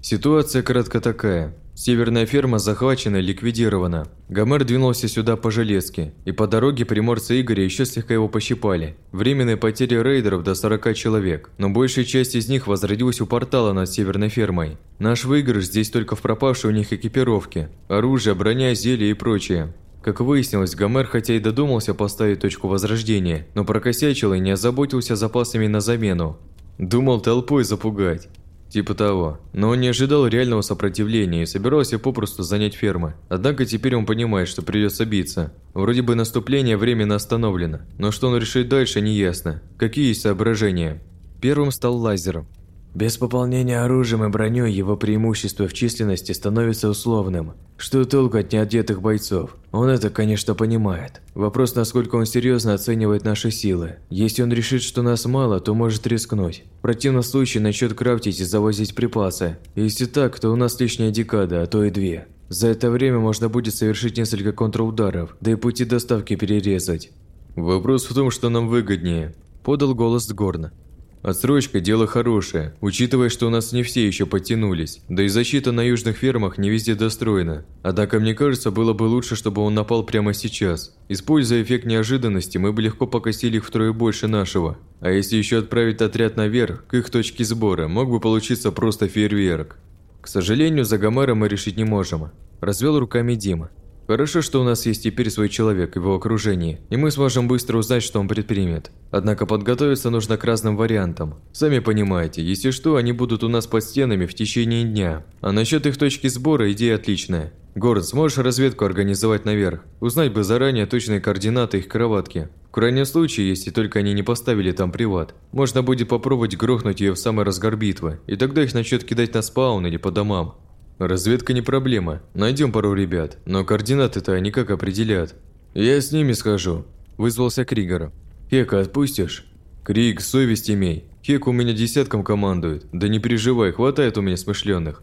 Ситуация кратко такая. Северная ферма захвачена и ликвидирована. Гомер двинулся сюда по железке, и по дороге приморцы Игоря еще слегка его пощипали. Временные потери рейдеров до 40 человек, но большая часть из них возродилась у портала над северной фермой. Наш выигрыш здесь только в пропавшей у них экипировке. Оружие, броня, зелья и прочее. Как выяснилось, Гомер хотя и додумался поставить точку возрождения, но прокосячил и не озаботился запасами на замену. Думал толпой запугать. Типа того. Но он не ожидал реального сопротивления и собирался попросту занять фермы. Однако теперь он понимает, что придется биться. Вроде бы наступление временно остановлено, но что он решит дальше, неясно. Какие есть соображения? Первым стал лазер. Без пополнения оружием и броней его преимущество в численности становится условным. Что толку от неодетых бойцов? Он это, конечно, понимает. Вопрос, насколько он серьезно оценивает наши силы. Если он решит, что нас мало, то может рискнуть. В противном случае начнет крафтить и завозить припасы. Если так, то у нас лишняя декада, а то и две. За это время можно будет совершить несколько контрударов, да и пути доставки перерезать. Вопрос в том, что нам выгоднее, подал голос Горна. Отсрочка – дело хорошее, учитывая, что у нас не все еще подтянулись, да и защита на южных фермах не везде достроена. Однако, мне кажется, было бы лучше, чтобы он напал прямо сейчас. Используя эффект неожиданности, мы бы легко покосили их втрое больше нашего. А если еще отправить отряд наверх, к их точке сбора, мог бы получиться просто фейерверк. К сожалению, за Гомера мы решить не можем. Развел руками Дима. Хорошо, что у нас есть теперь свой человек его окружении, и мы сможем быстро узнать, что он предпримет. Однако подготовиться нужно к разным вариантам. Сами понимаете, если что, они будут у нас под стенами в течение дня. А насчет их точки сбора идея отличная. Город, сможешь разведку организовать наверх? Узнать бы заранее точные координаты их кроватки. В крайнем случае, если только они не поставили там приват, можно будет попробовать грохнуть ее в самый разгар битвы, и тогда их начнет кидать на спаун или по домам. Разведка не проблема. Найдем пару ребят, но координаты-то они как определят. Я с ними схожу. Вызвался Кригер. Хека отпустишь? Криг, совесть имей. Хек у меня десятком командует. Да не переживай, хватает у меня смышленых.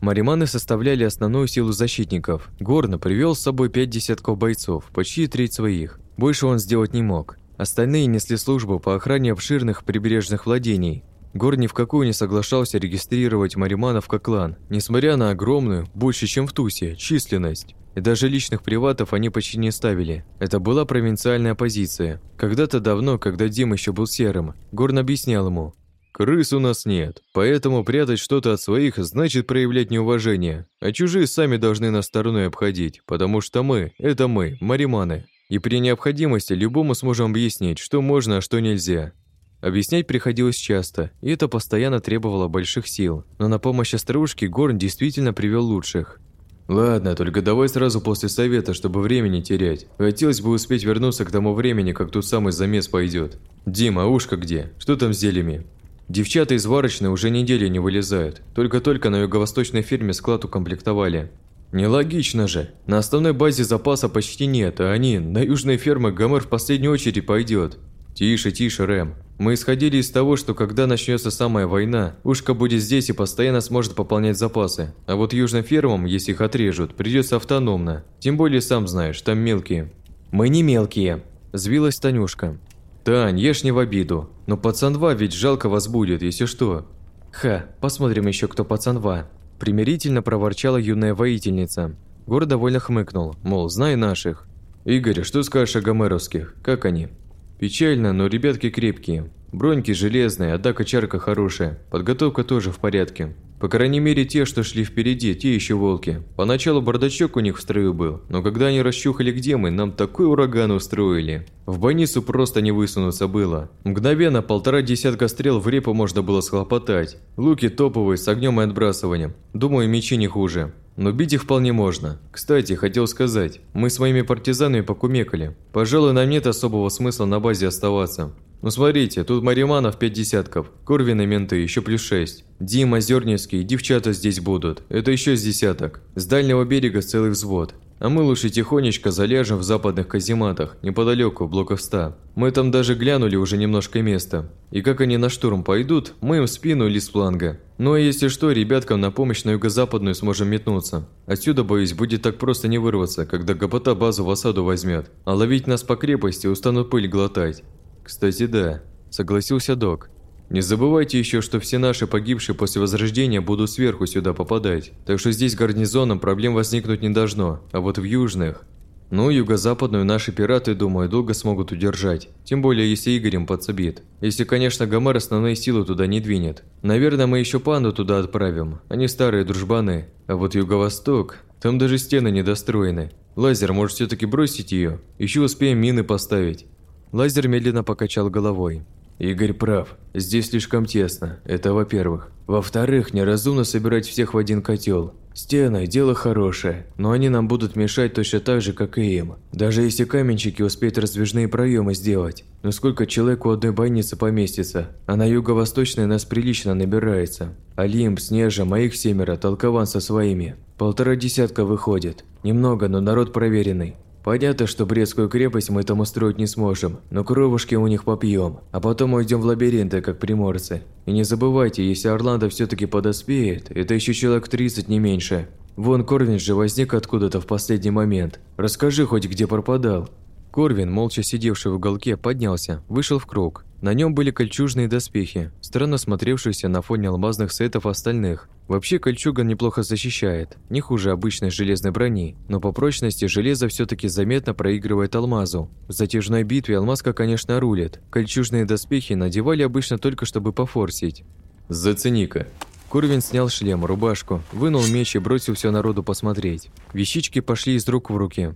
Мариманы составляли основную силу защитников. Горно привел с собой пять десятков бойцов, почти треть своих. Больше он сделать не мог. Остальные несли службу по охране обширных прибрежных владений, Гор ни в какую не соглашался регистрировать мариманов как клан, несмотря на огромную, больше чем в Тусе, численность. И даже личных приватов они почти не ставили. Это была провинциальная позиция. Когда-то давно, когда Дим еще был серым, Горн объяснял ему, «Крыс у нас нет, поэтому прятать что-то от своих значит проявлять неуважение, а чужие сами должны нас стороной обходить, потому что мы – это мы, мариманы, и при необходимости любому сможем объяснить, что можно, а что нельзя. Объяснять приходилось часто, и это постоянно требовало больших сил. Но на помощь острушке Горн действительно привел лучших. «Ладно, только давай сразу после совета, чтобы времени терять. Хотелось бы успеть вернуться к тому времени, как тут самый замес пойдет. Дима, а ушко где? Что там с зельями?» Девчата из варочной уже недели не вылезают. Только-только на юго-восточной ферме склад укомплектовали. Нелогично же. На основной базе запаса почти нет, а они, на южной фермы Гомер в последнюю очередь пойдет. Тише, тише, Рэм. Мы исходили из того, что когда начнется самая война, Ушка будет здесь и постоянно сможет пополнять запасы. А вот южным фермам, если их отрежут, придется автономно. Тем более, сам знаешь, там мелкие. Мы не мелкие, взвилась Танюшка. Тань, ешь не в обиду. Но пацанва ведь жалко вас будет, если что. Ха, посмотрим еще, кто пацанва. Примирительно проворчала юная воительница. Гор довольно хмыкнул, мол, знай наших. «Игорь, что скажешь о гомеровских? Как они?» «Печально, но ребятки крепкие. Броньки железные, а качарка хорошая. Подготовка тоже в порядке. По крайней мере, те, что шли впереди, те еще волки. Поначалу бардачок у них в строю был, но когда они расчухали где мы, нам такой ураган устроили. В больницу просто не высунуться было. Мгновенно полтора десятка стрел в репу можно было схлопотать. Луки топовые, с огнем и отбрасыванием. Думаю, мечи не хуже. Но бить их вполне можно. Кстати, хотел сказать, мы с моими партизанами покумекали. Пожалуй, нам нет особого смысла на базе оставаться. Ну смотрите, тут Мариманов пять десятков, Корвины менты еще плюс шесть. Дима, Зерневский, девчата здесь будут, это еще с десяток. С дальнего берега целый взвод. А мы лучше тихонечко заляжем в западных казематах, неподалеку, блоков ста. Мы там даже глянули уже немножко места. И как они на штурм пойдут, мы им в спину или с фланга. Ну а если что, ребяткам на помощь на юго-западную сможем метнуться. Отсюда, боюсь, будет так просто не вырваться, когда ГПТ базу в осаду возьмет. А ловить нас по крепости устанут пыль глотать. «Кстати, да», – согласился док. «Не забывайте еще, что все наши погибшие после Возрождения будут сверху сюда попадать, так что здесь гарнизоном проблем возникнуть не должно, а вот в южных...» Ну, юго-западную наши пираты, думаю, долго смогут удержать. Тем более, если Игорь им подсобит. Если, конечно, Гомер основные силы туда не двинет. Наверное, мы еще панду туда отправим. Они старые дружбаны. А вот юго-восток, там даже стены недостроены. Лазер, может, все-таки бросить ее? Еще успеем мины поставить. Лазер медленно покачал головой. Игорь прав. Здесь слишком тесно. Это во-первых. Во-вторых, неразумно собирать всех в один котел. Стены – дело хорошее, но они нам будут мешать точно так же, как и им. Даже если каменщики успеют раздвижные проемы сделать. Но сколько человек у одной больницы поместится? А на юго-восточной нас прилично набирается. Олимп, Снежа, моих семеро, толкован со своими. Полтора десятка выходит. Немного, но народ проверенный. Понятно, что Брестскую крепость мы там устроить не сможем, но кровушки у них попьем, а потом уйдем в лабиринты, как приморцы. И не забывайте, если Орландо все-таки подоспеет, это еще человек 30 не меньше. Вон Корвин же возник откуда-то в последний момент. Расскажи хоть, где пропадал. Корвин, молча сидевший в уголке, поднялся, вышел в круг. На нем были кольчужные доспехи, странно смотревшиеся на фоне алмазных сетов остальных. Вообще кольчуга неплохо защищает, не хуже обычной железной брони, но по прочности железо все таки заметно проигрывает алмазу. В затяжной битве алмазка, конечно, рулит. Кольчужные доспехи надевали обычно только чтобы пофорсить. «Зацени-ка», Курвин снял шлем, рубашку, вынул меч и бросил все народу посмотреть. Вещички пошли из рук в руки.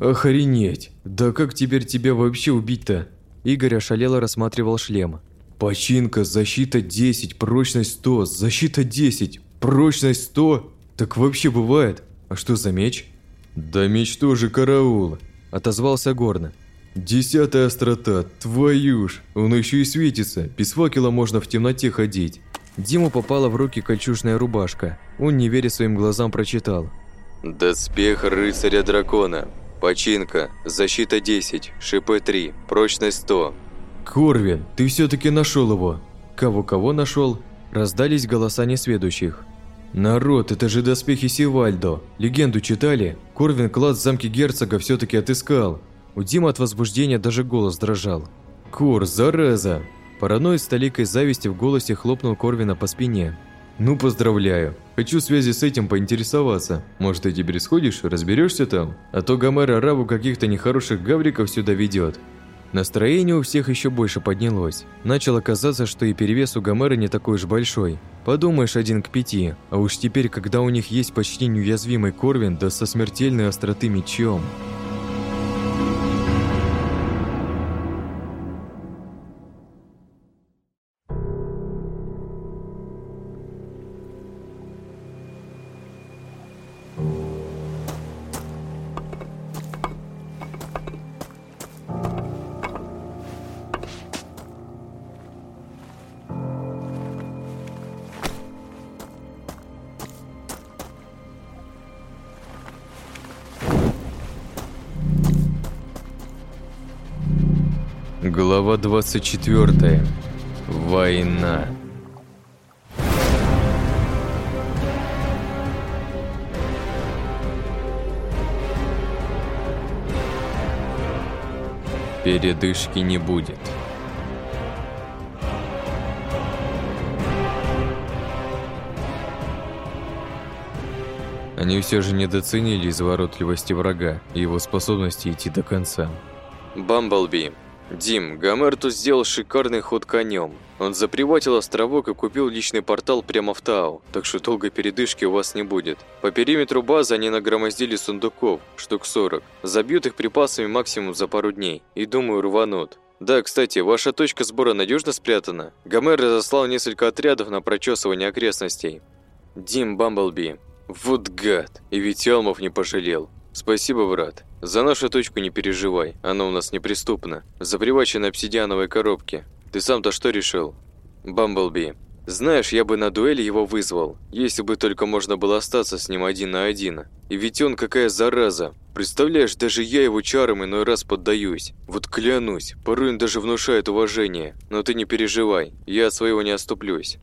«Охренеть! Да как теперь тебя вообще убить-то?» Игорь ошалело рассматривал шлем. «Починка, защита 10, прочность 100, защита 10, прочность 100? Так вообще бывает? А что за меч?» «Да меч тоже караул», – отозвался Горно. «Десятая острота, твою ж! Он еще и светится, без факела можно в темноте ходить». Диму попала в руки кольчужная рубашка. Он, не веря своим глазам, прочитал. «Доспех рыцаря-дракона. Починка. Защита 10. Шипы 3. Прочность 100. Корвин, ты все-таки нашел его. Кого-кого нашел? Раздались голоса несведущих. Народ, это же доспехи Сивальдо. Легенду читали? Корвин клад в замке герцога все-таки отыскал. У Димы от возбуждения даже голос дрожал. Кор, зараза! Паранойя с толикой зависти в голосе хлопнул Корвина по спине. «Ну, поздравляю. Хочу в связи с этим поинтересоваться. Может, ты теперь сходишь, разберешься там? А то Гомер Арабу каких-то нехороших гавриков сюда ведет». Настроение у всех еще больше поднялось. Начало казаться, что и перевес у Гомера не такой уж большой. Подумаешь, один к пяти. А уж теперь, когда у них есть почти неуязвимый Корвин, да со смертельной остроты мечом. 24. Война. Передышки не будет. Они все же недооценили изворотливости врага и его способности идти до конца. Бамблби. Дим, Гомер тут сделал шикарный ход конем. Он заприватил островок и купил личный портал прямо в Тау, так что долгой передышки у вас не будет. По периметру базы они нагромоздили сундуков, штук 40. Забьют их припасами максимум за пару дней и, думаю, рванут. Да, кстати, ваша точка сбора надежно спрятана. Гомер разослал несколько отрядов на прочесывание окрестностей. Дим Бамблби. Вот гад. И ведь Алмов не пожалел. Спасибо, брат. За нашу точку не переживай, она у нас неприступна. Запривачена обсидиановой коробке. Ты сам-то что решил? Бамблби. Знаешь, я бы на дуэли его вызвал, если бы только можно было остаться с ним один на один. И ведь он какая зараза. Представляешь, даже я его чарам иной раз поддаюсь. Вот клянусь, порой он даже внушает уважение. Но ты не переживай, я от своего не оступлюсь.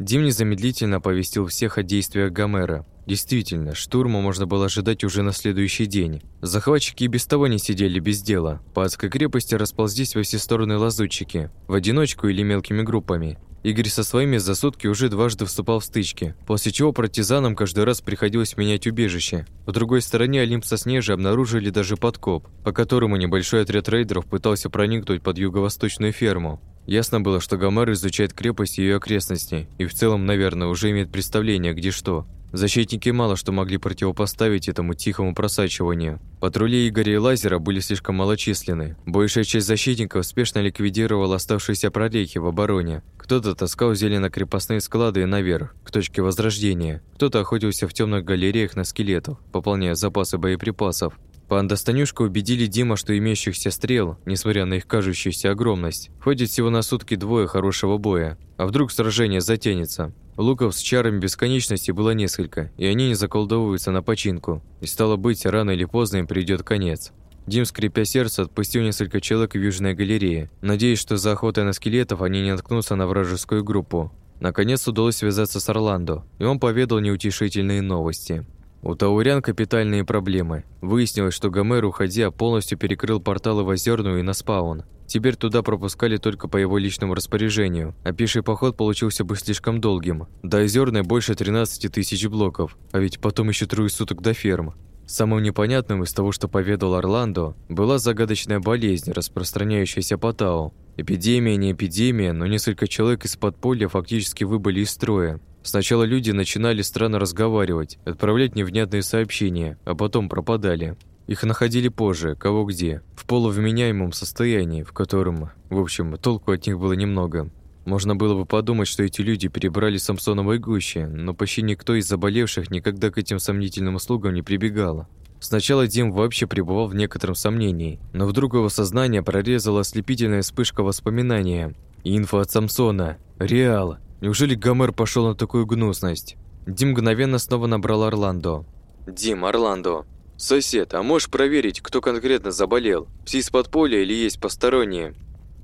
Дим незамедлительно оповестил всех о действиях Гомера. Действительно, штурма можно было ожидать уже на следующий день. Захватчики и без того не сидели без дела. По адской крепости расползлись во все стороны лазутчики, в одиночку или мелкими группами. Игорь со своими за сутки уже дважды вступал в стычки, после чего партизанам каждый раз приходилось менять убежище. В другой стороне Олимп со Снежи обнаружили даже подкоп, по которому небольшой отряд рейдеров пытался проникнуть под юго-восточную ферму. Ясно было, что Гомер изучает крепость и ее окрестности, и в целом, наверное, уже имеет представление, где что. Защитники мало что могли противопоставить этому тихому просачиванию. Патрули Игоря и Лазера были слишком малочисленны. Большая часть защитников спешно ликвидировала оставшиеся прорехи в обороне. Кто-то таскал зелено-крепостные склады наверх, к точке возрождения. Кто-то охотился в темных галереях на скелетов, пополняя запасы боеприпасов. Панда-станюшка убедили Дима, что имеющихся стрел, несмотря на их кажущуюся огромность, хватит всего на сутки двое хорошего боя. А вдруг сражение затянется? Луков с чарами бесконечности было несколько, и они не заколдовываются на починку. И стало быть, рано или поздно им придет конец. Дим, скрипя сердце, отпустил несколько человек в Южной галерее, надеясь, что за охотой на скелетов они не наткнутся на вражескую группу. Наконец удалось связаться с Орландо, и он поведал неутешительные новости. У Таурян капитальные проблемы. Выяснилось, что Гомер, уходя, полностью перекрыл порталы в Озерную и на спаун. Теперь туда пропускали только по его личному распоряжению, а пеший поход получился бы слишком долгим. До Озерной больше 13 тысяч блоков, а ведь потом еще трое суток до ферм. Самым непонятным из того, что поведал Орландо, была загадочная болезнь, распространяющаяся по Тау. Эпидемия, не эпидемия, но несколько человек из подполья фактически выбыли из строя. Сначала люди начинали странно разговаривать, отправлять невнятные сообщения, а потом пропадали. Их находили позже, кого где, в полувменяемом состоянии, в котором, в общем, толку от них было немного. Можно было бы подумать, что эти люди перебрали Самсоновой гуще, но почти никто из заболевших никогда к этим сомнительным услугам не прибегал. Сначала Дим вообще пребывал в некотором сомнении, но вдруг его сознание прорезала ослепительная вспышка воспоминания. Инфа от Самсона. Реал. Неужели Гомер пошел на такую гнусность? Дим мгновенно снова набрал Орландо. «Дим, Орландо, сосед, а можешь проверить, кто конкретно заболел? Все из подполья или есть посторонние?»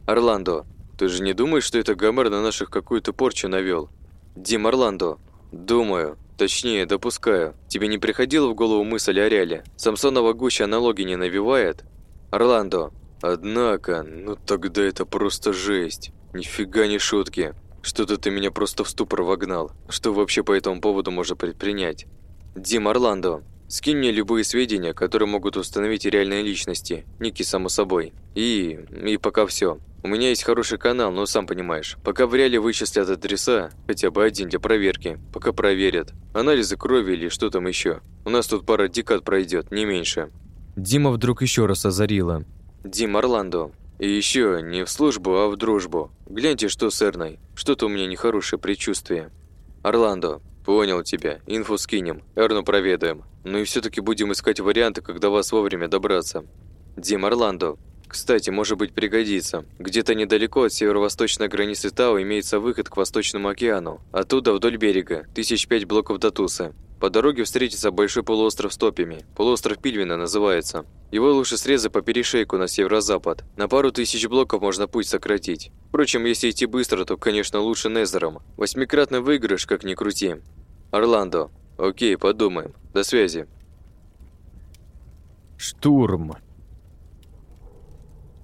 «Орландо, ты же не думаешь, что это Гомер на наших какую-то порчу навел?» «Дим, Орландо, думаю, точнее, допускаю. Тебе не приходила в голову мысль о реале? Самсонова гуща аналоги не навевает?» «Орландо, однако, ну тогда это просто жесть. Нифига не шутки. Что-то ты меня просто в ступор вогнал. Что вообще по этому поводу можно предпринять? Дим Орландо, скинь мне любые сведения, которые могут установить реальные личности. Ники, само собой. И... и пока все. У меня есть хороший канал, но сам понимаешь. Пока в реале вычислят адреса, хотя бы один для проверки. Пока проверят. Анализы крови или что там еще. У нас тут пара декад пройдет, не меньше. Дима вдруг еще раз озарила. Дим Орландо, и еще не в службу, а в дружбу. Гляньте, что с Эрной. Что-то у меня нехорошее предчувствие. Орландо, понял тебя. Инфу скинем. Эрну проведаем. Ну и все-таки будем искать варианты, когда вас вовремя добраться. Дим Орландо, Кстати, может быть пригодится. Где-то недалеко от северо-восточной границы Тау имеется выход к Восточному океану. Оттуда вдоль берега, тысяч пять блоков до Туса. По дороге встретится большой полуостров с топями. Полуостров Пильвина называется. Его лучше срезать по перешейку на северо-запад. На пару тысяч блоков можно путь сократить. Впрочем, если идти быстро, то, конечно, лучше Незером. Восьмикратный выигрыш, как ни крути. Орландо. Окей, подумаем. До связи. Штурм.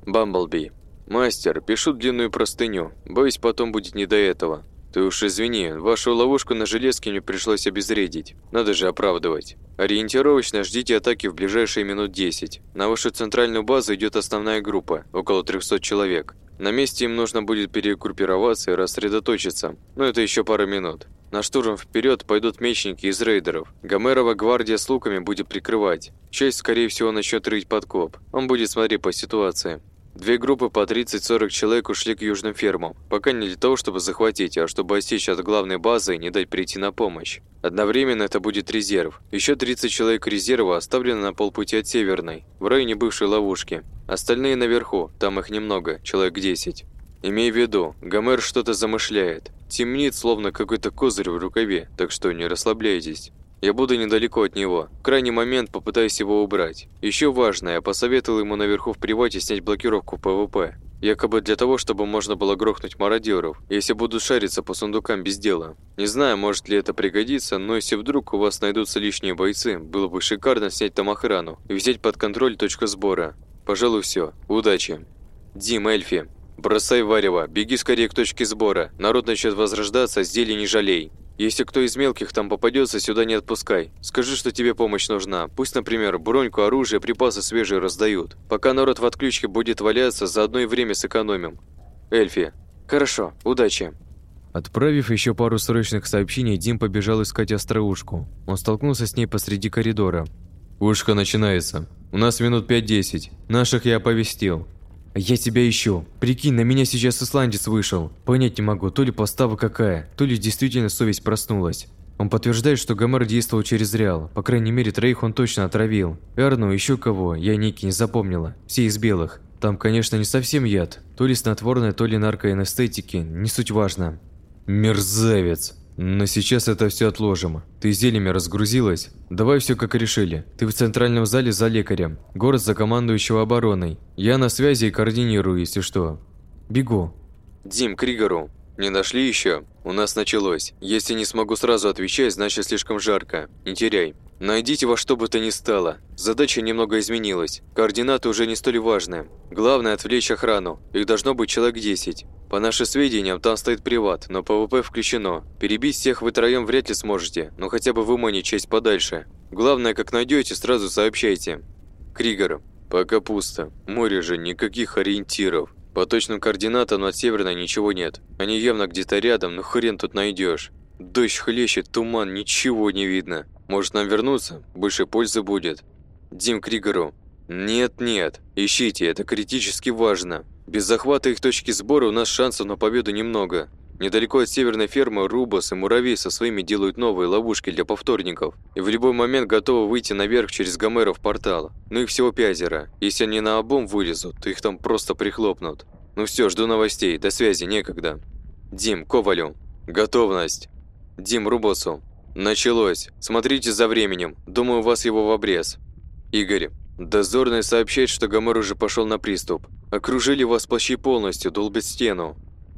Бамблби. Мастер, пишу длинную простыню. Боюсь, потом будет не до этого. Ты уж извини, вашу ловушку на железке мне пришлось обезвредить. Надо же оправдывать. Ориентировочно ждите атаки в ближайшие минут 10. На вашу центральную базу идет основная группа, около 300 человек. На месте им нужно будет перегруппироваться и рассредоточиться, но это еще пара минут. На штурм вперед пойдут мечники из рейдеров. Гомерова гвардия с луками будет прикрывать. Часть, скорее всего, начнет рыть подкоп. Он будет смотреть по ситуации. Две группы по 30-40 человек ушли к южным фермам, пока не для того, чтобы захватить, а чтобы осечь от главной базы и не дать прийти на помощь. Одновременно это будет резерв. Еще 30 человек резерва оставлены на полпути от северной, в районе бывшей ловушки. Остальные наверху, там их немного, человек 10. Имей в виду, Гомер что-то замышляет. Темнит, словно какой-то козырь в рукаве, так что не расслабляйтесь. Я буду недалеко от него. В крайний момент попытаюсь его убрать. Еще важное, я посоветовал ему наверху в привате снять блокировку ПВП. Якобы для того, чтобы можно было грохнуть мародеров, если будут шариться по сундукам без дела. Не знаю, может ли это пригодиться, но если вдруг у вас найдутся лишние бойцы, было бы шикарно снять там охрану и взять под контроль точку сбора. Пожалуй, все. Удачи. Дим, Эльфи. Бросай варево, беги скорее к точке сбора. Народ начнет возрождаться, зелье не жалей. Если кто из мелких там попадется, сюда не отпускай. Скажи, что тебе помощь нужна. Пусть, например, броньку, оружие, припасы свежие раздают. Пока народ в отключке будет валяться, заодно и время сэкономим. Эльфи. Хорошо, удачи. Отправив еще пару срочных сообщений, Дим побежал искать остроушку. Он столкнулся с ней посреди коридора. «Ушка начинается. У нас минут 5-10. Наших я оповестил. «Я тебя ищу. Прикинь, на меня сейчас исландец вышел. Понять не могу, то ли постава какая, то ли действительно совесть проснулась. Он подтверждает, что Гомер действовал через Реал. По крайней мере, троих он точно отравил. Эрну, еще кого, я ники не запомнила. Все из белых. Там, конечно, не совсем яд. То ли снотворное, то ли наркоанестетики. Не суть важно. Мерзавец. Но сейчас это все отложим. Ты зельями разгрузилась? Давай все как решили. Ты в центральном зале за лекарем. Город за командующего обороной. Я на связи и координирую, если что. Бегу. Дим Игорю. Не нашли еще? У нас началось. Если не смогу сразу отвечать, значит слишком жарко. Не теряй. Найдите во что бы то ни стало. Задача немного изменилась. Координаты уже не столь важны. Главное отвлечь охрану. Их должно быть человек 10. По нашим сведениям, там стоит приват, но ПВП включено. Перебить всех втроем вряд ли сможете, но хотя бы выманить часть подальше. Главное, как найдете, сразу сообщайте. Кригер. Пока пусто. Море же, никаких ориентиров. По точным координатам от северной ничего нет. Они явно где-то рядом, но хрен тут найдешь. Дождь хлещет, туман, ничего не видно. Может нам вернуться? Больше пользы будет. Дим Кригеру. Нет-нет, ищите, это критически важно. Без захвата их точки сбора у нас шансов на победу немного. Недалеко от северной фермы Рубас и Муравей со своими делают новые ловушки для повторников. И в любой момент готовы выйти наверх через Гомеров портал. Ну их всего пятеро. Если они на обум вылезут, то их там просто прихлопнут. Ну все, жду новостей. До связи, некогда. Дим, Ковалю. Готовность. Дим, Рубасу. Началось. Смотрите за временем. Думаю, у вас его в обрез. Игорь. Дозорный сообщает, что Гомер уже пошел на приступ. Окружили вас почти полностью, долбят стену.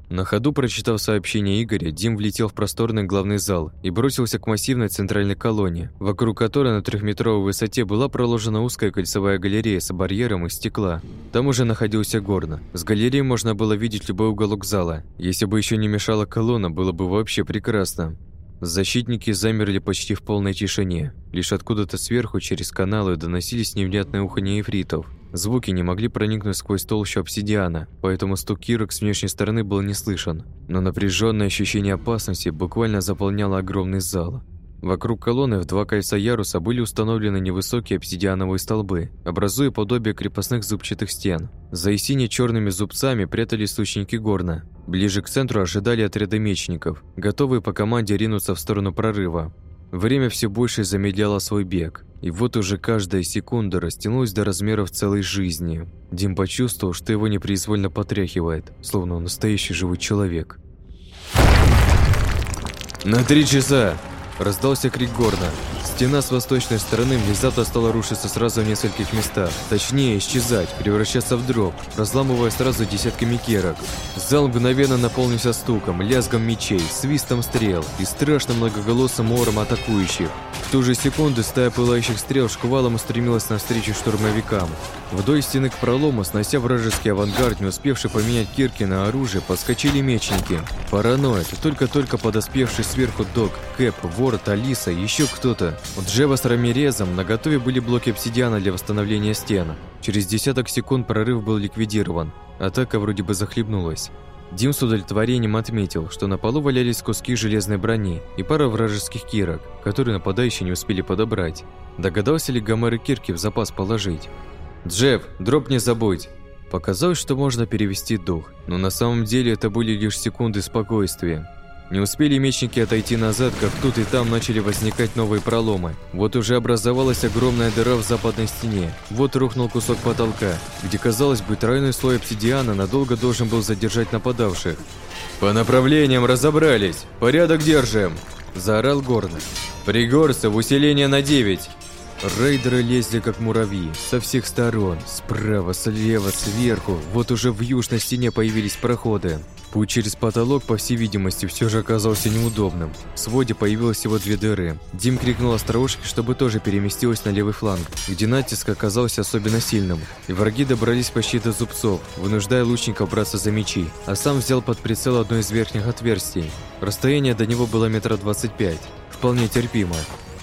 На ходу, прочитав сообщение Игоря, Дим влетел в просторный главный зал и бросился к массивной центральной колонне, вокруг которой на трехметровой высоте была проложена узкая кольцевая галерея с барьером из стекла. Там уже находился горно. С галереи можно было видеть любой уголок зала. Если бы еще не мешала колонна, было бы вообще прекрасно. Защитники замерли почти в полной тишине. Лишь откуда-то сверху через каналы доносились невнятные уханье эфритов. Звуки не могли проникнуть сквозь толщу обсидиана, поэтому стук кирок с внешней стороны был не слышен. Но напряженное ощущение опасности буквально заполняло огромный зал. Вокруг колонны в два кольца яруса были установлены невысокие обсидиановые столбы, образуя подобие крепостных зубчатых стен. За сине черными зубцами прятались сучники горна. Ближе к центру ожидали отряды мечников, готовые по команде ринуться в сторону прорыва. Время все больше замедляло свой бег. И вот уже каждая секунда растянулась до размеров целой жизни. Дим почувствовал, что его непроизвольно потряхивает, словно настоящий живой человек. «На три часа!» – раздался крик Горна. Стена с восточной стороны внезапно стала рушиться сразу в нескольких местах. Точнее, исчезать, превращаться в дроп, разламывая сразу десятками керок. Зал мгновенно наполнился стуком, лязгом мечей, свистом стрел и страшным многоголосым ором атакующих. В ту же секунду стая пылающих стрел шквалом устремилась навстречу штурмовикам. Вдоль стены к пролому, снося вражеский авангард, не успевший поменять кирки на оружие, подскочили мечники. Параноид, только-только подоспевший сверху док, Кэп, Ворд, Алиса, еще кто-то. У Джева с Рамирезом наготове были блоки обсидиана для восстановления стен. Через десяток секунд прорыв был ликвидирован. Атака вроде бы захлебнулась. Дим с удовлетворением отметил, что на полу валялись куски железной брони и пара вражеских кирок, которые нападающие не успели подобрать. Догадался ли Гомер и кирки в запас положить? «Джеб, дроп не забудь!» Показалось, что можно перевести дух, но на самом деле это были лишь секунды спокойствия. Не успели мечники отойти назад, как тут и там начали возникать новые проломы. Вот уже образовалась огромная дыра в западной стене. Вот рухнул кусок потолка, где, казалось бы, тройной слой обсидиана надолго должен был задержать нападавших. «По направлениям разобрались! Порядок держим!» – заорал Горн. «Пригорцев, усиление на 9!» Рейдеры лезли как муравьи, со всех сторон, справа, слева, сверху. Вот уже в южной стене появились проходы. Путь через потолок, по всей видимости, все же оказался неудобным. В своде появилось всего две дыры. Дим крикнул острожке, чтобы тоже переместилась на левый фланг, где натиск оказался особенно сильным. И враги добрались почти до зубцов, вынуждая лучников браться за мечи, а сам взял под прицел одно из верхних отверстий. Расстояние до него было метра двадцать пять. Вполне терпимо.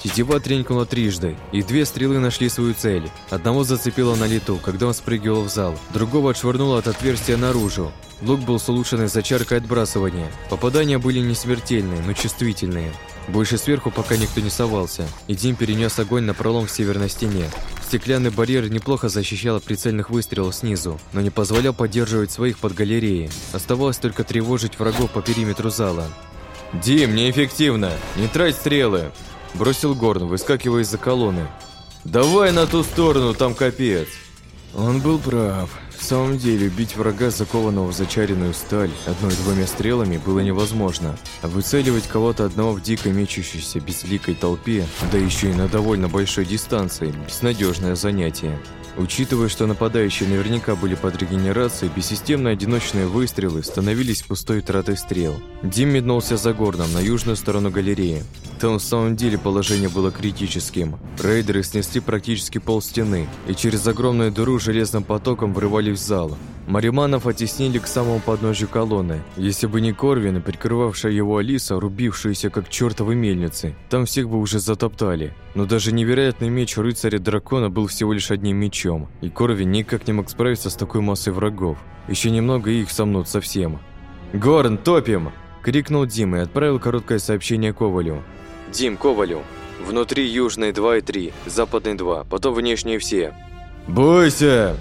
Тетива тренькнула трижды, и две стрелы нашли свою цель. Одного зацепило на лету, когда он спрыгивал в зал, другого отшвырнуло от отверстия наружу. Лук был с улучшенной зачаркой отбрасывания. Попадания были не смертельные, но чувствительные. Больше сверху пока никто не совался, и Дим перенес огонь на пролом в северной стене. Стеклянный барьер неплохо защищал от прицельных выстрелов снизу, но не позволял поддерживать своих под галереей. Оставалось только тревожить врагов по периметру зала. «Дим, неэффективно! Не трать стрелы!» Бросил Горн, выскакивая из-за колонны. «Давай на ту сторону, там капец!» Он был прав. В самом деле, бить врага, закованного в зачаренную сталь, одной-двумя стрелами было невозможно. А выцеливать кого-то одного в дикой мечущейся безликой толпе, да еще и на довольно большой дистанции, безнадежное занятие. Учитывая, что нападающие наверняка были под регенерацией, бессистемные одиночные выстрелы становились пустой тратой стрел. Дим меднулся за горном на южную сторону галереи. Там в самом деле положение было критическим. Рейдеры снесли практически пол стены и через огромную дыру железным потоком врывались в зал. Мариманов оттеснили к самому подножию колонны. Если бы не Корвин, прикрывавшая его Алиса, рубившаяся как чертовы мельницы, там всех бы уже затоптали. Но даже невероятный меч рыцаря-дракона был всего лишь одним мечом, и Корвин никак не мог справиться с такой массой врагов. Еще немного и их сомнут совсем. «Горн, топим!» – крикнул Дим и отправил короткое сообщение Ковалю. «Дим, Ковалю, внутри южной 2 и 3, западной 2, потом внешние все». «Бойся!»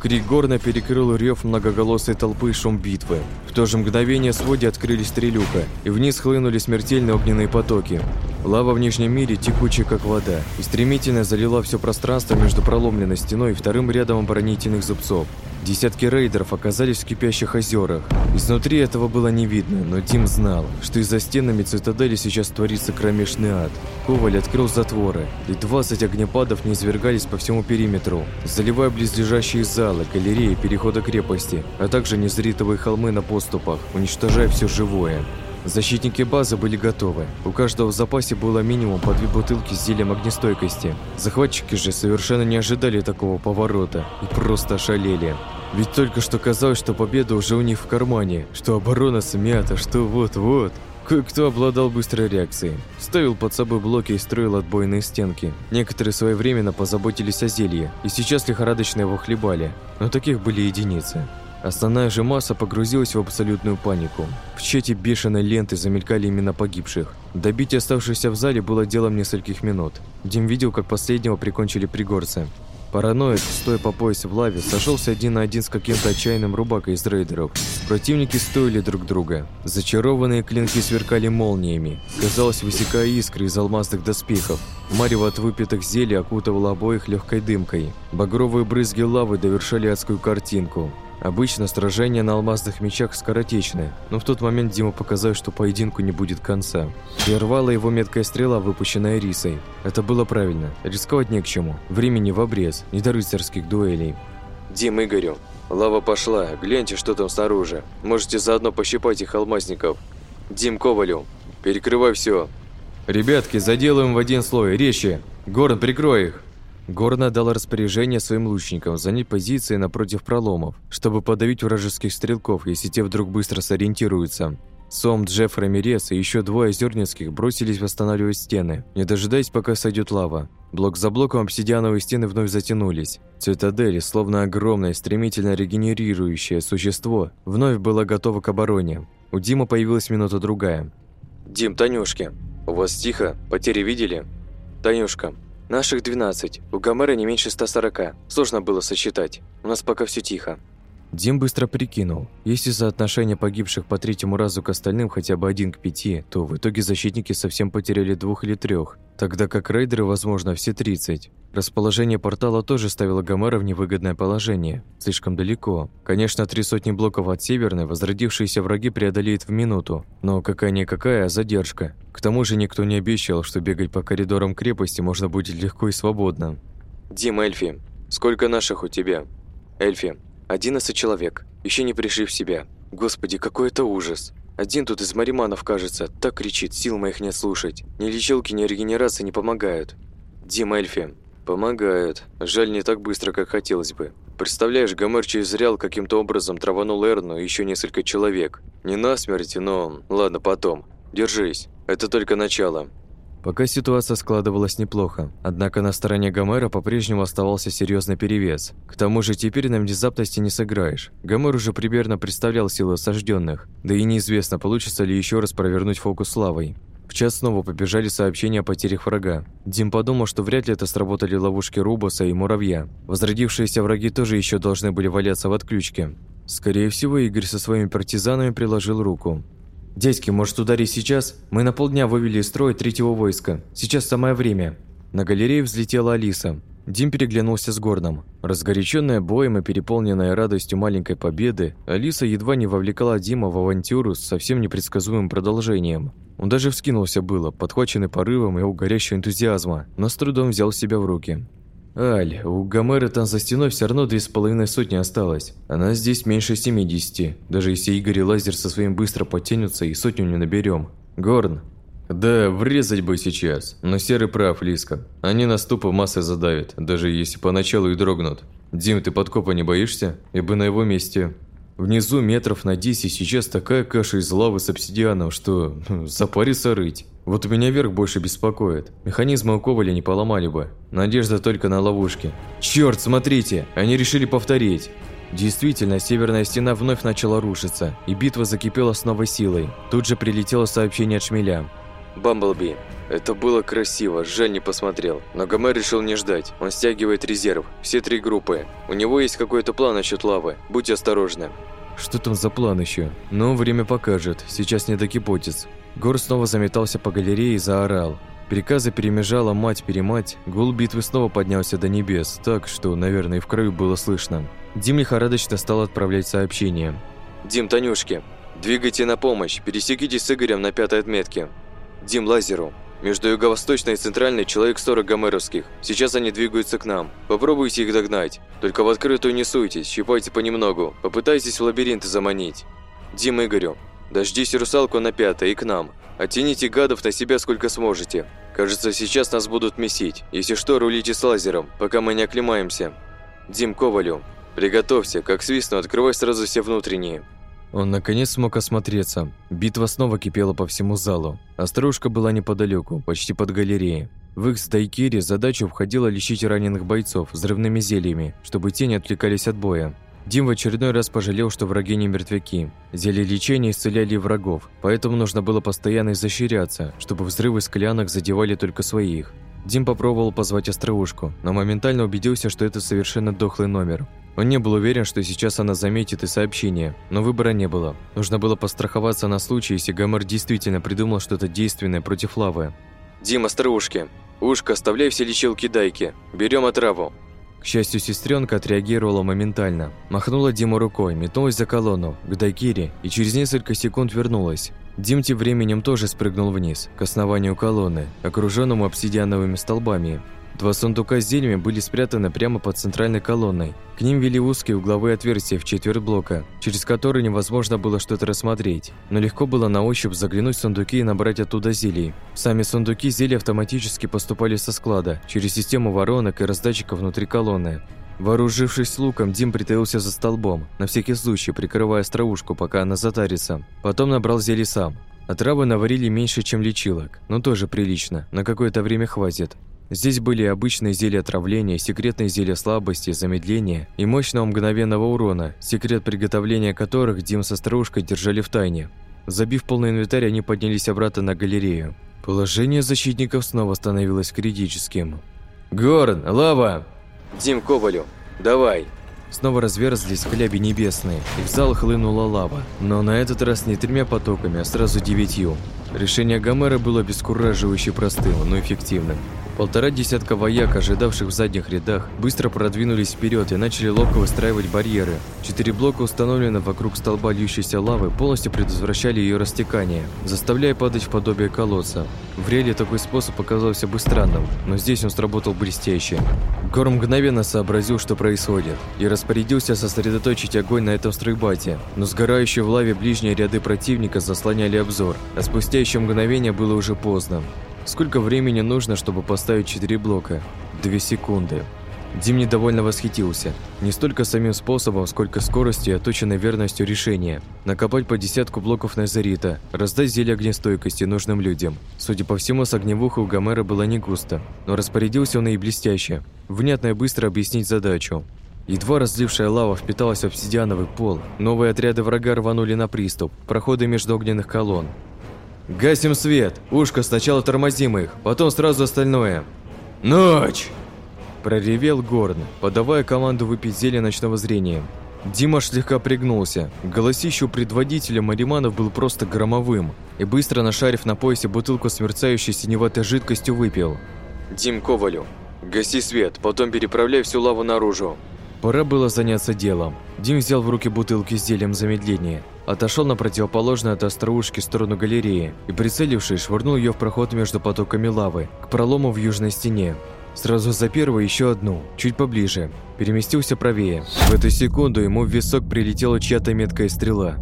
Крик горна перекрыл рев многоголосой толпы и шум битвы. В то же мгновение своде открылись три люка, и вниз хлынули смертельные огненные потоки. Лава в Нижнем мире текучая, как вода, и стремительно залила все пространство между проломленной стеной и вторым рядом оборонительных зубцов. Десятки рейдеров оказались в кипящих озерах. Изнутри этого было не видно, но Дим знал, что из-за стенами цитадели сейчас творится кромешный ад. Коваль открыл затворы, и 20 огнепадов не извергались по всему периметру, заливая близлежащие залы, галереи перехода крепости, а также незритовые холмы на поступах, уничтожая все живое. Защитники базы были готовы. У каждого в запасе было минимум по две бутылки с зельем огнестойкости. Захватчики же совершенно не ожидали такого поворота и просто ошалели. Ведь только что казалось, что победа уже у них в кармане, что оборона смята, что вот-вот. Кое-кто обладал быстрой реакцией. Ставил под собой блоки и строил отбойные стенки. Некоторые своевременно позаботились о зелье, и сейчас лихорадочно его хлебали. Но таких были единицы. Основная же масса погрузилась в абсолютную панику. В чете бешеной ленты замелькали имена погибших. Добить оставшихся в зале было делом нескольких минут. Дим видел, как последнего прикончили пригорцы. Параноид, стоя по пояс в лаве, сошелся один на один с каким-то отчаянным рубакой из рейдеров. Противники стоили друг друга. Зачарованные клинки сверкали молниями. Казалось, высекая искры из алмазных доспехов. Марево от выпитых зелий окутывало обоих легкой дымкой. Багровые брызги лавы довершали адскую картинку. Обычно сражения на алмазных мечах скоротечны, но в тот момент Дима показал, что поединку не будет конца. Прервала его меткая стрела, выпущенная Рисой. Это было правильно. Рисковать не к чему. Времени в обрез, не до рыцарских дуэлей. «Дим, Игорю, лава пошла, гляньте, что там снаружи. Можете заодно пощипать их алмазников. Дим Ковалю, перекрывай все. «Ребятки, заделаем в один слой, резче! Горн, прикрой их!» Горн отдал распоряжение своим лучникам занять позиции напротив проломов, чтобы подавить вражеских стрелков, если те вдруг быстро сориентируются. Сом, Джефф, Рамирес и еще двое зернинских бросились восстанавливать стены, не дожидаясь, пока сойдет лава. Блок за блоком обсидиановые стены вновь затянулись. Цитадель, словно огромное, стремительно регенерирующее существо, вновь было готово к обороне. У Димы появилась минута-другая. Дим, Танюшки, у вас тихо? Потери видели? Танюшка, Наших 12. У Гомера не меньше 140. Сложно было сосчитать. У нас пока все тихо. Дим быстро прикинул. Если соотношение погибших по третьему разу к остальным хотя бы один к пяти, то в итоге защитники совсем потеряли двух или трех, тогда как рейдеры, возможно, все 30. Расположение портала тоже ставило Гомера в невыгодное положение. Слишком далеко. Конечно, три сотни блоков от Северной возродившиеся враги преодолеют в минуту, но какая-никакая задержка. К тому же никто не обещал, что бегать по коридорам крепости можно будет легко и свободно. «Дим, Эльфи, сколько наших у тебя?» «Эльфи, Одиннадцать человек, еще не пришли в себя. Господи, какой это ужас. Один тут из мариманов, кажется, так кричит, сил моих не слушать. Ни лечилки, ни регенерации не помогают. Дим Эльфи. Помогают. Жаль, не так быстро, как хотелось бы. Представляешь, Гомер через Реал каким-то образом траванул Эрну и еще несколько человек. Не насмерть, но... Ладно, потом. Держись. Это только начало. Пока ситуация складывалась неплохо, однако на стороне Гомера по-прежнему оставался серьезный перевес. К тому же теперь на внезапности не сыграешь. Гомер уже примерно представлял силы осажденных, да и неизвестно, получится ли еще раз провернуть фокус славой. В час снова побежали сообщения о потерях врага. Дим подумал, что вряд ли это сработали ловушки Рубаса и Муравья. Возродившиеся враги тоже еще должны были валяться в отключке. Скорее всего, Игорь со своими партизанами приложил руку. «Дядьки, может, ударить сейчас? Мы на полдня вывели из строя третьего войска. Сейчас самое время». На галерее взлетела Алиса. Дим переглянулся с Горном. Разгоряченная боем и переполненная радостью маленькой победы, Алиса едва не вовлекала Дима в авантюру с совсем непредсказуемым продолжением. Он даже вскинулся было, подхваченный порывом и горящего энтузиазма, но с трудом взял себя в руки. «Аль, у Гомера там за стеной все равно две с половиной сотни осталось. Она здесь меньше 70. Даже если Игорь и Лазер со своим быстро подтянутся, и сотню не наберем. Горн?» «Да, врезать бы сейчас. Но Серый прав, Лиска. Они нас тупо массой задавят, даже если поначалу и дрогнут. Дим, ты подкопа не боишься? Я бы на его месте...» Внизу метров на 10 сейчас такая каша из лавы с обсидианом, что ну, запарится рыть. Вот меня верх больше беспокоит. Механизмы у Коваля не поломали бы. Надежда только на ловушки. Черт, смотрите, они решили повторить. Действительно, северная стена вновь начала рушиться, и битва закипела с новой силой. Тут же прилетело сообщение от шмеля. «Бамблби, это было красиво, жаль не посмотрел. Но Гомер решил не ждать. Он стягивает резерв, все три группы. У него есть какой-то план насчет лавы. Будьте осторожны». Что там за план еще? Ну, время покажет. Сейчас не до гипотез. Гор снова заметался по галерее и заорал. Приказы перемежала мать-перемать, гул битвы снова поднялся до небес, так что, наверное, и в краю было слышно. Дим лихорадочно стал отправлять сообщения. «Дим, Танюшки, двигайте на помощь, пересекитесь с Игорем на пятой отметке. Дим, Лазеру, между юго-восточной и центральной человек 40 гомеровских. Сейчас они двигаются к нам. Попробуйте их догнать. Только в открытую не суйтесь, щипайте понемногу. Попытайтесь в лабиринты заманить. Дим Игорю, дождись русалку на пятой и к нам. Оттяните гадов на себя сколько сможете. Кажется, сейчас нас будут месить. Если что, рулите с лазером, пока мы не оклемаемся. Дим Ковалю, приготовься, как свистну, открывай сразу все внутренние. Он наконец смог осмотреться. Битва снова кипела по всему залу. Острушка была неподалеку, почти под галереей. В их с Дайкири задачу входило лечить раненых бойцов взрывными зельями, чтобы те не отвлекались от боя. Дим в очередной раз пожалел, что враги не мертвяки. Зелья лечения исцеляли врагов, поэтому нужно было постоянно изощряться, чтобы взрывы склянок задевали только своих. Дим попробовал позвать остроушку, но моментально убедился, что это совершенно дохлый номер. Он не был уверен, что сейчас она заметит и сообщение, но выбора не было. Нужно было постраховаться на случай, если Гомер действительно придумал что-то действенное против лавы. «Дим, остроушки! Ушко, оставляй все лечилки дайки. Берем отраву!» К счастью, сестренка отреагировала моментально. Махнула Диму рукой, метнулась за колонну, к Дайкире, и через несколько секунд вернулась. Дим тем временем тоже спрыгнул вниз, к основанию колонны, окруженному обсидиановыми столбами. Два сундука с зельями были спрятаны прямо под центральной колонной. К ним вели узкие угловые отверстия в четверть блока, через которые невозможно было что-то рассмотреть, но легко было на ощупь заглянуть в сундуки и набрать оттуда зелий. Сами сундуки зелья автоматически поступали со склада, через систему воронок и раздатчиков внутри колонны. Вооружившись луком, Дим притаился за столбом, на всякий случай прикрывая остроушку, пока она затарится. Потом набрал зелье сам. Отравы наварили меньше, чем лечилок, но тоже прилично, на какое-то время хватит. Здесь были обычные зелья отравления, секретные зелья слабости, замедления и мощного мгновенного урона, секрет приготовления которых Дим со стружкой держали в тайне. Забив полный инвентарь, они поднялись обратно на галерею. Положение защитников снова становилось критическим. «Горн, лава!» «Дим Ковалю, давай!» Снова разверзлись хляби небесные, и в зал хлынула лава. Но на этот раз не тремя потоками, а сразу девятью. Решение Гомера было бескураживающе простым, но эффективным. Полтора десятка вояк, ожидавших в задних рядах, быстро продвинулись вперед и начали ловко выстраивать барьеры. Четыре блока, установленные вокруг столба льющейся лавы, полностью предотвращали ее растекание, заставляя падать в подобие колодца. В реале такой способ оказался бы странным, но здесь он сработал блестяще. Гор мгновенно сообразил, что происходит, и распорядился сосредоточить огонь на этом стройбате, но сгорающие в лаве ближние ряды противника заслоняли обзор, а спустя еще мгновение было уже поздно. Сколько времени нужно, чтобы поставить четыре блока? Две секунды. Дим недовольно восхитился. Не столько самим способом, сколько скоростью и оточенной верностью решения. Накопать по десятку блоков Назарита, раздать зелье огнестойкости нужным людям. Судя по всему, с огневухой у Гомера было не густо, но распорядился он и блестяще. Внятно и быстро объяснить задачу. Едва разлившая лава впиталась в обсидиановый пол, новые отряды врага рванули на приступ, проходы между огненных колонн. «Гасим свет! Ушко сначала тормозим их, потом сразу остальное!» «Ночь!» Проревел Горн, подавая команду выпить зелье ночного зрения. Дима слегка пригнулся. Голосище у предводителя Мариманов был просто громовым, и быстро нашарив на поясе бутылку с мерцающей синеватой жидкостью выпил. «Дим Ковалю, гаси свет, потом переправляй всю лаву наружу». Пора было заняться делом. Дим взял в руки бутылки с зельем замедления, отошел на противоположную от остроушки сторону галереи и, прицелившись, швырнул ее в проход между потоками лавы, к пролому в южной стене. Сразу за первой еще одну, чуть поближе. Переместился правее. В эту секунду ему в висок прилетела чья-то меткая стрела.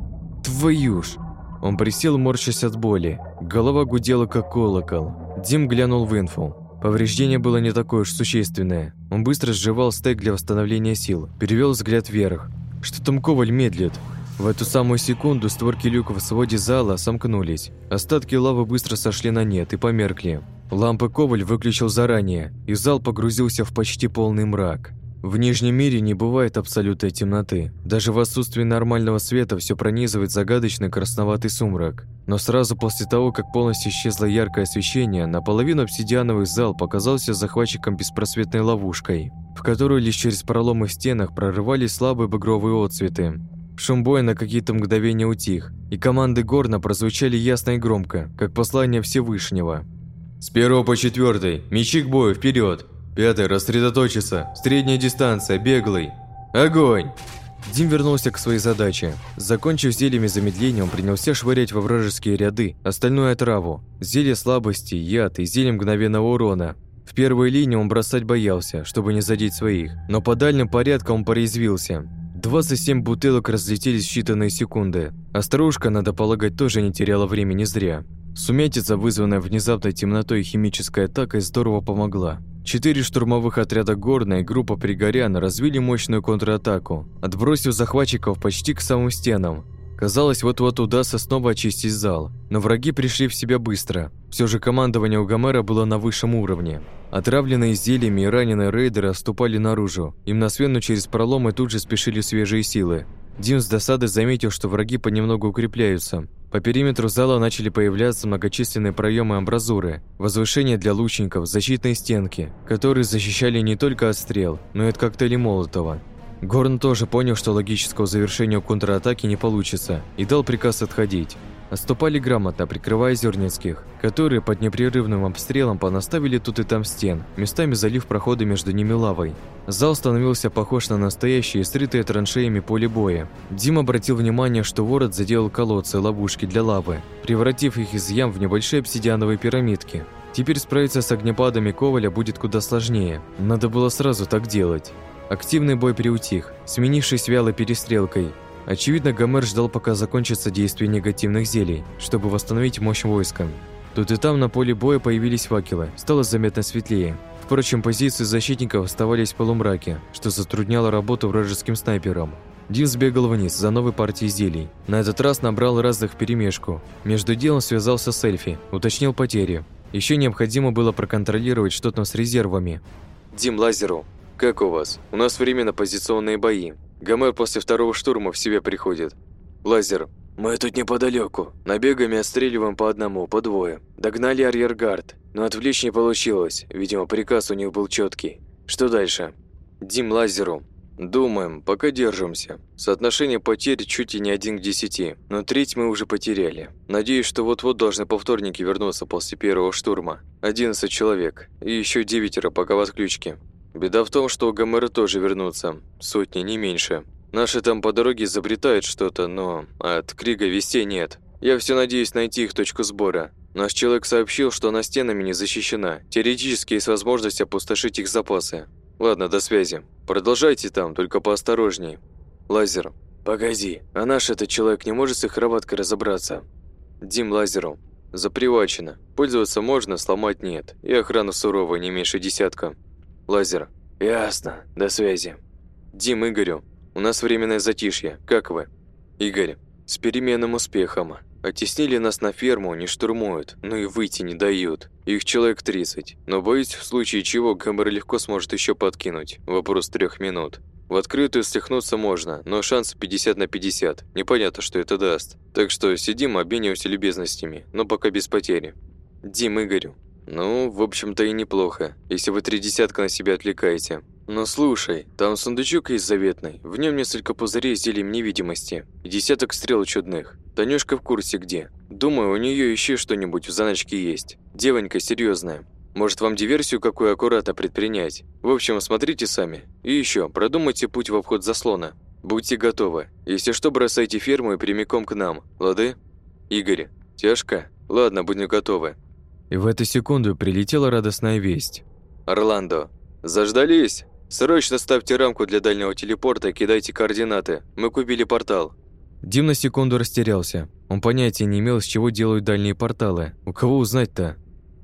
«Твою ж!» Он присел, морщась от боли. Голова гудела, как колокол. Дим глянул в инфу. Повреждение было не такое уж существенное. Он быстро сживал стейк для восстановления сил, перевел взгляд вверх. Что там Коваль медлит? В эту самую секунду створки люков в своде зала сомкнулись. Остатки лавы быстро сошли на нет и померкли. Лампы Коваль выключил заранее, и зал погрузился в почти полный мрак. В Нижнем мире не бывает абсолютной темноты. Даже в отсутствии нормального света все пронизывает загадочный красноватый сумрак. Но сразу после того, как полностью исчезло яркое освещение, наполовину обсидиановый зал показался захватчиком беспросветной ловушкой, в которую лишь через проломы в стенах прорывались слабые багровые отцветы. Шум боя на какие-то мгновения утих, и команды Горна прозвучали ясно и громко, как послание Всевышнего. «С первого по четвертый, мечи к бою, вперед! Пятый, рассредоточиться. Средняя дистанция, беглый. Огонь!» Дим вернулся к своей задаче. Закончив зельями замедления, он принялся швырять во вражеские ряды остальную отраву. Зелье слабости, яд и зелье мгновенного урона. В первой линии он бросать боялся, чтобы не задеть своих, но по дальним порядкам он порезвился. 27 бутылок разлетелись в считанные секунды. Острушка, надо полагать, тоже не теряла времени зря. Сумятица, вызванная внезапной темнотой и химической атакой, здорово помогла. Четыре штурмовых отряда Горна и группа Пригорян развили мощную контратаку, отбросив захватчиков почти к самым стенам. Казалось, вот-вот удастся снова очистить зал, но враги пришли в себя быстро. Все же командование у Гомера было на высшем уровне. Отравленные зельями и раненые рейдеры отступали наружу. Им на смену через проломы тут же спешили свежие силы. Дим с досадой заметил, что враги понемногу укрепляются. По периметру зала начали появляться многочисленные проемы амбразуры, возвышения для лучников, защитные стенки, которые защищали не только от стрел, но и от коктейлей Молотова. Горн тоже понял, что логического завершения контратаки не получится, и дал приказ отходить. Отступали грамотно, прикрывая Зернецких, которые под непрерывным обстрелом понаставили тут и там стен, местами залив проходы между ними лавой. Зал становился похож на настоящие, срытые траншеями поле боя. Дим обратил внимание, что ворот заделал колодцы, ловушки для лавы, превратив их из ям в небольшие обсидиановые пирамидки. Теперь справиться с огнепадами Коваля будет куда сложнее. Надо было сразу так делать. Активный бой приутих, сменившись вялой перестрелкой. Очевидно, Гомер ждал, пока закончится действие негативных зелий, чтобы восстановить мощь войска. Тут и там на поле боя появились факелы, стало заметно светлее. Впрочем, позиции защитников оставались в полумраке, что затрудняло работу вражеским снайперам. Дин сбегал вниз за новой партией зелий. На этот раз набрал разных вперемешку. Между делом связался с Эльфи, уточнил потери. Еще необходимо было проконтролировать, что там с резервами. «Дим, лазеру, как у вас? У нас временно позиционные бои. Гомер после второго штурма в себя приходит. Лазер. Мы тут неподалеку. Набегами отстреливаем по одному, по двое. Догнали арьергард, но отвлечь не получилось. Видимо, приказ у них был четкий. Что дальше? Дим лазеру. Думаем, пока держимся. Соотношение потерь чуть ли не один к десяти, но треть мы уже потеряли. Надеюсь, что вот-вот должны повторники вернуться после первого штурма. 11 человек и еще девятеро пока в отключке. Беда в том, что у Гомера тоже вернутся. Сотни, не меньше. Наши там по дороге изобретают что-то, но от Крига вестей нет. Я все надеюсь найти их точку сбора. Наш человек сообщил, что она стенами не защищена. Теоретически есть возможность опустошить их запасы. Ладно, до связи. Продолжайте там, только поосторожней. Лазер. Погоди, а наш этот человек не может с их кроваткой разобраться? Дим Лазеру. Запривачено. Пользоваться можно, сломать нет. И охрана суровая, не меньше десятка. Лазер. Ясно. До связи. Дим, Игорю. У нас временное затишье. Как вы? Игорь. С переменным успехом. Оттеснили нас на ферму, не штурмуют, но и выйти не дают. Их человек 30. Но боюсь, в случае чего Гамбер легко сможет еще подкинуть. Вопрос трех минут. В открытую стихнуться можно, но шанс 50 на 50. Непонятно, что это даст. Так что сидим, обмениваемся любезностями, но пока без потери. Дим, Игорю. «Ну, в общем-то и неплохо, если вы три десятка на себя отвлекаете. Но слушай, там сундучок есть заветный, в нем несколько пузырей с зельем невидимости десяток стрел чудных. Танюшка в курсе где. Думаю, у нее еще что-нибудь в заначке есть. Девонька серьезная. Может, вам диверсию какую аккуратно предпринять? В общем, смотрите сами. И еще, продумайте путь в обход заслона. Будьте готовы. Если что, бросайте ферму и прямиком к нам, лады? Игорь, тяжко? Ладно, будем готовы. И в эту секунду прилетела радостная весть. «Орландо, заждались? Срочно ставьте рамку для дальнего телепорта и кидайте координаты. Мы купили портал». Дим на секунду растерялся. Он понятия не имел, с чего делают дальние порталы. У кого узнать-то?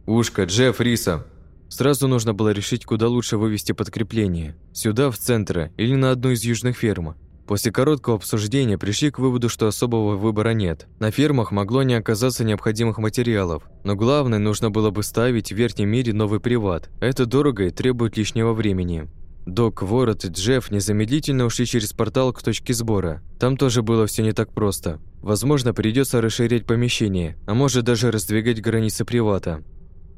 «Ушка, Джефф, Риса!» Сразу нужно было решить, куда лучше вывести подкрепление. Сюда, в центр, или на одну из южных ферм. После короткого обсуждения пришли к выводу, что особого выбора нет. На фермах могло не оказаться необходимых материалов, но главное, нужно было бы ставить в верхнем мире новый приват. Это дорого и требует лишнего времени. Док, Ворот и Джефф незамедлительно ушли через портал к точке сбора. Там тоже было все не так просто. Возможно, придется расширять помещение, а может даже раздвигать границы привата.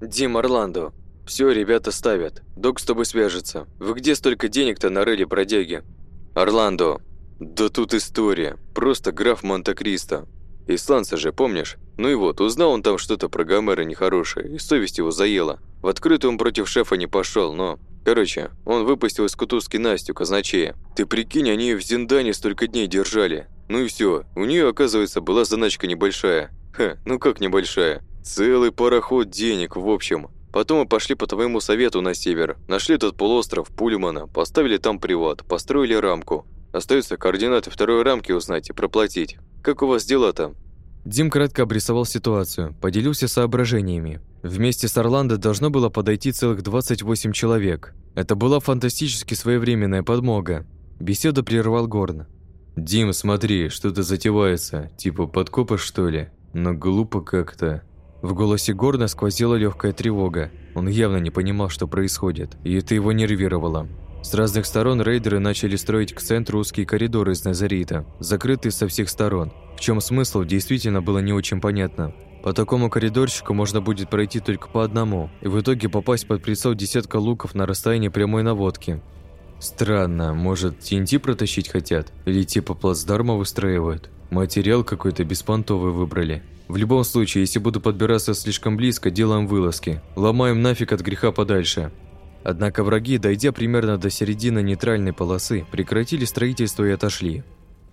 «Дим Орландо, все, ребята ставят. Док с тобой свяжется. Вы где столько денег-то нарыли, бродяги?» «Орландо, да тут история. Просто граф Монте-Кристо. Исландца же, помнишь? Ну и вот, узнал он там что-то про Гомера нехорошее, и совесть его заела. В открытую он против шефа не пошел, но... Короче, он выпустил из кутузки Настю, казначея. Ты прикинь, они ее в Зиндане столько дней держали. Ну и все, у нее, оказывается, была заначка небольшая. Ха, ну как небольшая? Целый пароход денег, в общем. Потом мы пошли по твоему совету на север. Нашли тот полуостров Пульмана, поставили там приват, построили рамку. Остаются координаты второй рамки узнать и проплатить. Как у вас дела там?» Дим кратко обрисовал ситуацию, поделился соображениями. Вместе с Орландо должно было подойти целых 28 человек. Это была фантастически своевременная подмога. Беседу прервал Горн. «Дим, смотри, что-то затевается. Типа подкопа, что ли? Но глупо как-то». В голосе Горна сквозила легкая тревога. Он явно не понимал, что происходит, и это его нервировало. С разных сторон рейдеры начали строить к центру узкие коридоры из Назарита, закрытые со всех сторон. В чем смысл, действительно было не очень понятно. По такому коридорчику можно будет пройти только по одному, и в итоге попасть под прицел десятка луков на расстоянии прямой наводки. Странно, может, ТНТ протащить хотят? Или типа плацдарма выстраивают? Материал какой-то беспонтовый выбрали. В любом случае, если буду подбираться слишком близко, делаем вылазки. Ломаем нафиг от греха подальше. Однако враги, дойдя примерно до середины нейтральной полосы, прекратили строительство и отошли.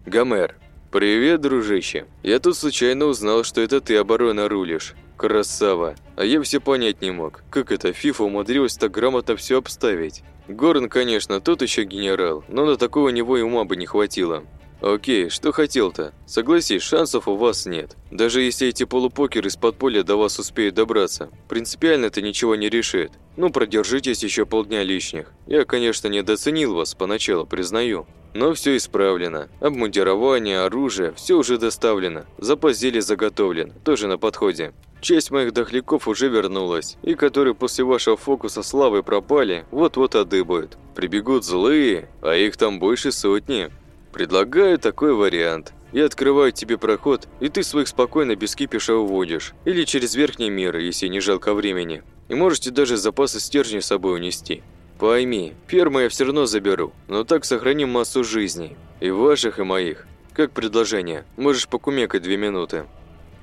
Гомер, привет, дружище. Я тут случайно узнал, что это ты оборона рулишь. Красава. А я все понять не мог. Как это Фифа умудрилась так грамотно все обставить? Горн, конечно, тот еще генерал, но на такого него и ума бы не хватило. Окей, что хотел-то? Согласись, шансов у вас нет. Даже если эти полупокеры из подполья до вас успеют добраться, принципиально это ничего не решит. Ну, продержитесь еще полдня лишних. Я, конечно, недооценил вас поначалу, признаю. Но все исправлено. Обмундирование, оружие, все уже доставлено. Запас зелья заготовлен, тоже на подходе. Часть моих дохляков уже вернулась, и которые после вашего фокуса славы пропали, вот-вот одыбают. Прибегут злые, а их там больше сотни. Предлагаю такой вариант. Я открываю тебе проход, и ты своих спокойно без кипиша уводишь. Или через верхний мир, если не жалко времени. И можете даже запасы стержней с собой унести. Пойми, ферму я все равно заберу, но так сохраним массу жизней. И ваших, и моих. Как предложение? Можешь покумекать две минуты.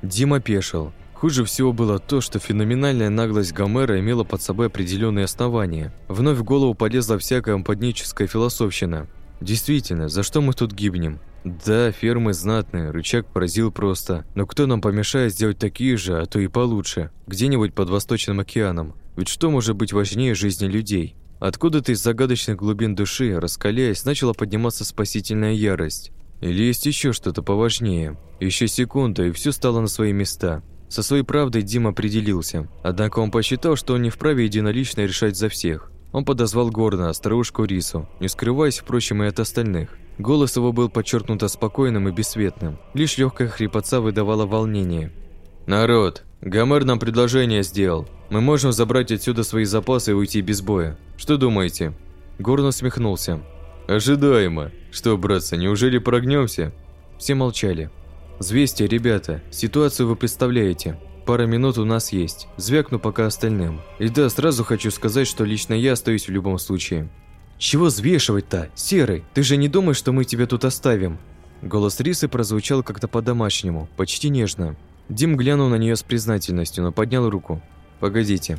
Дима пешил. Хуже всего было то, что феноменальная наглость Гомера имела под собой определенные основания. Вновь в голову полезла всякая ампадническая философщина. Действительно, за что мы тут гибнем? Да, фермы знатные, рычаг поразил просто. Но кто нам помешает сделать такие же, а то и получше? Где-нибудь под Восточным океаном. Ведь что может быть важнее жизни людей? Откуда-то из загадочных глубин души, раскаляясь, начала подниматься спасительная ярость. Или есть еще что-то поважнее? Еще секунда, и все стало на свои места. Со своей правдой Дим определился. Однако он посчитал, что он не вправе единолично решать за всех. Он подозвал Горна, старушку Рису, не скрываясь, впрочем, и от остальных. Голос его был подчеркнуто спокойным и бесцветным. Лишь легкая хрипотца выдавала волнение. «Народ, Гомер нам предложение сделал. Мы можем забрать отсюда свои запасы и уйти без боя. Что думаете?» Горн усмехнулся. «Ожидаемо. Что, братцы, неужели прогнемся?» Все молчали. «Звестие, ребята, ситуацию вы представляете. Пара минут у нас есть. Звякну пока остальным. И да, сразу хочу сказать, что лично я остаюсь в любом случае. Чего взвешивать-то? Серый, ты же не думаешь, что мы тебя тут оставим? Голос Рисы прозвучал как-то по-домашнему, почти нежно. Дим глянул на нее с признательностью, но поднял руку. «Погодите».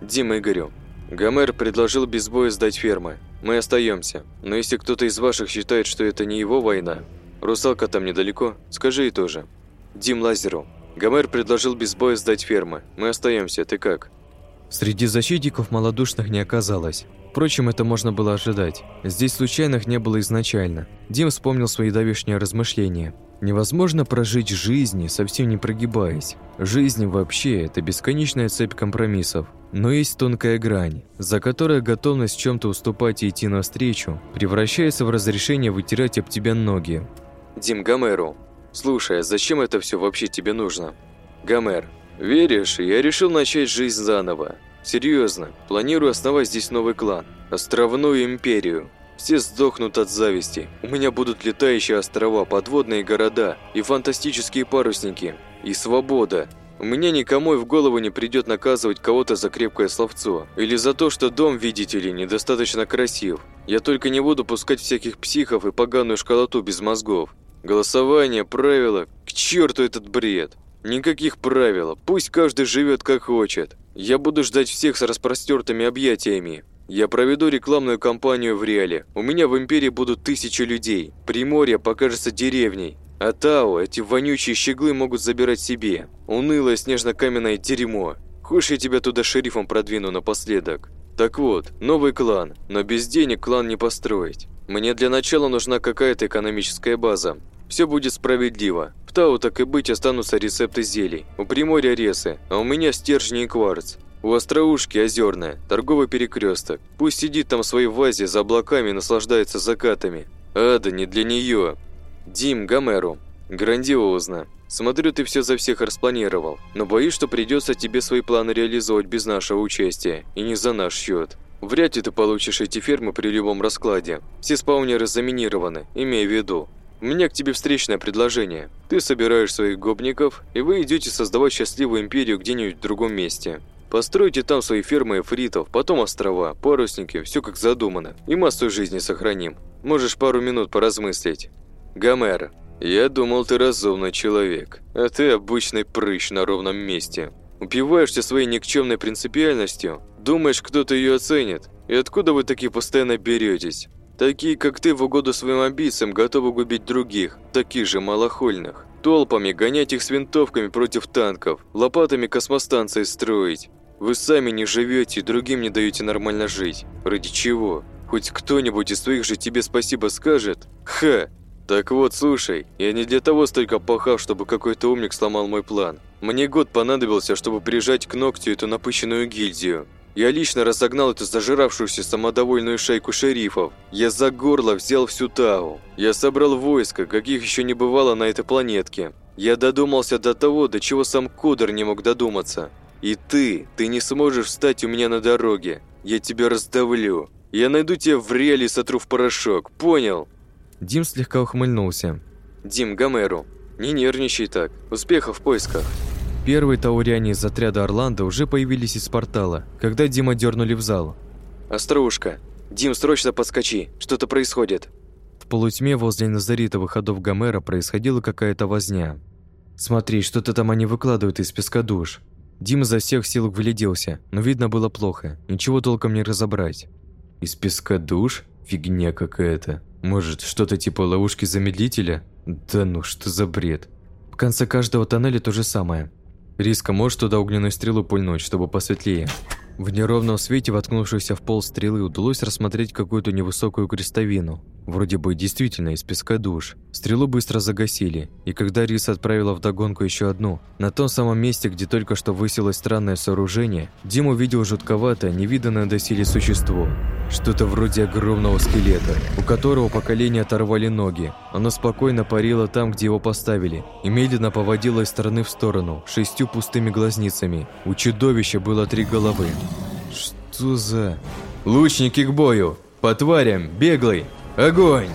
«Дим Игорю, Гомер предложил без боя сдать фермы. Мы остаемся. Но если кто-то из ваших считает, что это не его война, русалка там недалеко, скажи и тоже. Дим Лазеру, Гомер предложил без боя сдать фермы. Мы остаемся, ты как? Среди защитников малодушных не оказалось. Впрочем, это можно было ожидать. Здесь случайных не было изначально. Дим вспомнил свои давешние размышления. Невозможно прожить жизни, совсем не прогибаясь. Жизнь вообще – это бесконечная цепь компромиссов. Но есть тонкая грань, за которой готовность чем-то уступать и идти навстречу превращается в разрешение вытирать об тебя ноги. Дим Гомеру, Слушай, а зачем это все вообще тебе нужно? Гомер, веришь, я решил начать жизнь заново. Серьезно, планирую основать здесь новый клан. Островную империю. Все сдохнут от зависти. У меня будут летающие острова, подводные города и фантастические парусники. И свобода. У меня никому и в голову не придет наказывать кого-то за крепкое словцо. Или за то, что дом, видите ли, недостаточно красив. Я только не буду пускать всяких психов и поганую школоту без мозгов. Голосование, правила, к черту этот бред. Никаких правил, пусть каждый живет как хочет. Я буду ждать всех с распростертыми объятиями. Я проведу рекламную кампанию в Реале. У меня в Империи будут тысячи людей. Приморье покажется деревней. А Тао эти вонючие щеглы могут забирать себе. Унылое снежно-каменное дерьмо. Хочешь, я тебя туда шерифом продвину напоследок? Так вот, новый клан, но без денег клан не построить. Мне для начала нужна какая-то экономическая база. Все будет справедливо. В Тау так и быть останутся рецепты зелий. У Приморья ресы, а у меня стержни и кварц. У Остроушки озерная, торговый перекресток. Пусть сидит там в своей вазе за облаками и наслаждается закатами. Ада не для нее. Дим Гомеру. Грандиозно. Смотрю, ты все за всех распланировал, но боюсь, что придется тебе свои планы реализовать без нашего участия и не за наш счет. Вряд ли ты получишь эти фермы при любом раскладе. Все спаунеры заминированы, имея в виду. У меня к тебе встречное предложение. Ты собираешь своих гопников, и вы идете создавать счастливую империю где-нибудь в другом месте. Постройте там свои фермы эфритов, потом острова, парусники, все как задумано. И массу жизни сохраним. Можешь пару минут поразмыслить. Гомер, я думал, ты разумный человек, а ты обычный прыщ на ровном месте. Упиваешься своей никчемной принципиальностью, думаешь, кто-то ее оценит. И откуда вы такие постоянно беретесь? Такие, как ты, в угоду своим амбициям готовы губить других, таких же малохольных. Толпами гонять их с винтовками против танков, лопатами космостанции строить. Вы сами не живете и другим не даете нормально жить. Ради чего? Хоть кто-нибудь из своих же тебе спасибо скажет? Ха! Так вот, слушай, я не для того столько пахал, чтобы какой-то умник сломал мой план. Мне год понадобился, чтобы прижать к ногтю эту напыщенную гильдию. Я лично разогнал эту зажиравшуюся самодовольную шайку шерифов. Я за горло взял всю Тау. Я собрал войско, каких еще не бывало на этой планетке. Я додумался до того, до чего сам Кодер не мог додуматься. И ты, ты не сможешь встать у меня на дороге. Я тебя раздавлю. Я найду тебя в реале и сотру в порошок, понял? Дим слегка ухмыльнулся. Дим, Гомеру, не нервничай так. Успехов в поисках. Первые тауриане из отряда Орландо уже появились из портала, когда Дима дернули в зал. Остроушка, Дим, срочно подскочи, что-то происходит. В полутьме возле назаритовых ходов Гомера происходила какая-то возня. «Смотри, что-то там они выкладывают из песка душ». Дима за всех сил вгляделся, но видно было плохо, ничего толком не разобрать. «Из песка душ? Фигня какая-то. Может, что-то типа ловушки замедлителя? Да ну, что за бред? В конце каждого тоннеля то же самое. Риска может туда огненную стрелу пульнуть, чтобы посветлее. В неровном свете, воткнувшейся в пол стрелы, удалось рассмотреть какую-то невысокую крестовину. Вроде бы действительно из песка душ. Стрелу быстро загасили, и когда Рис отправила в догонку еще одну, на том самом месте, где только что высилось странное сооружение, Дим увидел жутковатое, невиданное доселе существо. Что-то вроде огромного скелета, у которого по колени оторвали ноги. Оно спокойно парило там, где его поставили, и медленно поводило из стороны в сторону, шестью пустыми глазницами. У чудовища было три головы. Что за... «Лучники к бою! По тварям! Беглый! Огонь!»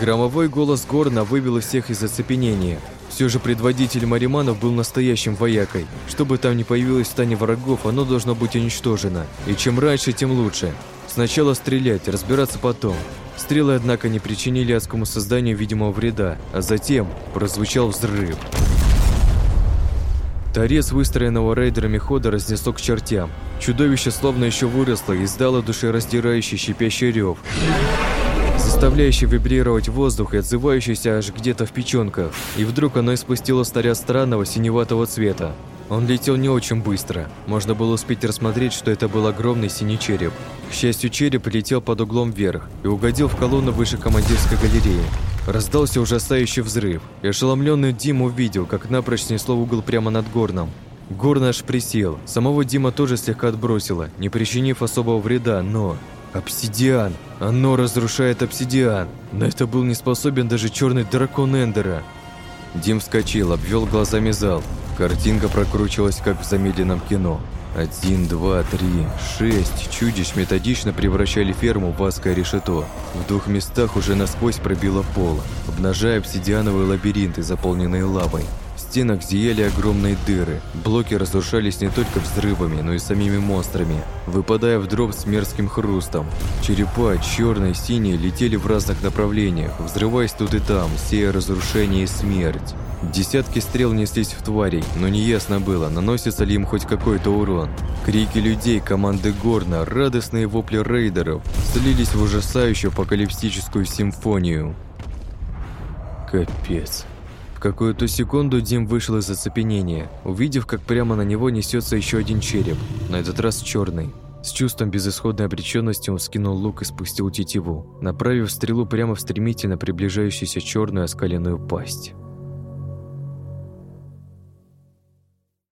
Громовой голос Горна вывел всех из оцепенения. Все же предводитель Мариманов был настоящим воякой. Чтобы там не появилось в стане врагов, оно должно быть уничтожено. И чем раньше, тем лучше. Сначала стрелять, разбираться потом. Стрелы, однако, не причинили адскому созданию видимого вреда, а затем прозвучал взрыв. Торец выстроенного рейдерами хода разнесло к чертям. Чудовище словно еще выросло и издало душераздирающий щипящий рев, заставляющий вибрировать воздух и отзывающийся аж где-то в печенках. И вдруг оно испустило старя странного синеватого цвета. Он летел не очень быстро. Можно было успеть рассмотреть, что это был огромный синий череп. К счастью, череп летел под углом вверх и угодил в колонну выше командирской галереи. Раздался ужасающий взрыв, и ошеломленный Дим увидел, как напрочь снесло угол прямо над горном. Горн аж присел. Самого Дима тоже слегка отбросило, не причинив особого вреда, но... Обсидиан! Оно разрушает обсидиан! На это был не способен даже черный дракон Эндера. Дим вскочил, обвел глазами зал. Картинка прокручивалась, как в замедленном кино. Один, два, три, шесть чудищ методично превращали ферму в адское решето. В двух местах уже насквозь пробило пол, обнажая обсидиановые лабиринты, заполненные лавой. Стенах зияли огромные дыры. Блоки разрушались не только взрывами, но и самими монстрами, выпадая в дробь с мерзким хрустом. Черепа, черные, синие, летели в разных направлениях, взрываясь тут и там, сея разрушение и смерть. Десятки стрел неслись в тварей, но неясно было, наносится ли им хоть какой-то урон. Крики людей команды Горна, радостные вопли рейдеров слились в ужасающую апокалиптическую симфонию. Капец. Какую-то секунду Дим вышел из оцепенения, увидев, как прямо на него несется еще один череп, на этот раз черный. С чувством безысходной обреченности он скинул лук и спустил тетиву, направив стрелу прямо в стремительно приближающуюся черную оскаленную пасть.